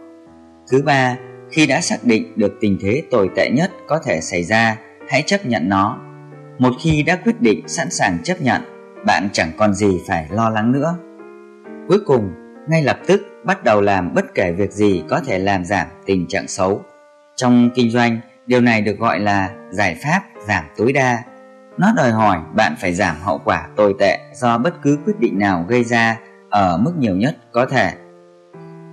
Thứ ba, khi đã xác định được tình thế tồi tệ nhất có thể xảy ra, hãy chấp nhận nó. Một khi đã quyết định sẵn sàng chấp nhận, bạn chẳng còn gì phải lo lắng nữa. Cuối cùng ngay lập tức bắt đầu làm bất kể việc gì có thể làm giảm tình trạng xấu trong kinh doanh, điều này được gọi là giải pháp giảm tối đa. Nó đòi hỏi bạn phải giảm hậu quả tồi tệ do bất cứ quyết định nào gây ra ở mức nhiều nhất có thể.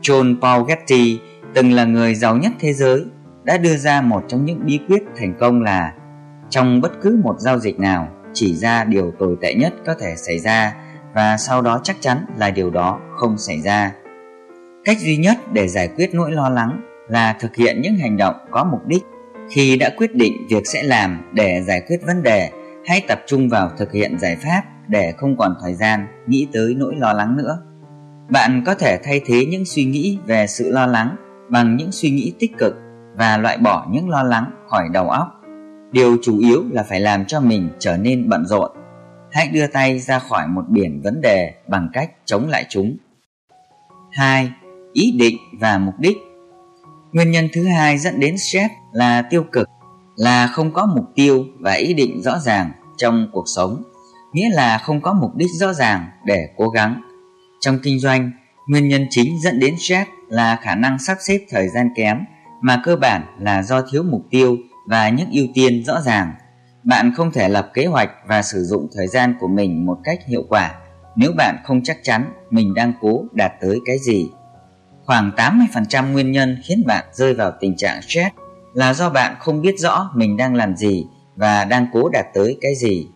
John Paul Getty từng là người giàu nhất thế giới đã đưa ra một trong những bí quyết thành công là trong bất cứ một giao dịch nào chỉ ra điều tồi tệ nhất có thể xảy ra và sau đó chắc chắn là điều đó không xảy ra. cách duy nhất để giải quyết nỗi lo lắng là thực hiện những hành động có mục đích. Khi đã quyết định việc sẽ làm để giải quyết vấn đề, hãy tập trung vào thực hiện giải pháp để không còn thời gian nghĩ tới nỗi lo lắng nữa. Bạn có thể thay thế những suy nghĩ về sự lo lắng bằng những suy nghĩ tích cực và loại bỏ những lo lắng khỏi đầu óc. Điều chủ yếu là phải làm cho mình trở nên bận rộn. Hãy đưa tay ra khỏi một biển vấn đề bằng cách chống lại chúng. 2. Ý định và mục đích Nguyên nhân thứ hai dẫn đến stress là tiêu cực, là không có mục tiêu và ý định rõ ràng trong cuộc sống, nghĩa là không có mục đích rõ ràng để cố gắng. Trong kinh doanh, nguyên nhân chính dẫn đến stress là khả năng sắp xếp thời gian kém mà cơ bản là do thiếu mục tiêu và những ưu tiên rõ ràng. Bạn không thể lập kế hoạch và sử dụng thời gian của mình một cách hiệu quả nếu bạn không chắc chắn mình đang cố đạt tới cái gì. Khoảng 80% nguyên nhân khiến bạn rơi vào tình trạng stress là do bạn không biết rõ mình đang làm gì và đang cố đạt tới cái gì.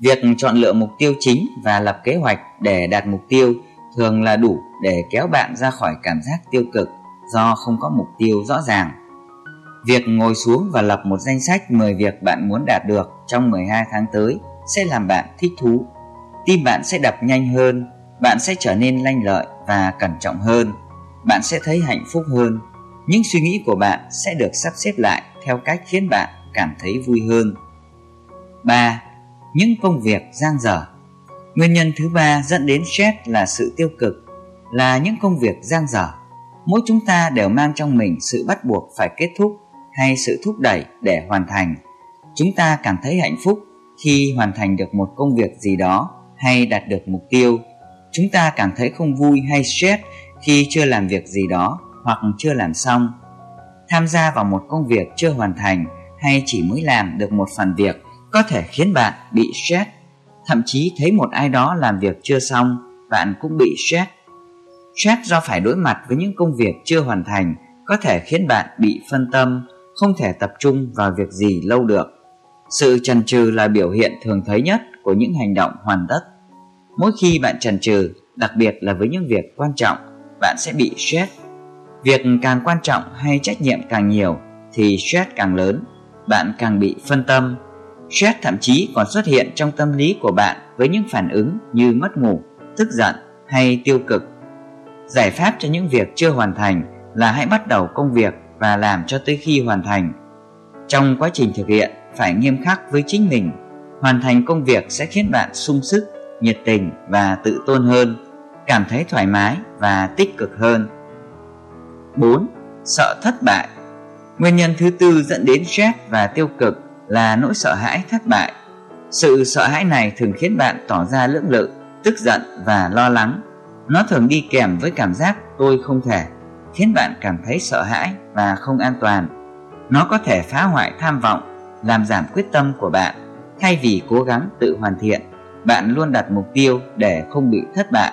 Việc chọn lựa mục tiêu chính và lập kế hoạch để đạt mục tiêu thường là đủ để kéo bạn ra khỏi cảm giác tiêu cực do không có mục tiêu rõ ràng. Việc ngồi xuống và lập một danh sách 10 việc bạn muốn đạt được trong 12 tháng tới sẽ làm bạn thích thú. Tim bạn sẽ đập nhanh hơn, bạn sẽ trở nên lanh lợi và cẩn trọng hơn bạn sẽ thấy hạnh phúc hơn những suy nghĩ của bạn sẽ được sắp xếp lại theo cách khiến bạn cảm thấy vui hơn 3. Những công việc giang dở Nguyên nhân thứ ba dẫn đến stress là sự tiêu cực, là những công việc giang dở. Mỗi chúng ta đều mang trong mình sự bắt buộc phải kết thúc hay sự thúc đẩy để hoàn thành. Chúng ta cảm thấy hạnh phúc khi hoàn thành được một công việc gì đó hay đạt được mục tiêu. Chúng ta cảm thấy không vui hay stress khi chưa làm việc gì đó hoặc chưa làm xong. Tham gia vào một công việc chưa hoàn thành hay chỉ mới làm được một phần việc có thể khiến bạn bị stress. Thậm chí thấy một ai đó làm việc chưa xong, bạn cũng bị stress. Stress do phải đối mặt với những công việc chưa hoàn thành có thể khiến bạn bị phân tâm, không thể tập trung vào việc gì lâu được. Sự chần chừ là biểu hiện thường thấy nhất của những hành động hoàn tất mỗi khi bạn chần chừ đặc biệt là với những việc quan trọng bạn sẽ bị stress. Việc càng quan trọng hay trách nhiệm càng nhiều thì stress càng lớn, bạn càng bị phân tâm. Stress thậm chí còn xuất hiện trong tâm lý của bạn với những phản ứng như mất ngủ, tức giận hay tiêu cực. Giải pháp cho những việc chưa hoàn thành là hãy bắt đầu công việc và làm cho tới khi hoàn thành. Trong quá trình thực hiện, phải nghiêm khắc với chính mình. Hoàn thành công việc sẽ khiến bạn sung sức, nhiệt tình và tự tôn hơn cảm thấy thoải mái và tích cực hơn 4. Sợ thất bại Nguyên nhân thứ tư dẫn đến stress và tiêu cực là nỗi sợ hãi thất bại. Sự sợ hãi này thường khiến bạn tỏ ra lưỡng lự, tức giận và lo lắng. Nó thường đi kèm với cảm giác tôi không thể, khiến bạn cảm thấy sợ hãi và không an toàn. Nó có thể phá hoại tham vọng, làm giảm quyết tâm của bạn. Thay vì cố gắng tự hoàn thiện, bạn luôn đặt mục tiêu để không bị thất bại.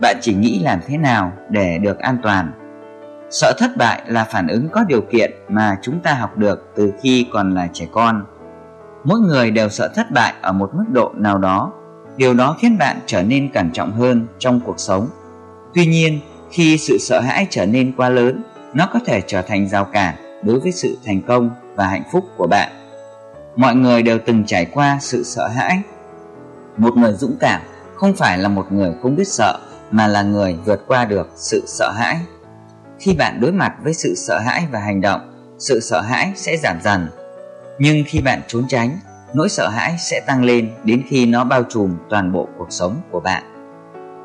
Bạn chỉ nghĩ làm thế nào để được an toàn. Sợ thất bại là phản ứng có điều kiện mà chúng ta học được từ khi còn là trẻ con. Mỗi người đều sợ thất bại ở một mức độ nào đó. Điều đó khiến bạn trở nên cẩn trọng hơn trong cuộc sống. Tuy nhiên, khi sự sợ hãi trở nên quá lớn, nó có thể trở thành rào cản đối với sự thành công và hạnh phúc của bạn. Mọi người đều từng trải qua sự sợ hãi một người dũng cảm không phải là một người không biết sợ, mà là người vượt qua được sự sợ hãi. Khi bạn đối mặt với sự sợ hãi và hành động, sự sợ hãi sẽ giảm dần. Nhưng khi bạn trốn tránh, nỗi sợ hãi sẽ tăng lên đến khi nó bao trùm toàn bộ cuộc sống của bạn.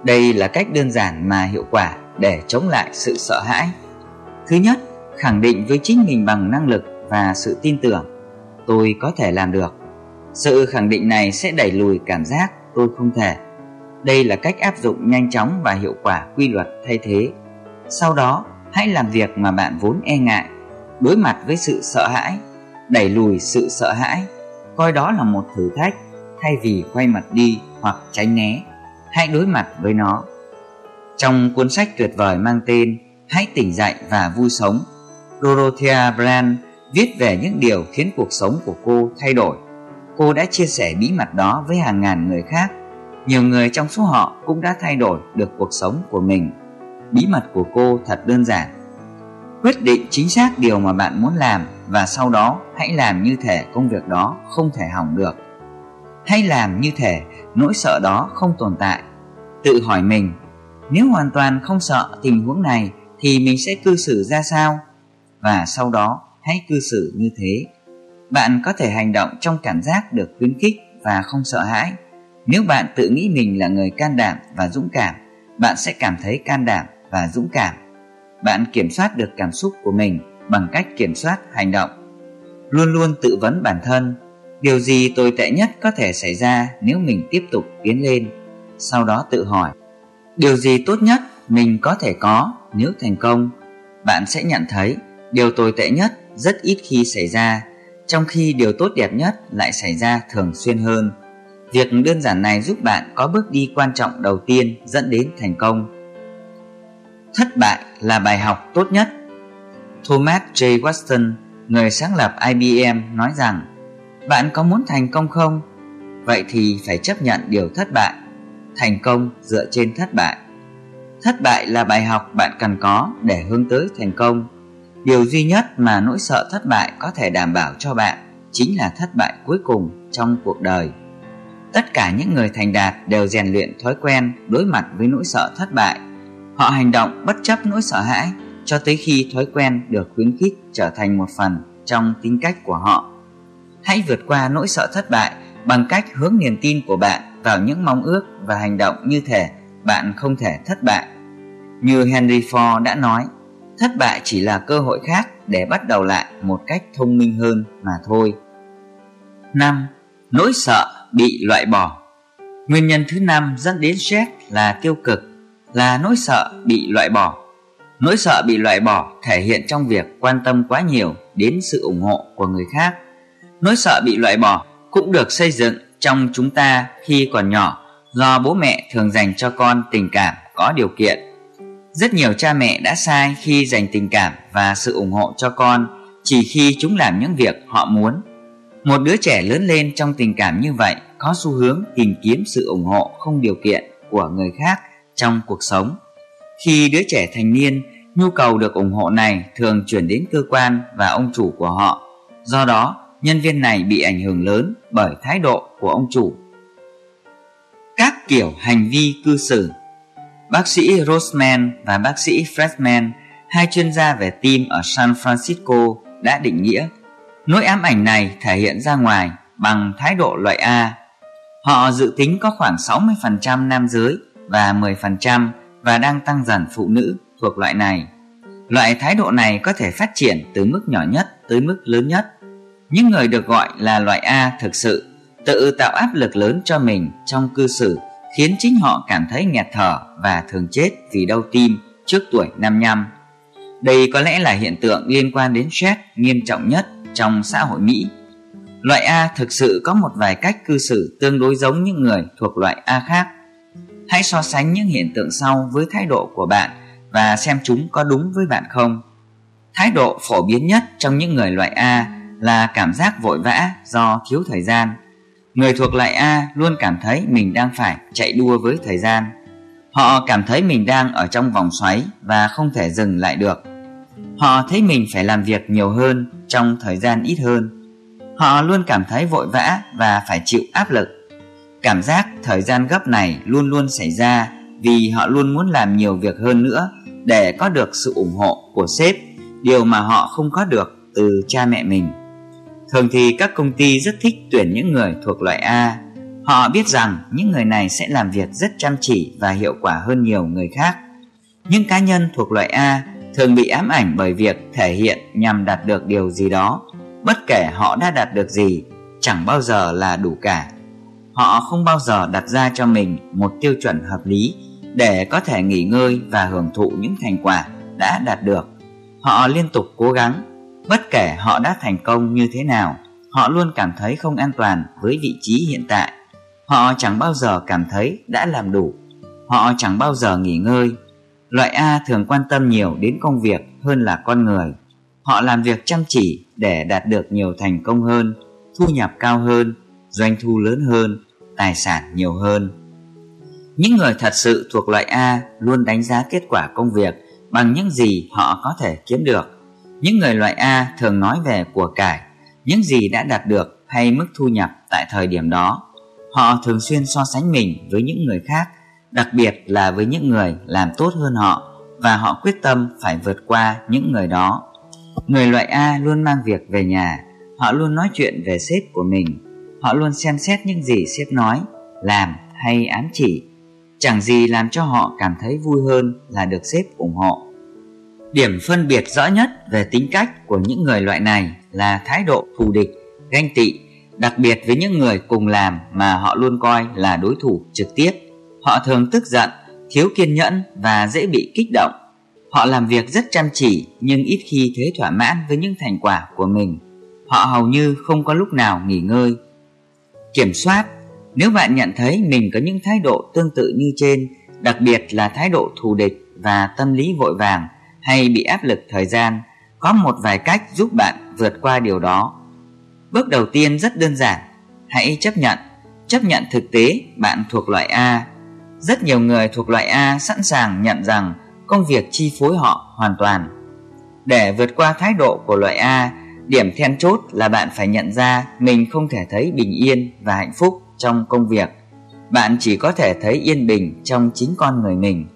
Đây là cách đơn giản mà hiệu quả để chống lại sự sợ hãi. Thứ nhất, khẳng định với chính mình bằng năng lực và sự tin tưởng. Tôi có thể làm được sự khẳng định này sẽ đẩy lùi cảm giác tôi không thể đây là cách áp dụng nhanh chóng và hiệu quả quy luật thay thế. Sau đó, hãy làm việc mà bạn vốn e ngại, đối mặt với sự sợ hãi, đẩy lùi sự sợ hãi, coi đó là một thử thách thay vì quay mặt đi hoặc tránh né. Hãy đối mặt với nó. Trong cuốn sách tuyệt vời mang tên Hãy tỉnh dậy và vui sống, Dorothea Brand viết về những điều khiến cuộc sống của cô thay đổi. Cô đã chia sẻ bí mật đó với hàng ngàn người khác nhiều người trong số họ cũng đã thay đổi được cuộc sống của mình. bí mật của cô thật đơn giản. Quyết định chính xác điều mà bạn muốn làm và sau đó hãy làm như thể công việc đó không thể hỏng được. Hãy làm như thể nỗi sợ đó không tồn tại. Tự hỏi mình, nếu hoàn toàn không sợ tình huống này thì mình sẽ cư xử ra sao? Và sau đó hãy cư xử như thế. Bạn có thể hành động trong cảm giác được khuyến khích và không sợ hãi. Nếu bạn tự nghĩ mình là người can đảm và dũng cảm, bạn sẽ cảm thấy can đảm và dũng cảm. Bạn kiểm soát được cảm xúc của mình bằng cách kiểm soát hành động. Luôn luôn tự vấn bản thân, điều gì tồi tệ nhất có thể xảy ra nếu mình tiếp tục tiến lên. Sau đó tự hỏi, điều gì tốt nhất mình có thể có nếu thành công? Bạn sẽ nhận thấy điều tồi tệ nhất rất ít khi xảy ra, trong khi điều tốt đẹp nhất lại xảy ra thường xuyên hơn. Việc đơn giản này giúp bạn có bước đi quan trọng đầu tiên dẫn đến thành công. Thất bại là bài học tốt nhất. Thomas J. Watson, người sáng lập IBM nói rằng Bạn có muốn thành công không? Vậy thì phải chấp nhận điều thất bại. Thành công dựa trên thất bại. Thất bại là bài học bạn cần có để hướng tới thành công. Điều duy nhất mà nỗi sợ thất bại có thể đảm bảo cho bạn chính là thất bại cuối cùng trong cuộc đời. Tất cả những người thành đạt đều rèn luyện thói quen đối mặt với nỗi sợ thất bại. Họ hành động bất chấp nỗi sợ hãi cho tới khi thói quen được khuyến khích trở thành một phần trong tính cách của họ. Hãy vượt qua nỗi sợ thất bại bằng cách hướng niềm tin của bạn vào những mong ước và hành động như thể bạn không thể thất bại. Như Henry Ford đã nói, thất bại chỉ là cơ hội khác để bắt đầu lại một cách thông minh hơn mà thôi. 5. Nỗi sợ bị loại bỏ Nguyên nhân thứ năm dẫn đến stress là tiêu cực, là nỗi sợ bị loại bỏ. Nỗi sợ bị loại bỏ thể hiện trong việc quan tâm quá nhiều đến sự ủng hộ của người khác. Nỗi sợ bị loại bỏ cũng được xây dựng trong chúng ta khi còn nhỏ do bố mẹ thường dành cho con tình cảm có điều kiện. Rất nhiều cha mẹ đã sai khi dành tình cảm và sự ủng hộ cho con chỉ khi chúng làm những việc họ muốn một đứa trẻ lớn lên trong tình cảm như vậy có xu hướng tìm kiếm sự ủng hộ không điều kiện của người khác trong cuộc sống. Khi đứa trẻ thành niên, nhu cầu được ủng hộ này thường chuyển đến cơ quan và ông chủ của họ. Do đó, nhân viên này bị ảnh hưởng lớn bởi thái độ của ông chủ. Các kiểu hành vi cư xử Bác sĩ Roseman và bác sĩ Fredman, hai chuyên gia về tim ở San Francisco đã định nghĩa Nỗi ám ảnh này thể hiện ra ngoài bằng thái độ loại A. Họ dự tính có khoảng 60% nam giới và 10% và đang tăng dần phụ nữ thuộc loại này. Loại thái độ này có thể phát triển từ mức nhỏ nhất tới mức lớn nhất. Những người được gọi là loại A thực sự tự tạo áp lực lớn cho mình trong cư xử khiến chính họ cảm thấy nghẹt thở và thường chết vì đau tim trước tuổi 55. Đây có lẽ là hiện tượng liên quan đến stress nghiêm trọng nhất trong xã hội Mỹ. Loại A thực sự có một vài cách cư xử tương đối giống những người thuộc loại A khác. Hãy so sánh những hiện tượng sau với thái độ của bạn và xem chúng có đúng với bạn không. Thái độ phổ biến nhất trong những người loại A là cảm giác vội vã do thiếu thời gian. Người thuộc loại A luôn cảm thấy mình đang phải chạy đua với thời gian. Họ cảm thấy mình đang ở trong vòng xoáy và không thể dừng lại được. Họ thấy mình phải làm việc nhiều hơn trong thời gian ít hơn. Họ luôn cảm thấy vội vã và phải chịu áp lực. Cảm giác thời gian gấp này luôn luôn xảy ra vì họ luôn muốn làm nhiều việc hơn nữa để có được sự ủng hộ của sếp, điều mà họ không có được từ cha mẹ mình. Thường thì các công ty rất thích tuyển những người thuộc loại A. Họ biết rằng những người này sẽ làm việc rất chăm chỉ và hiệu quả hơn nhiều người khác. Những cá nhân thuộc loại A thường bị ám ảnh bởi việc thể hiện nhằm đạt được điều gì đó, bất kể họ đã đạt được gì, chẳng bao giờ là đủ cả họ không bao giờ đặt ra cho mình một tiêu chuẩn hợp lý để có thể nghỉ ngơi và hưởng thụ những thành quả đã đạt được họ liên tục cố gắng bất kể họ đã thành công như thế nào họ luôn cảm thấy không an toàn với vị trí hiện tại họ chẳng bao giờ cảm thấy đã làm đủ họ chẳng bao giờ nghỉ ngơi Loại A thường quan tâm nhiều đến công việc hơn là con người. Họ làm việc chăm chỉ để đạt được nhiều thành công hơn, thu nhập cao hơn, doanh thu lớn hơn, tài sản nhiều hơn. Những người thật sự thuộc loại A luôn đánh giá kết quả công việc bằng những gì họ có thể kiếm được. Những người loại A thường nói về của cải, những gì đã đạt được hay mức thu nhập tại thời điểm đó. Họ thường xuyên so sánh mình với những người khác, đặc biệt là với những người làm tốt hơn họ và họ quyết tâm phải vượt qua những người đó. Người loại A luôn mang việc về nhà, họ luôn nói chuyện về sếp của mình, họ luôn xem xét những gì sếp nói, làm hay ám chỉ. Chẳng gì làm cho họ cảm thấy vui hơn là được sếp ủng hộ. Điểm phân biệt rõ nhất về tính cách của những người loại này là thái độ thù địch, ganh tị, đặc biệt với những người cùng làm mà họ luôn coi là đối thủ trực tiếp. Họ thường tức giận, thiếu kiên nhẫn và dễ bị kích động. Họ làm việc rất chăm chỉ nhưng ít khi thấy thỏa mãn với những thành quả của mình. Họ hầu như không có lúc nào nghỉ ngơi. Kiểm soát Nếu bạn nhận thấy mình có những thái độ tương tự như trên, đặc biệt là thái độ thù địch và tâm lý vội vàng hay bị áp lực thời gian, có một vài cách giúp bạn vượt qua điều đó. Bước đầu tiên rất đơn giản, hãy chấp nhận. Chấp nhận thực tế bạn thuộc loại A. Rất nhiều người thuộc loại A sẵn sàng nhận rằng công việc chi phối họ hoàn toàn. Để vượt qua thái độ của loại A, điểm then chốt là bạn phải nhận ra mình không thể thấy bình yên và hạnh phúc trong công việc. Bạn chỉ có thể thấy yên bình trong chính con người mình.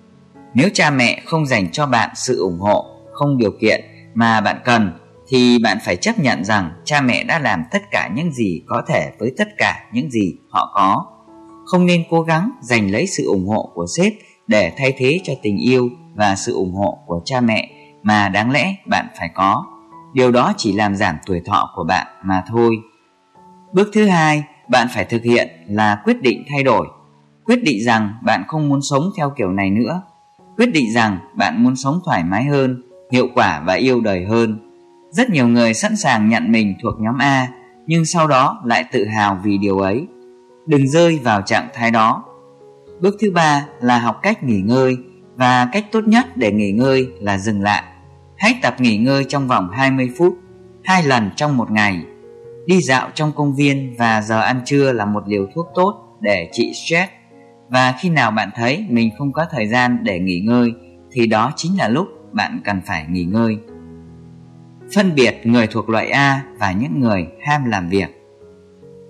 Nếu cha mẹ không dành cho bạn sự ủng hộ, không điều kiện mà bạn cần thì bạn phải chấp nhận rằng cha mẹ đã làm tất cả những gì có thể với tất cả những gì họ có. Không nên cố gắng giành lấy sự ủng hộ của sếp để thay thế cho tình yêu và sự ủng hộ của cha mẹ mà đáng lẽ bạn phải có. Điều đó chỉ làm giảm tuổi thọ của bạn mà thôi. Bước thứ hai, bạn phải thực hiện là quyết định thay đổi. Quyết định rằng bạn không muốn sống theo kiểu này nữa. Quyết định rằng bạn muốn sống thoải mái hơn, hiệu quả và yêu đời hơn. Rất nhiều người sẵn sàng nhận mình thuộc nhóm A, nhưng sau đó lại tự hào vì điều ấy. Đừng rơi vào trạng thái đó. Bước thứ ba là học cách nghỉ ngơi và cách tốt nhất để nghỉ ngơi là dừng lại. Hãy tập nghỉ ngơi trong vòng 20 phút, hai lần trong một ngày. Đi dạo trong công viên và giờ ăn trưa là một liều thuốc tốt để trị stress. Và khi nào bạn thấy mình không có thời gian để nghỉ ngơi thì đó chính là lúc bạn cần phải nghỉ ngơi. Phân biệt người thuộc loại A và những người ham làm việc.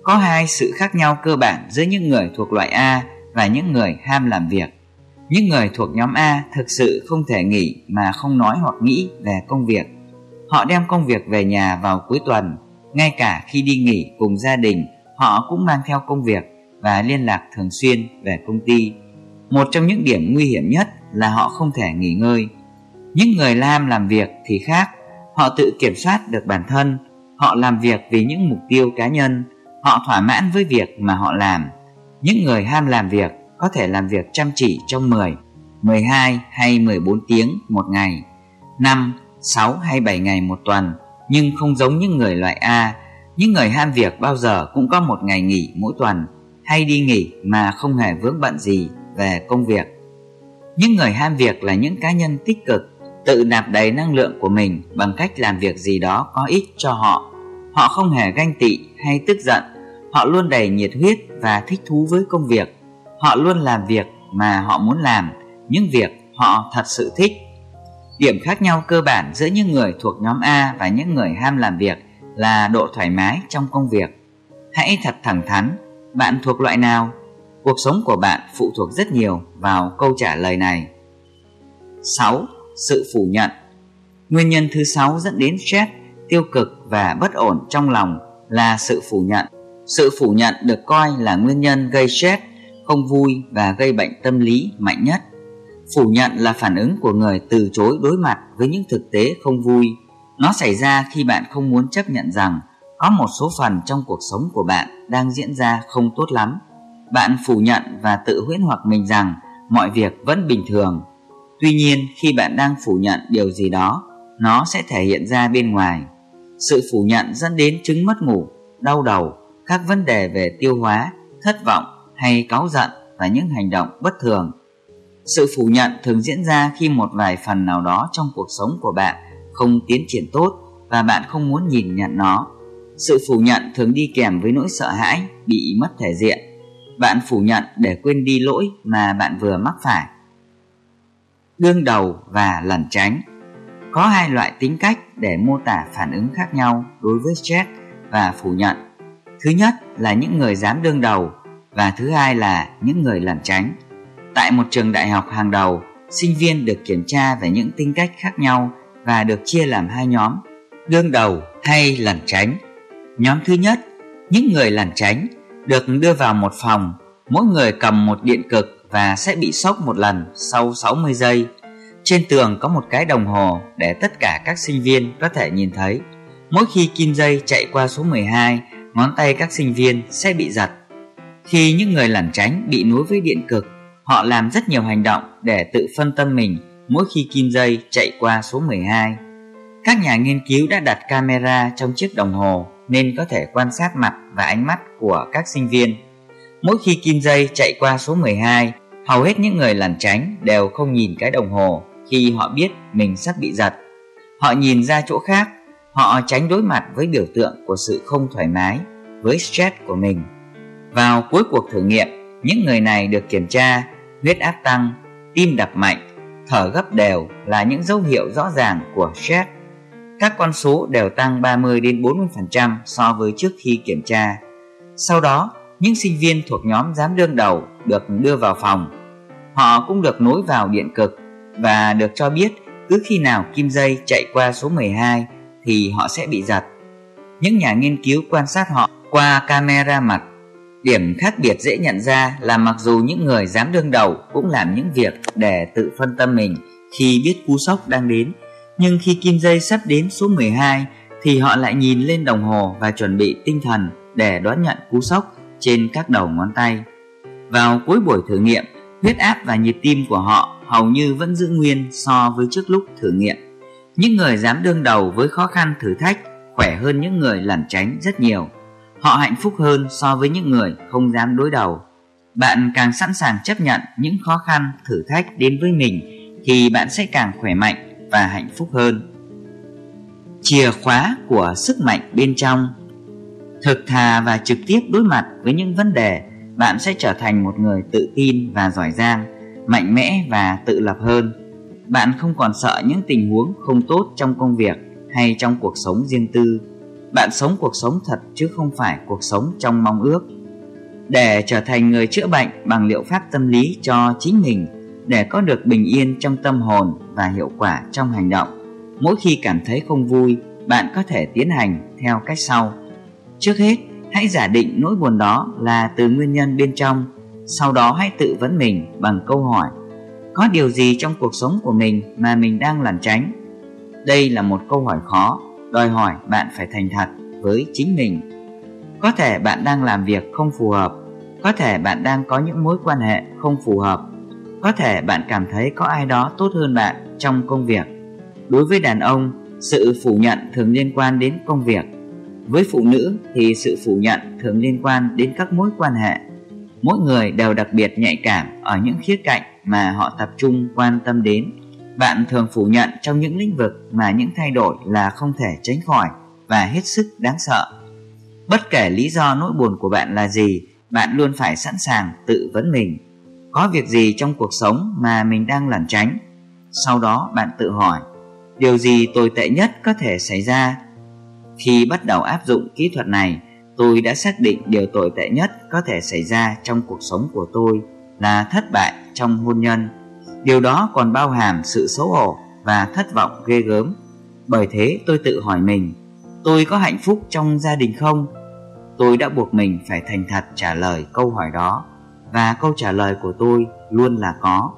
Có hai sự khác nhau cơ bản giữa những người thuộc loại A và những người ham làm việc. Những người thuộc nhóm A thực sự không thể nghỉ mà không nói hoặc nghĩ về công việc. Họ đem công việc về nhà vào cuối tuần, ngay cả khi đi nghỉ cùng gia đình, họ cũng mang theo công việc và liên lạc thường xuyên về công ty. Một trong những điểm nguy hiểm nhất là họ không thể nghỉ ngơi. Những người lam làm việc thì khác, họ tự kiểm soát được bản thân, họ làm việc vì những mục tiêu cá nhân, họ thỏa mãn với việc mà họ làm. Những người ham làm việc có thể làm việc chăm chỉ trong 10, 12 hay 14 tiếng một ngày, 5, 6 hay 7 ngày một tuần, nhưng không giống những người loại A. Những người ham việc bao giờ cũng có một ngày nghỉ mỗi tuần hay đi nghỉ mà không hề vướng bận gì về công việc. Những người ham việc là những cá nhân tích cực, tự nạp đầy năng lượng của mình bằng cách làm việc gì đó có ích cho họ. Họ không hề ganh tị hay tức giận, họ luôn đầy nhiệt huyết và thích thú với công việc Họ luôn làm việc mà họ muốn làm, những việc họ thật sự thích. Điểm khác nhau cơ bản giữa những người thuộc nhóm A và những người ham làm việc là độ thoải mái trong công việc. Hãy thật thẳng thắn, bạn thuộc loại nào? Cuộc sống của bạn phụ thuộc rất nhiều vào câu trả lời này. 6. Sự phủ nhận Nguyên nhân thứ sáu dẫn đến stress, tiêu cực và bất ổn trong lòng là sự phủ nhận. Sự phủ nhận được coi là nguyên nhân gây stress không vui và gây bệnh tâm lý mạnh nhất. Phủ nhận là phản ứng của người từ chối đối mặt với những thực tế không vui. Nó xảy ra khi bạn không muốn chấp nhận rằng có một số phần trong cuộc sống của bạn đang diễn ra không tốt lắm. Bạn phủ nhận và tự huyễn hoặc mình rằng mọi việc vẫn bình thường. Tuy nhiên, khi bạn đang phủ nhận điều gì đó, nó sẽ thể hiện ra bên ngoài. Sự phủ nhận dẫn đến chứng mất ngủ, đau đầu, các vấn đề về tiêu hóa, thất vọng hay cáu giận và những hành động bất thường. Sự phủ nhận thường diễn ra khi một vài phần nào đó trong cuộc sống của bạn không tiến triển tốt và bạn không muốn nhìn nhận nó. Sự phủ nhận thường đi kèm với nỗi sợ hãi bị mất thể diện. bạn phủ nhận để quên đi lỗi mà bạn vừa mắc phải. Đương đầu và lẩn tránh Có hai loại tính cách để mô tả phản ứng khác nhau đối với stress và phủ nhận. Thứ nhất là những người dám đương đầu và thứ hai là những người lẩn tránh. Tại một trường đại học hàng đầu, sinh viên được kiểm tra về những tính cách khác nhau và được chia làm hai nhóm, đương đầu hay lẩn tránh. Nhóm thứ nhất, những người lẩn tránh được đưa vào một phòng, mỗi người cầm một điện cực và sẽ bị sốc một lần sau 60 giây. Trên tường có một cái đồng hồ để tất cả các sinh viên có thể nhìn thấy. Mỗi khi kim dây chạy qua số 12, ngón tay các sinh viên sẽ bị giật. Khi những người lẩn tránh bị nối với điện cực, họ làm rất nhiều hành động để tự phân tâm mình mỗi khi kim dây chạy qua số 12. Các nhà nghiên cứu đã đặt camera trong chiếc đồng hồ nên có thể quan sát mặt và ánh mắt của các sinh viên. Mỗi khi kim dây chạy qua số 12, hầu hết những người lẩn tránh đều không nhìn cái đồng hồ khi họ biết mình sắp bị giật. Họ nhìn ra chỗ khác, họ tránh đối mặt với biểu tượng của sự không thoải mái, với stress của mình. Vào cuối cuộc thử nghiệm, những người này được kiểm tra huyết áp tăng, tim đập mạnh, thở gấp đều là những dấu hiệu rõ ràng của stress. Các con số đều tăng 30 đến 40% so với trước khi kiểm tra. Sau đó, những sinh viên thuộc nhóm giám đương đầu được đưa vào phòng. Họ cũng được nối vào điện cực và được cho biết cứ khi nào kim dây chạy qua số 12 thì họ sẽ bị giật. Những nhà nghiên cứu quan sát họ qua camera mặt. Điểm khác biệt dễ nhận ra là mặc dù những người dám đương đầu cũng làm những việc để tự phân tâm mình khi biết cú sốc đang đến, nhưng khi kim dây sắp đến số 12 thì họ lại nhìn lên đồng hồ và chuẩn bị tinh thần để đón nhận cú sốc trên các đầu ngón tay. Vào cuối buổi thử nghiệm, huyết áp và nhịp tim của họ hầu như vẫn giữ nguyên so với trước lúc thử nghiệm. Những người dám đương đầu với khó khăn thử thách khỏe hơn những người lẩn tránh rất nhiều. Họ hạnh phúc hơn so với những người không dám đối đầu. Bạn càng sẵn sàng chấp nhận những khó khăn, thử thách đến với mình thì bạn sẽ càng khỏe mạnh và hạnh phúc hơn. Chìa khóa của sức mạnh bên trong Thực thà và trực tiếp đối mặt với những vấn đề, bạn sẽ trở thành một người tự tin và giỏi giang, mạnh mẽ và tự lập hơn. Bạn không còn sợ những tình huống không tốt trong công việc hay trong cuộc sống riêng tư bạn sống cuộc sống thật chứ không phải cuộc sống trong mong ước để trở thành người chữa bệnh bằng liệu pháp tâm lý cho chính mình để có được bình yên trong tâm hồn và hiệu quả trong hành động. Mỗi khi cảm thấy không vui, bạn có thể tiến hành theo cách sau. Trước hết, hãy giả định nỗi buồn đó là từ nguyên nhân bên trong. Sau đó hãy tự vấn mình bằng câu hỏi, có điều gì trong cuộc sống của mình mà mình đang lẩn tránh? Đây là một câu hỏi khó, đòi hỏi bạn phải thành thật với chính mình. Có thể bạn đang làm việc không phù hợp, có thể bạn đang có những mối quan hệ không phù hợp có thể bạn cảm thấy có ai đó tốt hơn bạn trong công việc đối với đàn ông sự phủ nhận thường liên quan đến công việc với phụ nữ thì sự phủ nhận thường liên quan đến các mối quan hệ mỗi người đều đặc biệt nhạy cảm ở những khía cạnh mà họ tập trung quan tâm đến bạn thường phủ nhận trong những lĩnh vực mà những thay đổi là không thể tránh khỏi và hết sức đáng sợ. Bất kể lý do nỗi buồn của bạn là gì, bạn luôn phải sẵn sàng tự vấn mình. Có việc gì trong cuộc sống mà mình đang lẩn tránh? Sau đó bạn tự hỏi, điều gì tồi tệ nhất có thể xảy ra? Khi bắt đầu áp dụng kỹ thuật này, tôi đã xác định điều tồi tệ nhất có thể xảy ra trong cuộc sống của tôi là thất bại trong hôn nhân Điều đó còn bao hàm sự xấu hổ và thất vọng ghê gớm. Bởi thế tôi tự hỏi mình, tôi có hạnh phúc trong gia đình không? Tôi đã buộc mình phải thành thật trả lời câu hỏi đó và câu trả lời của tôi luôn là có.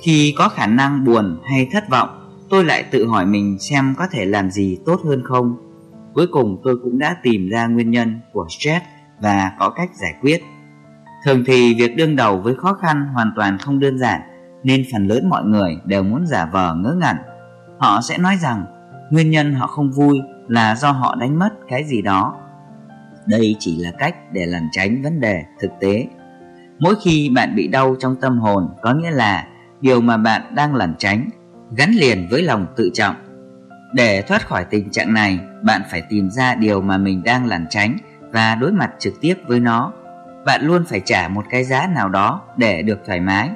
Khi có khả năng buồn hay thất vọng, tôi lại tự hỏi mình xem có thể làm gì tốt hơn không. Cuối cùng tôi cũng đã tìm ra nguyên nhân của stress và có cách giải quyết. Thường thì việc đương đầu với khó khăn hoàn toàn không đơn giản nên phần lớn mọi người đều muốn giả vờ ngớ ngẩn. Họ sẽ nói rằng nguyên nhân họ không vui là do họ đánh mất cái gì đó. Đây chỉ là cách để lẩn tránh vấn đề thực tế. Mỗi khi bạn bị đau trong tâm hồn có nghĩa là điều mà bạn đang lẩn tránh gắn liền với lòng tự trọng. Để thoát khỏi tình trạng này, bạn phải tìm ra điều mà mình đang lẩn tránh và đối mặt trực tiếp với nó. bạn luôn phải trả một cái giá nào đó để được thoải mái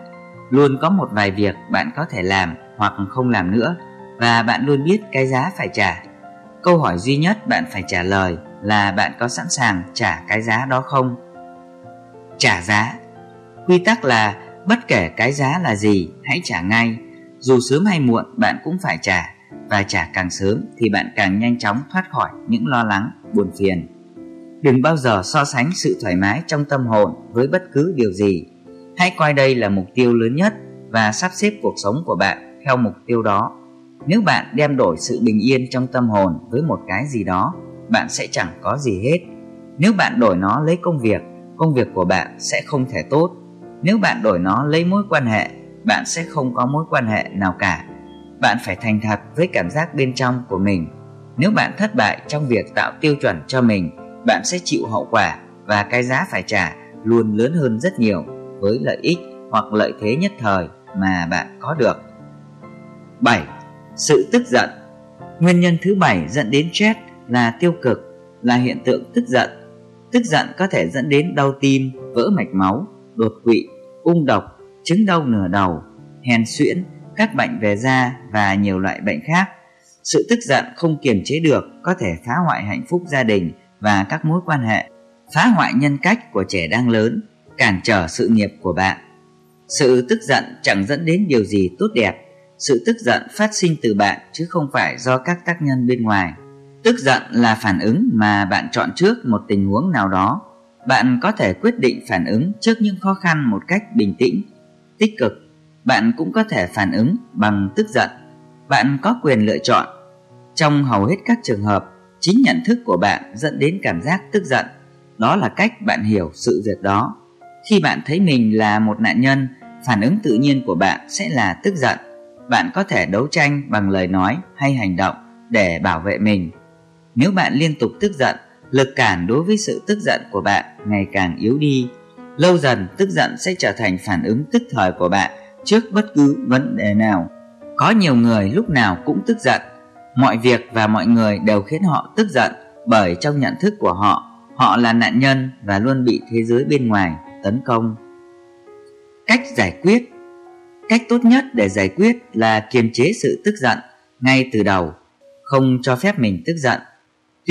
luôn có một vài việc bạn có thể làm hoặc không làm nữa và bạn luôn biết cái giá phải trả câu hỏi duy nhất bạn phải trả lời là bạn có sẵn sàng trả cái giá đó không trả giá quy tắc là, bất kể cái giá là gì, hãy trả ngay. Dù sớm hay muộn, bạn cũng phải trả. Và trả càng sớm thì bạn càng nhanh chóng thoát khỏi những lo lắng, buồn phiền. Đừng bao giờ so sánh sự thoải mái trong tâm hồn với bất cứ điều gì. Hãy coi đây là mục tiêu lớn nhất và sắp xếp cuộc sống của bạn theo mục tiêu đó. Nếu bạn đem đổi sự bình yên trong tâm hồn với một cái gì đó, bạn sẽ chẳng có gì hết. Nếu bạn đổi nó lấy công việc công việc của bạn sẽ không thể tốt nếu bạn đổi nó lấy mối quan hệ bạn sẽ không có mối quan hệ nào cả bạn phải thành thật với cảm giác bên trong của mình nếu bạn thất bại trong việc tạo tiêu chuẩn cho mình bạn sẽ chịu hậu quả và cái giá phải trả luôn lớn hơn rất nhiều với lợi ích hoặc lợi thế nhất thời mà bạn có được 7. Sự tức giận Nguyên nhân thứ bảy dẫn đến stress là tiêu cực, là hiện tượng tức giận. Tức giận có thể dẫn đến đau tim, vỡ mạch máu, đột quỵ, ung độc, chứng đau nửa đầu, hèn suyễn, các bệnh về da và nhiều loại bệnh khác. Sự tức giận không kiềm chế được có thể phá hoại hạnh phúc gia đình và các mối quan hệ, phá hoại nhân cách của trẻ đang lớn, cản trở sự nghiệp của bạn. Sự tức giận chẳng dẫn đến điều gì tốt đẹp, sự tức giận phát sinh từ bạn chứ không phải do các tác nhân bên ngoài. Tức giận là phản ứng mà bạn chọn trước một tình huống nào đó. Bạn có thể quyết định phản ứng trước những khó khăn một cách bình tĩnh, tích cực. Bạn cũng có thể phản ứng bằng tức giận. Bạn có quyền lựa chọn. Trong hầu hết các trường hợp, chính nhận thức của bạn dẫn đến cảm giác tức giận. Đó là cách bạn hiểu sự việc đó. Khi bạn thấy mình là một nạn nhân, phản ứng tự nhiên của bạn sẽ là tức giận. Bạn có thể đấu tranh bằng lời nói hay hành động để bảo vệ mình. Nếu bạn liên tục tức giận, lực cản đối với sự tức giận của bạn ngày càng yếu đi. Lâu dần tức giận sẽ trở thành phản ứng tức thời của bạn trước bất cứ vấn đề nào. Có nhiều người lúc nào cũng tức giận. Mọi việc và mọi người đều khiến họ tức giận bởi trong nhận thức của họ, họ là nạn nhân và luôn bị thế giới bên ngoài tấn công. Cách giải quyết Cách tốt nhất để giải quyết là kiềm chế sự tức giận ngay từ đầu, không cho phép mình tức giận.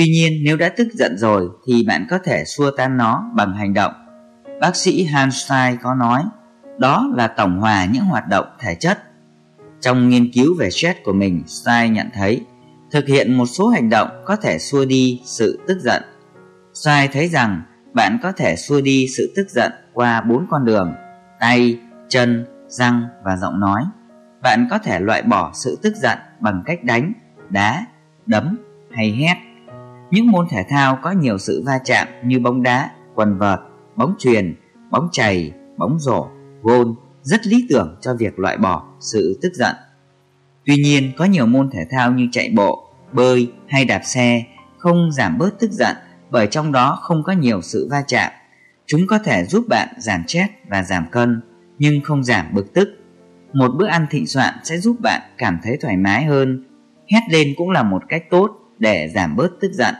Tuy nhiên nếu đã tức giận rồi thì bạn có thể xua tan nó bằng hành động. Bác sĩ Hanstein có nói, đó là tổng hòa những hoạt động thể chất. Trong nghiên cứu về stress của mình, Stein nhận thấy thực hiện một số hành động có thể xua đi sự tức giận. Stein thấy rằng bạn có thể xua đi sự tức giận qua bốn con đường tay, chân, răng và giọng nói. Bạn có thể loại bỏ sự tức giận bằng cách đánh, đá, đấm hay hét. Những môn thể thao có nhiều sự va chạm như bóng đá, quần vợt, bóng chuyền, bóng chày, bóng rổ, gôn rất lý tưởng cho việc loại bỏ sự tức giận. Tuy nhiên, có nhiều môn thể thao như chạy bộ, bơi hay đạp xe không giảm bớt tức giận bởi trong đó không có nhiều sự va chạm. Chúng có thể giúp bạn giảm stress và giảm cân, nhưng không giảm bực tức. Một bữa ăn thịnh soạn sẽ giúp bạn cảm thấy thoải mái hơn. Hét lên cũng là một cách tốt để giảm bớt tức giận.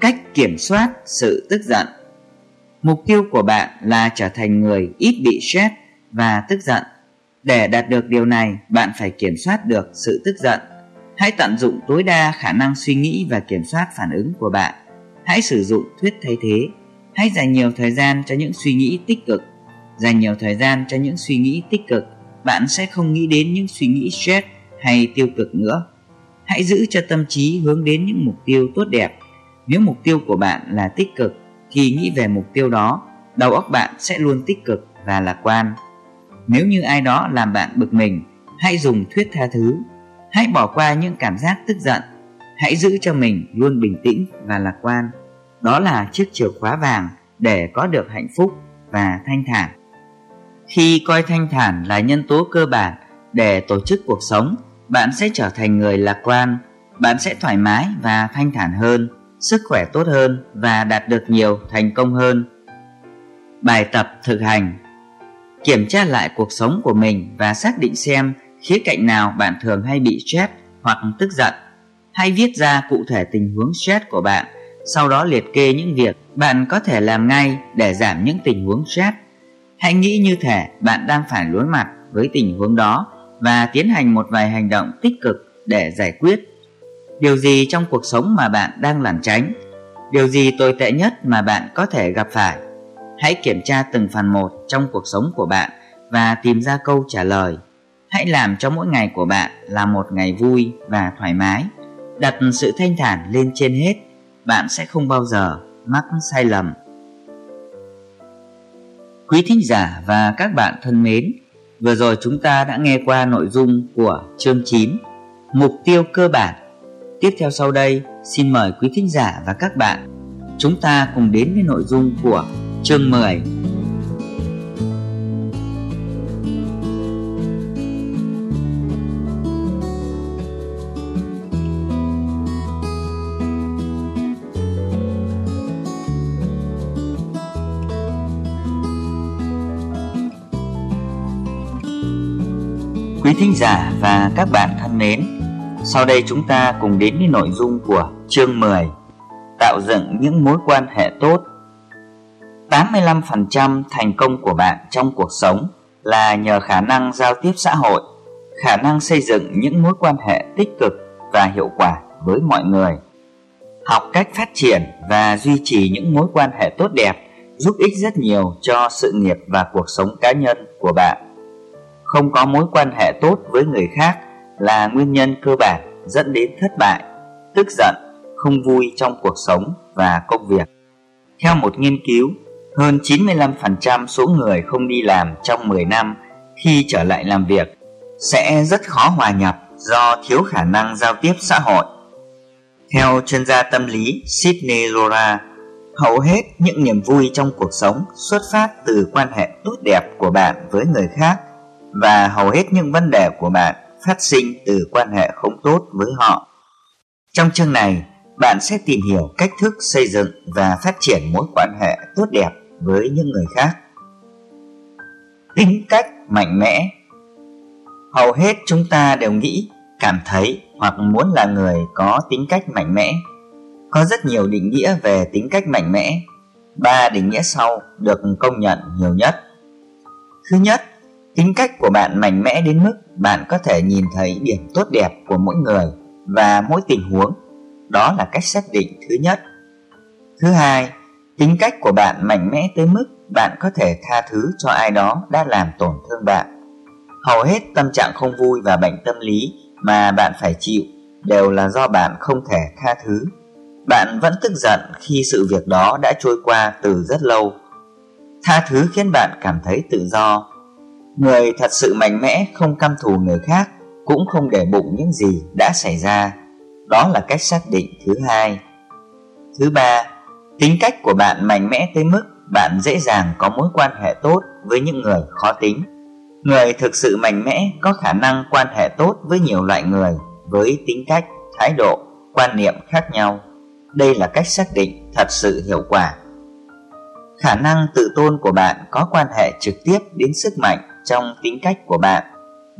Cách kiểm soát sự tức giận Mục tiêu của bạn là trở thành người ít bị stress và tức giận. Để đạt được điều này, bạn phải kiểm soát được sự tức giận. Hãy tận dụng tối đa khả năng suy nghĩ và kiểm soát phản ứng của bạn. Hãy sử dụng thuyết thay thế. Hãy dành nhiều thời gian cho những suy nghĩ tích cực. Dành nhiều thời gian cho những suy nghĩ tích cực, bạn sẽ không nghĩ đến những suy nghĩ stress hay tiêu cực nữa. Hãy giữ cho tâm trí hướng đến những mục tiêu tốt đẹp. Nếu mục tiêu của bạn là tích cực thì nghĩ về mục tiêu đó, đầu óc bạn sẽ luôn tích cực và lạc quan. Nếu như ai đó làm bạn bực mình, hãy dùng thuyết tha thứ. Hãy bỏ qua những cảm giác tức giận. Hãy giữ cho mình luôn bình tĩnh và lạc quan. Đó là chiếc chìa khóa vàng để có được hạnh phúc và thanh thản. Khi coi thanh thản là nhân tố cơ bản để tổ chức cuộc sống, bạn sẽ trở thành người lạc quan, bạn sẽ thoải mái và thanh thản hơn sức khỏe tốt hơn và đạt được nhiều thành công hơn. Bài tập thực hành Kiểm tra lại cuộc sống của mình và xác định xem khía cạnh nào bạn thường hay bị stress hoặc tức giận. Hãy viết ra cụ thể tình huống stress của bạn, sau đó liệt kê những việc bạn có thể làm ngay để giảm những tình huống stress. Hãy nghĩ như thể bạn đang phải đối mặt với tình huống đó và tiến hành một vài hành động tích cực để giải quyết. Điều gì trong cuộc sống mà bạn đang lẩn tránh? Điều gì tồi tệ nhất mà bạn có thể gặp phải? Hãy kiểm tra từng phần một trong cuộc sống của bạn và tìm ra câu trả lời. Hãy làm cho mỗi ngày của bạn là một ngày vui và thoải mái. Đặt sự thanh thản lên trên hết, bạn sẽ không bao giờ mắc sai lầm. Quý thính giả và các bạn thân mến, vừa rồi chúng ta đã nghe qua nội dung của chương 9, mục tiêu cơ bản. Tiếp theo sau đây, xin mời quý thính giả và các bạn chúng ta cùng đến với nội dung của chương 10 thính giả và các bạn thân mến, sau đây chúng ta cùng đến với nội dung của chương 10 Tạo dựng những mối quan hệ tốt 85% thành công của bạn trong cuộc sống là nhờ khả năng giao tiếp xã hội, khả năng xây dựng những mối quan hệ tích cực và hiệu quả với mọi người. Học cách phát triển và duy trì những mối quan hệ tốt đẹp giúp ích rất nhiều cho sự nghiệp và cuộc sống cá nhân của bạn. Không có mối quan hệ tốt với người khác là nguyên nhân cơ bản dẫn đến thất bại, tức giận, không vui trong cuộc sống và công việc. Theo một nghiên cứu, hơn 95% số người không đi làm trong 10 năm khi trở lại làm việc sẽ rất khó hòa nhập do thiếu khả năng giao tiếp xã hội. Theo chuyên gia tâm lý Sydney Lora, hầu hết những niềm vui trong cuộc sống xuất phát từ quan hệ tốt đẹp của bạn với người khác và hầu hết những vấn đề của bạn phát sinh từ quan hệ không tốt với họ. Trong chương này, bạn sẽ tìm hiểu cách thức xây dựng và phát triển mối quan hệ tốt đẹp với những người khác. Tính cách mạnh mẽ Hầu hết chúng ta đều nghĩ, cảm thấy hoặc muốn là người có tính cách mạnh mẽ. Có rất nhiều định nghĩa về tính cách mạnh mẽ. Ba định nghĩa sau được công nhận nhiều nhất. Thứ nhất, tính cách của bạn mạnh mẽ đến mức bạn có thể nhìn thấy điểm tốt đẹp của mỗi người và mỗi tình huống. Đó là cách xác định thứ nhất. Thứ hai, Tính cách của bạn mạnh mẽ tới mức bạn có thể tha thứ cho ai đó đã làm tổn thương bạn. Hầu hết tâm trạng không vui và bệnh tâm lý mà bạn phải chịu đều là do bạn không thể tha thứ. Bạn vẫn tức giận khi sự việc đó đã trôi qua từ rất lâu. Tha thứ khiến bạn cảm thấy tự do. Người thật sự mạnh mẽ không căm thù người khác cũng không để bụng những gì đã xảy ra. Đó là cách xác định thứ hai. Thứ ba, Tính cách của bạn mạnh mẽ tới mức bạn dễ dàng có mối quan hệ tốt với những người khó tính. Người thực sự mạnh mẽ có khả năng quan hệ tốt với nhiều loại người với tính cách, thái độ, quan niệm khác nhau. Đây là cách xác định thật sự hiệu quả. Khả năng tự tôn của bạn có quan hệ trực tiếp đến sức mạnh trong tính cách của bạn.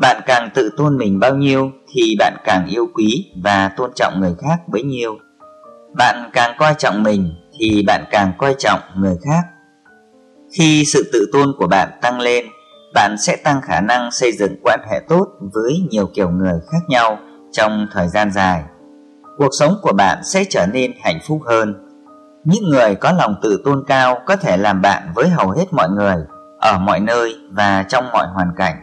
Bạn càng tự tôn mình bao nhiêu thì bạn càng yêu quý và tôn trọng người khác bấy nhiêu. Bạn càng coi trọng mình thì bạn càng coi trọng người khác. Khi sự tự tôn của bạn tăng lên, bạn sẽ tăng khả năng xây dựng quan hệ tốt với nhiều kiểu người khác nhau trong thời gian dài. Cuộc sống của bạn sẽ trở nên hạnh phúc hơn. Những người có lòng tự tôn cao có thể làm bạn với hầu hết mọi người, ở mọi nơi và trong mọi hoàn cảnh.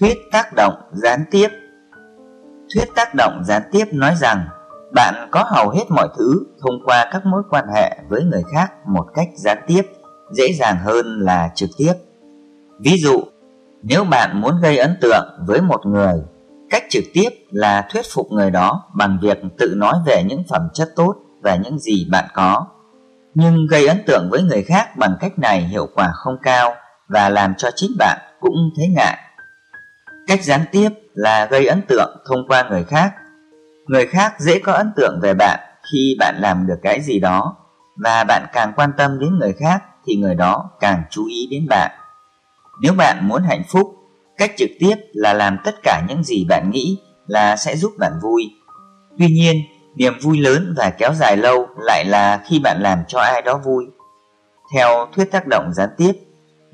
Thuyết tác động gián tiếp Thuyết tác động gián tiếp nói rằng bạn có hầu hết mọi thứ thông qua các mối quan hệ với người khác một cách gián tiếp, dễ dàng hơn là trực tiếp. Ví dụ, nếu bạn muốn gây ấn tượng với một người, cách trực tiếp là thuyết phục người đó bằng việc tự nói về những phẩm chất tốt và những gì bạn có. Nhưng gây ấn tượng với người khác bằng cách này hiệu quả không cao và làm cho chính bạn cũng thấy ngại. Cách gián tiếp là gây ấn tượng thông qua người khác Người khác dễ có ấn tượng về bạn khi bạn làm được cái gì đó và bạn càng quan tâm đến người khác thì người đó càng chú ý đến bạn. Nếu bạn muốn hạnh phúc, cách trực tiếp là làm tất cả những gì bạn nghĩ là sẽ giúp bạn vui. Tuy nhiên, niềm vui lớn và kéo dài lâu lại là khi bạn làm cho ai đó vui. Theo thuyết tác động gián tiếp,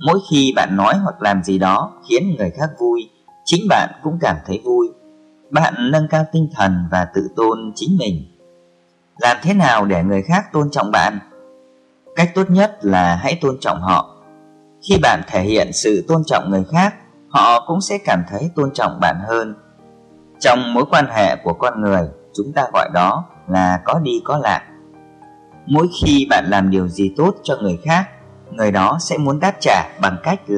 mỗi khi bạn nói hoặc làm gì đó khiến người khác vui, chính bạn cũng cảm thấy vui. Bạn nâng cao tinh thần và tự tôn chính mình. Làm thế nào để người khác tôn trọng bạn? Cách tốt nhất là hãy tôn trọng họ. Khi bạn thể hiện sự tôn trọng người khác, họ cũng sẽ cảm thấy tôn trọng bạn hơn. Trong mối quan hệ của con người chúng ta gọi đó là có đi có lại. Mỗi khi bạn làm điều gì tốt cho người khác, người đó sẽ muốn đáp trả bằng cách là